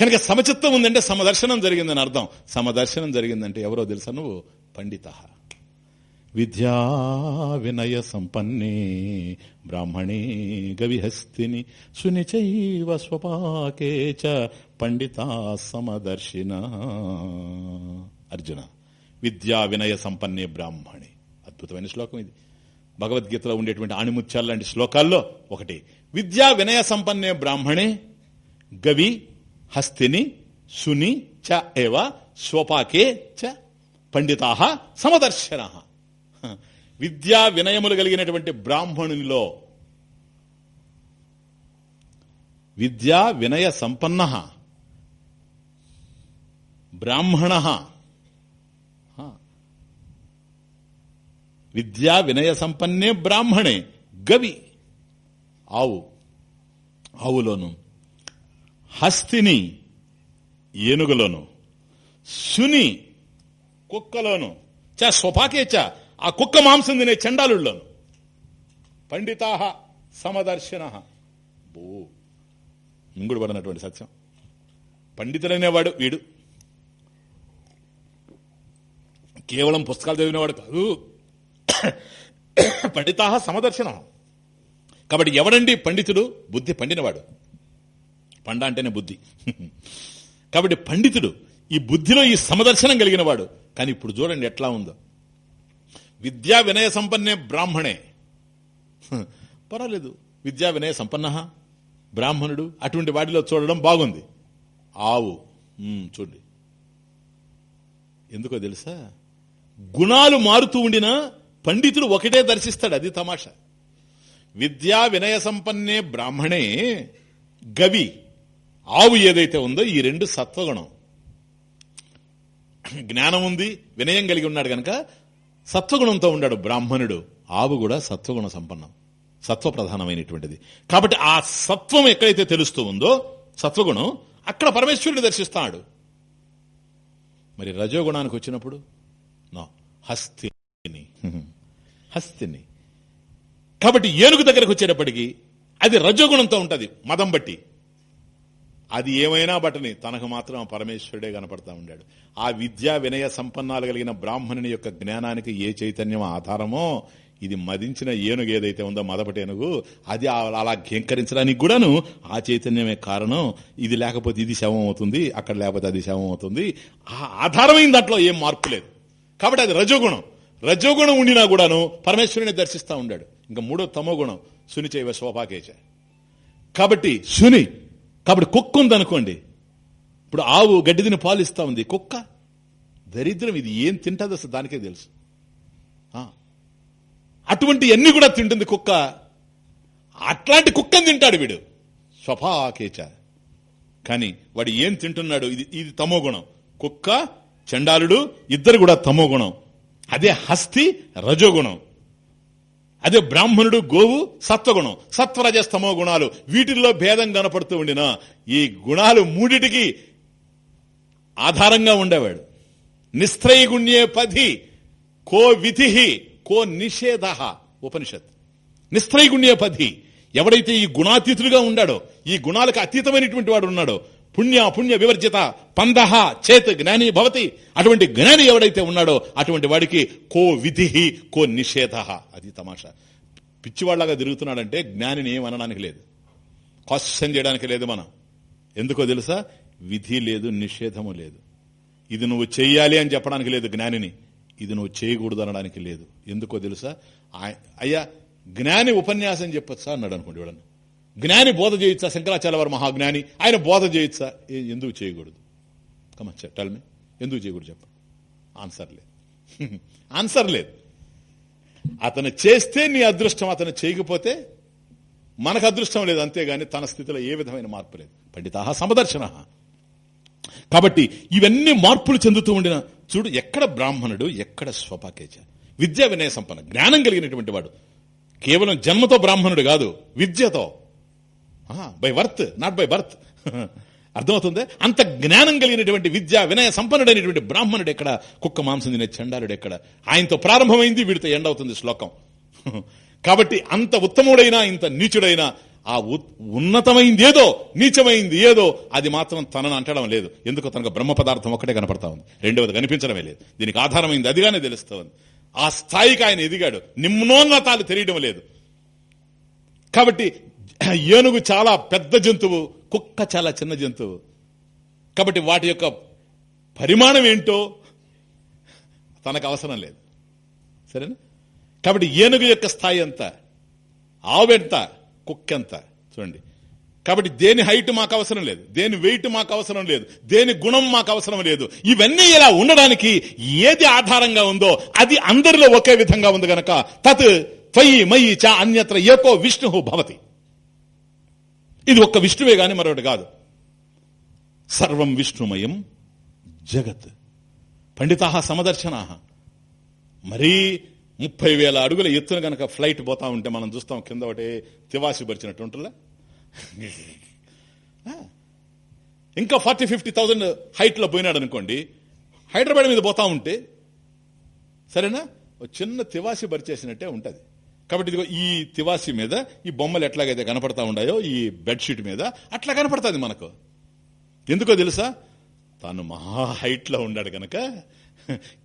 కనుక సమచిత్తం ఉందంటే సమదర్శనం జరిగిందని అర్థం. సమదర్శనం జరిగిందంటే ఎవరో తెలుసా నువ్వు? పండిత. విద్యా వినయ సంపన్నే బ్రాహ్మణే గవిహస్తిని సునిచైవ స్వపాకే చ పండిత సమదర్శిన. అర్జున విద్యా వినయ సంపన్నే బ్రాహ్మణి. అద్భుతమైన శ్లోకం ఇది. భగవద్గీతలో ఉండేటువంటి ఆణిముత్యాలు లాంటి శ్లోకాల్లో ఒకటి. విద్యా వినయ సంపన్నే బ్రాహ్మణే గవి హస్తిని సుని చ ఏవ స్వపాకే చ పండితా సమదర్శన. విద్యా వినయములు కలిగినటువంటి బ్రాహ్మణునిలో విద్యా వినయ సంపన్న బ్రాహ్మణ విద్యా వినయ సంపన్నే బ్రాహ్మణే గవి. ఆవు. ఆవులోను. హస్తిని ఏనుగులోను. శుని కుక్కలోను. చ స్వపాకే చ ఆ కుక్క మాంసం తినే చండాలుల్లోను పండితా సమదర్శన. బో. మింగుడు పడినటువంటి సత్యం. పండితుడనేవాడు వీడు. కేవలం పుస్తకాలు చదివినవాడు కాదు. పండితా సమదర్శనం. కాబట్టి ఎవడండి పండితుడు? బుద్ధి పండినవాడు. పండ అంటేనే బుద్ధి. కాబట్టి పండితుడు ఈ బుద్ధిలో ఈ సమదర్శనం కలిగిన వాడు కానీ ఇప్పుడు చూడండి ఎట్లా ఉందో. విద్యా వినయ సంపన్నే బ్రాహ్మణే. పర్వాలేదు. విద్యా వినయ సంపన్న? బ్రాహ్మణుడు అటువంటి వాటిలో చూడడం బాగుంది. ఆవు. చూడండి. ఎందుకో తెలుసా? గుణాలు మారుతూ ఉండినా పండితుడు ఒకటే దర్శిస్తాడు అది తమాషా. విద్యా వినయ సంపన్నే బ్రాహ్మణే గవి. ఆవు ఏదైతే ఉందో ఈ రెండు సత్వగుణం. జ్ఞానం ఉంది వినయం కలిగి ఉన్నాడు గనక సత్వగుణంతో ఉన్నాడు బ్రాహ్మణుడు ఆవు కూడా సత్వగుణ సంపన్నం సత్వ ప్రధానమైనటువంటిది కాబట్టి ఆ సత్వం ఎక్కడైతే తెలుస్తూ ఉందో సత్వగుణం అక్కడ పరమేశ్వరుడు దర్శిస్తాడు. మరి రజోగుణానికి వచ్చినప్పుడు? నో హస్తిని. హస్తిని. కాబట్టి ఏనుగు దగ్గరకు వచ్చేటప్పటికి అది రజోగుణంతో ఉంటుంది మదం బట్టి. అది ఏమైనా బట్టని తనకు మాత్రం ఆ పరమేశ్వరుడే కనపడతా ఉండాడు. ఆ విద్యా వినయ సంపన్నాలు కలిగిన బ్రాహ్మణుని యొక్క జ్ఞానానికి ఏ చైతన్యం ఆధారమో ఇది మదించిన ఏనుగు ఏదైతే ఉందో మదపటి ఏనుగు అది అలా ఘేంకరించడానికి కూడాను ఆ చైతన్యమే కారణం. ఇది లేకపోతే ఇది శవం అవుతుంది అక్కడ లేకపోతే అది శవం అవుతుంది. ఆ ఆధారమైన దాంట్లో ఏం మార్పు లేదు. కాబట్టి అది రజోగుణం. రజోగుణం ఉండినా కూడాను పరమేశ్వరుని దర్శిస్తూ ఉండాడు. ఇంకా మూడో తమో గుణం సునిచైవ శోభాకేచ. కాబట్టి శుని కాబట్టి కుక్క ఉందనుకోండి ఇప్పుడు ఆవు గడ్డి తిని పాలు ఇస్తా ఉంది. కుక్క? దరిద్రం ఇది ఏం తింటుంది అసలు దానికే తెలుసు. ఆ. అటువంటి అన్ని కూడా తింటుంది కుక్క. అట్లాంటి కుక్కని తింటాడు వీడు. స్వభాకేచ కానీ వాడు ఏం తింటున్నాడు? ఇది ఇది తమో గుణం. కుక్క చండాలుడు ఇద్దరు కూడా తమో గుణం. అదే హస్తి రజోగుణం. అదే బ్రాహ్మణుడు గోవు సత్వగుణం. సత్వరజస్తమో గుణాలు వీటిల్లో భేదం కనపడుతూ ఉండిన ఈ గుణాలు మూడిటికి ఆధారంగా ఉండేవాడు. నిస్త్రైగుణ్యే పది కో విధి కో నిషేధ ఉపనిషత్. నిస్త్రైగుణ్యే పది ఎవడైతే ఈ గుణాతీతుడుగా ఉండాడో ఈ గుణాలకు అతీతమైనటువంటి వాడు ఉన్నాడో పుణ్య పుణ్య వివర్జిత పందహ చేత్ జ్ఞాని భవతి. అటువంటి జ్ఞాని ఎవడైతే ఉన్నాడో అటువంటి వాడికి కో విధి కో నిషేధ. అది తమాషా. పిచ్చివాళ్ళాగా తిరుగుతున్నాడంటే జ్ఞానిని ఏమనడానికి లేదు. క్వశ్చన్ చేయడానికి లేదు మనం. ఎందుకో తెలుసా? విధి లేదు నిషేధము లేదు. ఇది నువ్వు చెయ్యాలి అని చెప్పడానికి లేదు జ్ఞానిని. ఇది నువ్వు చేయకూడదు అనడానికి లేదు. ఎందుకో తెలుసా? అయ్యా జ్ఞాని ఉపన్యాసం చెప్పొచ్చా అన్నాడు అనుకోండి ఎవడన్నా. జ్ఞాని బోధ చేయొచ్చా శంకరాచార్య వారు మహాజ్ఞాని. ఆయన బోధ చేయొచ్చా ఎందుకు చేయకూడదు? కమచ్చా టల్మి మీ ఎందుకు చేయకూడదు చెప్ప. ఆన్సర్ లేదు. ఆన్సర్ లేదు. అతను చేస్తే నీ అదృష్టం అతను చేయకపోతే మనకు అదృష్టం లేదు. అంతేగాని తన స్థితిలో ఏ విధమైన మార్పు లేదు. పండిత సమదర్శన. కాబట్టి ఇవన్నీ మార్పులు చెందుతూ ఉండిన చూడు ఎక్కడ బ్రాహ్మణుడు ఎక్కడ స్వపాకేచ. విద్యా వినయ సంపన్న జ్ఞానం కలిగినటువంటి వాడు. కేవలం జన్మతో బ్రాహ్మణుడు కాదు విద్యతో. By worth not by birth అర్థమవుతుంది? అంత జ్ఞానం కలిగినటువంటి విద్య వినయ సంపన్నుడైనటువంటి బ్రాహ్మణుడు ఎక్కడ? కుక్క మాంసం తినే చండాలుడు ఎక్కడ? ఆయనతో ప్రారంభమైంది వీడితో ఎండ్ అవుతుంది శ్లోకం. కాబట్టి అంత ఉత్తముడైనా ఇంత నీచుడైనా ఆ ఉన్నతమైంది ఏదో నీచమైంది ఏదో అది మాత్రం తనను అంటడం లేదు. ఎందుకు తనకు బ్రహ్మ పదార్థం ఒక్కటే కనపడతా ఉంది. రెండవది కనిపించడమే లేదు. దీనికి ఆధారమైంది అదిగానే తెలుస్తూ ఉంది. ఆ స్థాయికి ఆయన ఎదిగాడు. నిమ్నోన్నతాలు తెలియడం లేదు. కాబట్టి ఏనుగు చాలా పెద్ద జంతువు కుక్క చాలా చిన్న జంతువు. కాబట్టి వాటి యొక్క పరిమాణం ఏంటో తనకు అవసరం లేదు. సరేనా? కాబట్టి ఏనుగు యొక్క స్థాయి ఎంత? ఆవు ఎంత? కుక్క ఎంత? చూడండి. కాబట్టి దేని హైట్ మాకు అవసరం లేదు దేని వెయిట్ మాకు అవసరం లేదు దేని గుణం మాకు అవసరం లేదు. ఇవన్నీ ఇలా ఉండడానికి ఏది ఆధారంగా ఉందో అది అందరిలో ఒకే విధంగా ఉంది గనక తత్ త్వయి మయి చ అన్యత్ర ఏకో విష్ణు భవతి. ఇది ఒక్క విష్ణువే గాని మరొకటి కాదు. సర్వం విష్ణుమయం జగత్. పండితా సమదర్శనా మరీ ముప్పై వేల అడుగుల ఎత్తున గనక ఫ్లైట్ పోతా ఉంటే మనం చూస్తాం కింద ఒకటి తివాసి పరిచినట్టు ఉంటుందా ఇంకా ఫార్టీ ఫిఫ్టీ థౌజండ్ హైట్లో పోయినాడు అనుకోండి హైదరాబాద్ మీద పోతా ఉంటే సరేనా? ఒక చిన్న తివాసి పరిచేసినట్టే ఉంటుంది. కాబట్టి ఇదిగో ఈ తివాసి మీద ఈ బొమ్మలు ఎట్లాగైతే కనపడతా ఉన్నాయో ఈ బెడ్షీట్ మీద అట్లా కనపడుతుంది మనకు. ఎందుకో తెలుసా? తాను మహా హైట్లో ఉన్నాడు గనక.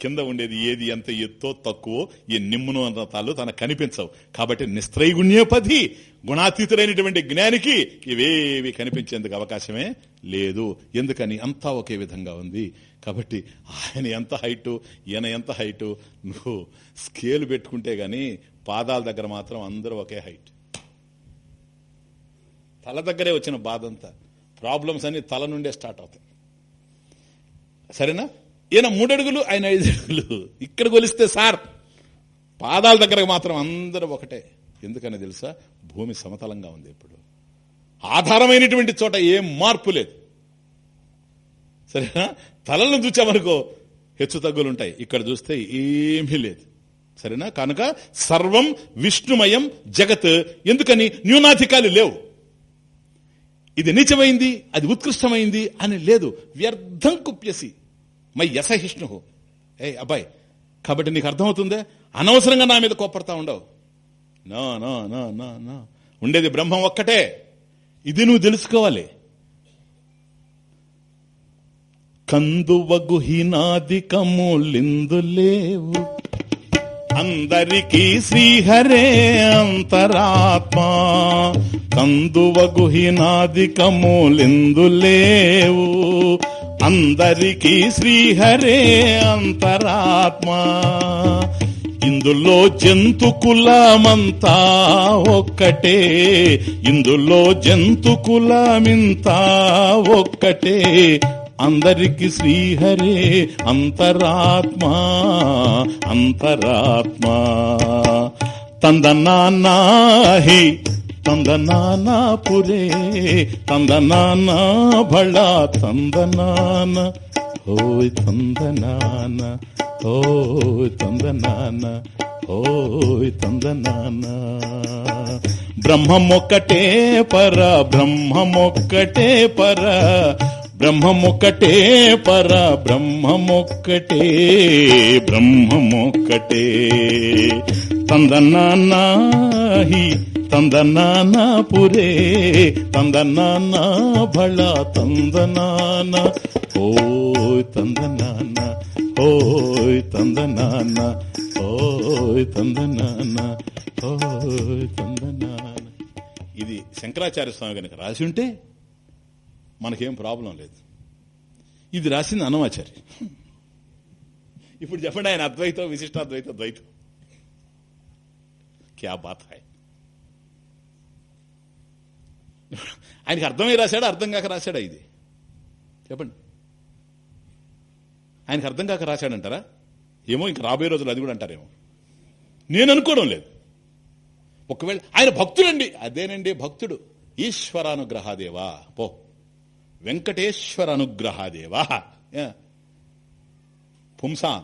కింద ఉండేది ఏది ఎంత ఎత్తో తక్కువ ఈ నిమ్మును అన్నతాలు తన కనిపించవు. కాబట్టి నిస్త్రైగుణ్యోపతి గుణాతీతులైనటువంటి జ్ఞానికి ఇవేవి కనిపించేందుకు అవకాశమే లేదు. ఎందుకని? అంతా ఒకే విధంగా ఉంది. కాబట్టి ఆయన ఎంత హైటు ఈయన ఎంత హైటు? నువ్వు స్కేల్ పెట్టుకుంటే గాని పాదాల దగ్గర మాత్రం అందరూ ఒకే హైట్. తల దగ్గరే వచ్చిన బాధ అంతా ప్రాబ్లమ్స్ అన్ని తల నుండే స్టార్ట్ అవుతాయి. సరేనా? ఈయన మూడడుగులు ఆయన ఐదు అడుగులు ఇక్కడ కొలిస్తే సార్ పాదాల దగ్గర మాత్రం అందరూ ఒకటే. ఎందుకని తెలుసా? భూమి సమతలంగా ఉంది ఇప్పుడు. ఆధారమైనటువంటి చోట ఏం మార్పు లేదు. సరేనా? తలలను చూచామనుకో హెచ్చు తగ్గులు ఉంటాయి ఇక్కడ చూస్తే ఏమీ లేదు. సరేనా? కనుక సర్వం విష్ణుమయం జగత్. ఎందుకని? న్యూనాధికాలు లేవు. ఇది నీచమైంది అది ఉత్కృష్టమైంది అని లేదు. వ్యర్థం కుప్యసి. మై యసహిష్ణు ఏ అబ్బాయి కాబట్టి నీకు అర్థమవుతుందే? అనవసరంగా నా మీద కోపడతా ఉండవు. నా నా నా నా నా. ఉండేది బ్రహ్మం ఒక్కటే. ఇది నువ్వు తెలుసుకోవాలి. కందువగుహినాదికములిందు లేవు. అందరికీ శ్రీహరే అంతరాత్మ. కందువగుహినాదికములిందు లేవు. అందరికీ శ్రీహరే అంతరాత్మ. ఇందులో జంతు కులమంతా ఒక్కటే. ఇందులో జంతు కులమింతా ఒక్కటే. అందరికి శ్రీహరే అంతరాత్మా అంతరాత్మా తందనాహి ತಂದನಾನ ಪುರೇ ತಂದನಾನ ಬಳ ತಂದನಾನ ಓಯ್ ತಂದನಾನ ಓಯ್ ತಂದನಾನ ఓయ్ తందనాన బ్రహ్మమొక్కటే పర బ్రహ్మమొక్కటే పర బ్రహ్మమొక్కటే పర బ్రహ్మమొక్కటే. బ్రహ్మమొక్కటే తందనాహి తందనానా పురే బళ భళ తందనానా ఓయ్ తందనానా ఓయ్ తందనానా ఓయ్ తందనానా ఓయ్ తందనానా ఇది శంకరాచార్య స్వామి కనుక రాసి ఉంటే మనకేం ప్రాబ్లం లేదు. ఇది రాసింది అన్నమాచారి ఇప్పుడు చెప్పండి ఆయన అద్వైతం విశిష్టాద్వైతం ద్వైతం. క్యా బాత్ హాయ్ ఆయనకి అర్థమై రాశాడా? అర్థం కాక రాశాడా ఇది? చెప్పండి. ఆయనకి అర్థం కాక రాశాడంటారా? ఏమో ఇంక రాబోయే రోజులు అది కూడా అంటారేమో. నేను అనుకోవడం లేదు. ఒకవేళ ఆయన భక్తుడండి. అదేనండి భక్తుడు. ఈశ్వరానుగ్రహాదేవా. పో. వెంకటేశ్వర అనుగ్రహాదేవా పుంసాం.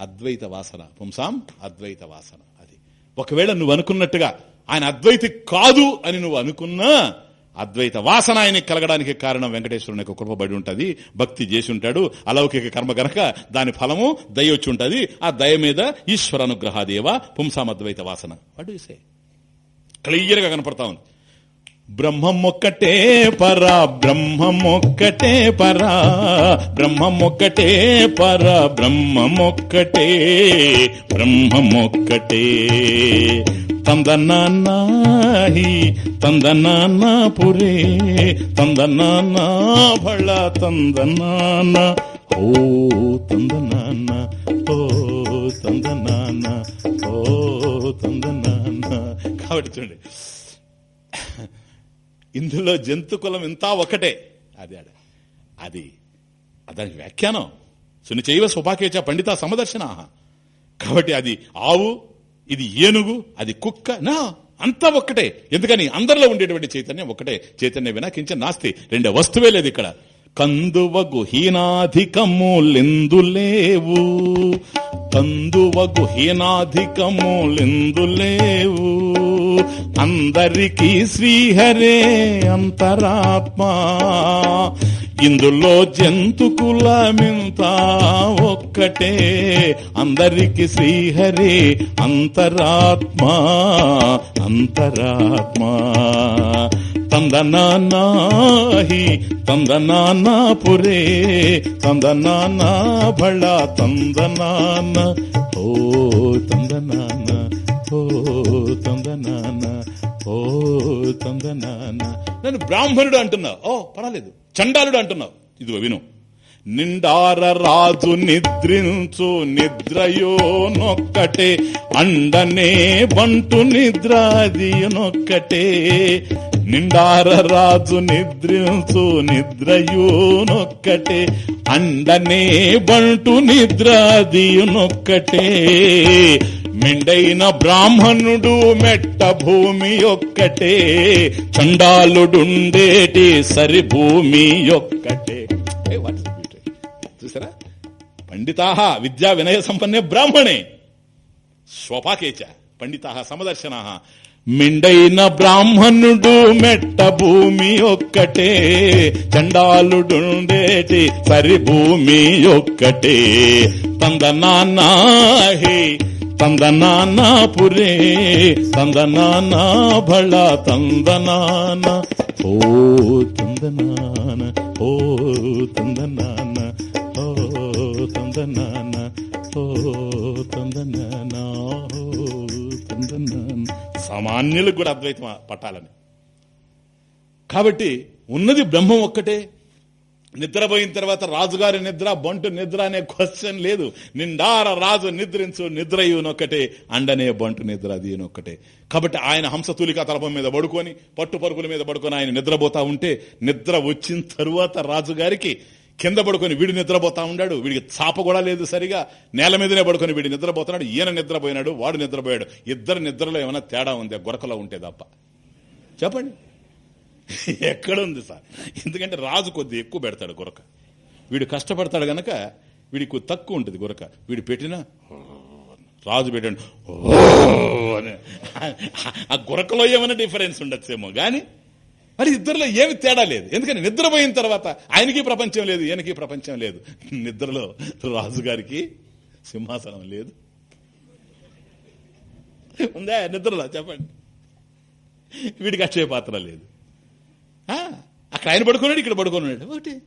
అద్వైత వాసన. పుంసాం అద్వైత వాసన. అది. ఒకవేళ నువ్వు అనుకున్నట్టుగా ఆయన అద్వైతి కాదు అని నువ్వు అనుకున్నా అద్వైత వాసన ఆయనకి కలగడానికి కారణం వెంకటేశ్వరుని యొక్క కృపబడి ఉంటుంది. భక్తి చేసి ఉంటాడు. అలౌకిక కర్మ గనక దాని ఫలము దయ వచ్చి ఉంటుంది. ఆ దయ మీద ఈశ్వర అనుగ్రహాదేవ పుంసామద్వైత వాసన. వాడు ఇసే క్లియర్గా కనపడతా ఉంది. బ్రహ్మమొక్కటే పరా బ్రహ్మమొక్కటే పరా బ్రహ్మమొక్కటే పర బ్రహ్మమొక్కటే బ్రహ్మమొక్కటే ತಂದನಾಹಿ ತಂದನಾನ ಪುರೇ ತಂದನಾನ ಬಳ ತಂದನಾನ ಓ ತಂದನಾನ ఓ తందనాన్న ఓ తందనాన్న కాబట్టి చూడండి ఇందులో జంతు కులం ఇంత ఒకటే. అది అది. దానికి వ్యాఖ్యానం. సునిచైవ స్వపాకేచ పండిత సమదర్శన కాబట్టి అది ఆవు ఇది ఏనుగు అది కుక్క. నా అంతా ఒక్కటే. ఎందుకని? అందరిలో ఉండేటువంటి చైతన్యం ఒకటే చైతన్యం వినా కించ నాస్తి. రెండే వస్తువే లేదు ఇక్కడ. కందువగు హీనాధికములెందులేవు? కందువగు హీనాధికములెందులేవు? అందరికీ శ్రీహరే అంతరాత్మా. ఇందులో జంతుకులమింత ఒక్కటే అందరికి శ్రీహరి అంతరాత్మా. అంతరాత్మా. ತಂದನಾಹಿ ತಂದನಾನ ಪುರೇ ತಂದನಾನ ಬಳ ತಂದನಾನ ಓ ತಂದನಾನ ఓ తందనాన ఓ తందనాన నన్ను బ్రాహ్మణుడు అంటున్నావు ఓ పర్వాలేదు చండాలుడు అంటున్నావు ఇదిగో విను నిండార రాజు నిద్రించు నిద్రయో నొక్కటే అండనే బంటు నిద్ర నొక్కటే నిండార రాజు నిద్రించు నిద్రయో నొక్కటే అండనే బంటు నిద్ర అది నొక్కటే మెండైన బ్రాహ్మణుడు మెట్ట భూమి ఒక్కటే చండాలుడుండేటి సరి భూమి ఒక్కటే. చూసారా పండితాహ విద్యా వినయ సంపన్నే బ్రాహ్మణే. స్వపాకేచ పండితాహ సమదర్శనా. మిండైన బ్రాహ్మణుడు మెట్ట భూమి ఒక్కటే చండాలుడుండేటి సరి భూమి ఒక్కటే. తందనాహే తందనానా పురే తందనానా భళ తందనానా ఓ తందనాన ఓ తందనానా సామాన్యులకు కూడా అద్వైతం పట్టాలని కాబట్టి ఉన్నది బ్రహ్మం ఒక్కటే. నిద్రపోయిన తర్వాత రాజుగారి నిద్ర బంటు నిద్ర అనే క్వశ్చన్ లేదు. నిండార రాజు నిద్రించు నిద్ర ఈయనొక్కటే అండనే బంటు నిద్ర అది ఈయనొక్కటే కాబట్టి ఆయన హంసతూలిక తలపం మీద పడుకొని పట్టు పరుగుల మీద పడుకొని ఆయన నిద్రపోతా ఉంటే నిద్ర వచ్చిన తరువాత రాజుగారికి కింద పడుకొని వీడు నిద్రపోతా ఉన్నాడు వీడికి చాప కూడా లేదు సరిగా. నేల మీదనే పడుకొని వీడు నిద్రపోతున్నాడు ఈయన నిద్రపోయినాడు వాడు నిద్రపోయాడు. ఇద్దరు నిద్రలో ఏమైనా తేడా ఉంది? గొరకలో ఉంటే తప్ప. చెప్పండి. ఎక్కడుంది సార్? ఎందుకంటే రాజు కొద్ది ఎక్కువ పెడతాడు గొరక. వీడు కష్టపడతాడు గనక వీడికి తక్కువ ఉంటుంది గొరక. వీడు పెట్టినా? రాజు పెట్టాడు. ఆ గొరకలో ఏమైనా డిఫరెన్స్ ఉండొచ్చేమో. కానీ మరి ఇద్దరిలో ఏమి తేడా లేదు. ఎందుకని? నిద్రపోయిన తర్వాత ఆయనకి ప్రపంచం లేదు ఈయనకి ప్రపంచం లేదు. నిద్రలో రాజుగారికి సింహాసనం లేదు. ఉందా? నిద్రలో చెప్పండి. వీడికి అక్షయ పాత్ర లేదు. అక్కడ ఆయన పడుకున్నాడు ఇక్కడ పడుకున్నాడు. ఒకటి.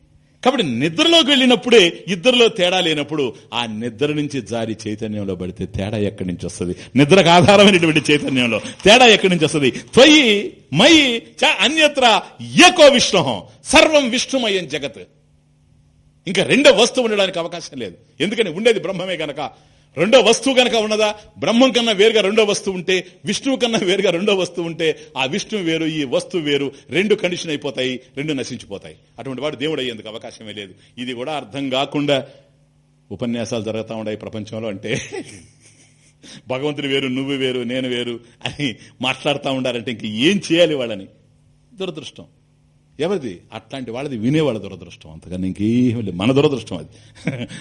కాబట్టి నిద్రలోకి వెళ్ళినప్పుడే ఇద్దరిలో తేడా లేనప్పుడు ఆ నిద్ర నుంచి జారి చైతన్యంలో పడితే తేడా ఎక్కడి నుంచి వస్తుంది? నిద్రకు ఆధారమైనటువంటి చైతన్యంలో తేడా ఎక్కడి నుంచి వస్తుంది? త్వయి మయి చ అన్యత్ర ఏకో విష్ణుహం సర్వం విష్ణుమయం జగత్. ఇంకా రెండో వస్తువు ఉండడానికి అవకాశం లేదు. ఎందుకని? ఉండేది బ్రహ్మమే గనక. రెండో వస్తువు కనుక ఉన్నదా బ్రహ్మం కన్నా వేరుగా రెండో వస్తువు ఉంటే విష్ణువు కన్నా వేరుగా రెండో వస్తువు ఉంటే ఆ విష్ణువు వేరు ఈ వస్తువు వేరు రెండు కండిషన్ అయిపోతాయి రెండు నశించిపోతాయి. అటువంటి వాడు దేవుడు అయ్యేందుకు అవకాశమే లేదు. ఇది కూడా అర్థం కాకుండా ఉపన్యాసాలు జరుగుతూ ఉన్నాయి ప్రపంచంలో అంటే భగవంతుడు వేరు నువ్వు వేరు నేను వేరు అని మాట్లాడుతూ ఉండాలంటే ఇంక ఏం చేయాలి వాళ్ళని? దురదృష్టం. ఎవరిది? అట్లాంటి వాళ్ళది వినేవాళ్ళ దురదృష్టం అంతకన్నా ఇంకేమి లేదు. మన దురదృష్టం అది.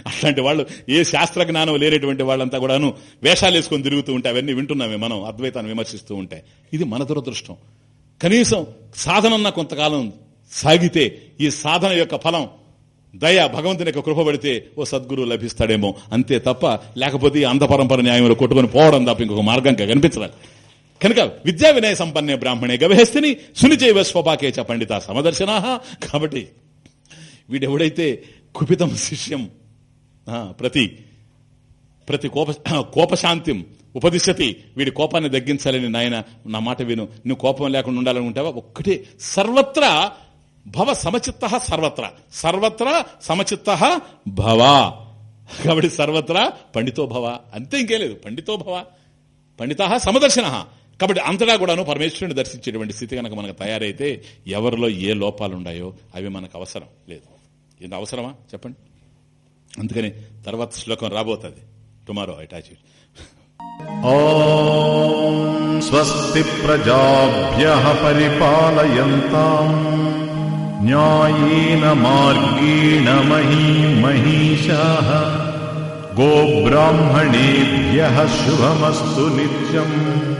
అట్లాంటి వాళ్ళు ఏ శాస్త్ర జ్ఞానం లేనటువంటి వాళ్ళంతా కూడాను వేషాలు వేసుకొని తిరుగుతూ ఉంటే అవన్నీ వింటున్నామే మనం అద్వైతాన్ని విమర్శిస్తూ ఉంటే. ఇది మన దురదృష్టం. కనీసం సాధనన్న కొంతకాలం సాగితే ఈ సాధన యొక్క ఫలం దయ భగవంతుని యొక్క కృప పడితే ఓ సద్గురువు లభిస్తాడేమో. అంతే తప్ప లేకపోతే ఈ పరంపర న్యాయంలో కొట్టుకొని పోవడం తప్ప ఇంకొక మార్గంగా కనిపించరాదు. కనుక విద్యా వినయ సంపన్నే బ్రాహ్మణే గవహస్తిని సునిచైవ చ పండిత సమదర్శనా. కాబట్టి వీడెవడైతే కుపితం శిష్యం ప్రతి ప్రతి కోప కోపశాంతిం ఉపదిశతి వీడి కోపాన్ని తగ్గించాలని నాయన నా మాట విను. నువ్వు కోపం లేకుండా ఉండాలని ఉంటావా? ఒక్కటే సర్వత్రా భవ సమచిత్త సర్వత్ర. సర్వత్ర సమచిత్త భవ. కాబట్టి సర్వత్రా పండితో భవ. అంతే ఇంకే లేదు. పండితో భవ. పండిత సమదర్శన. కాబట్టి అంతటా కూడాను పరమేశ్వరుని దర్శించేటువంటి స్థితి కనుక మనకు తయారైతే ఎవరిలో ఏ లోపాలు ఉన్నాయో అవి మనకు అవసరం. లేదు. ఇది అవసరమా? చెప్పండి. అందుకని తర్వాత శ్లోకం రాబోతుంది. టుమారో అటాచ్ స్వస్తి ప్రజాభ్య పరిపాలయంతా. న్యాయేన మార్గేణ మహీ మహిషా గోబ్రాహ్మణేభ్య శుభమస్తు నిత్యం.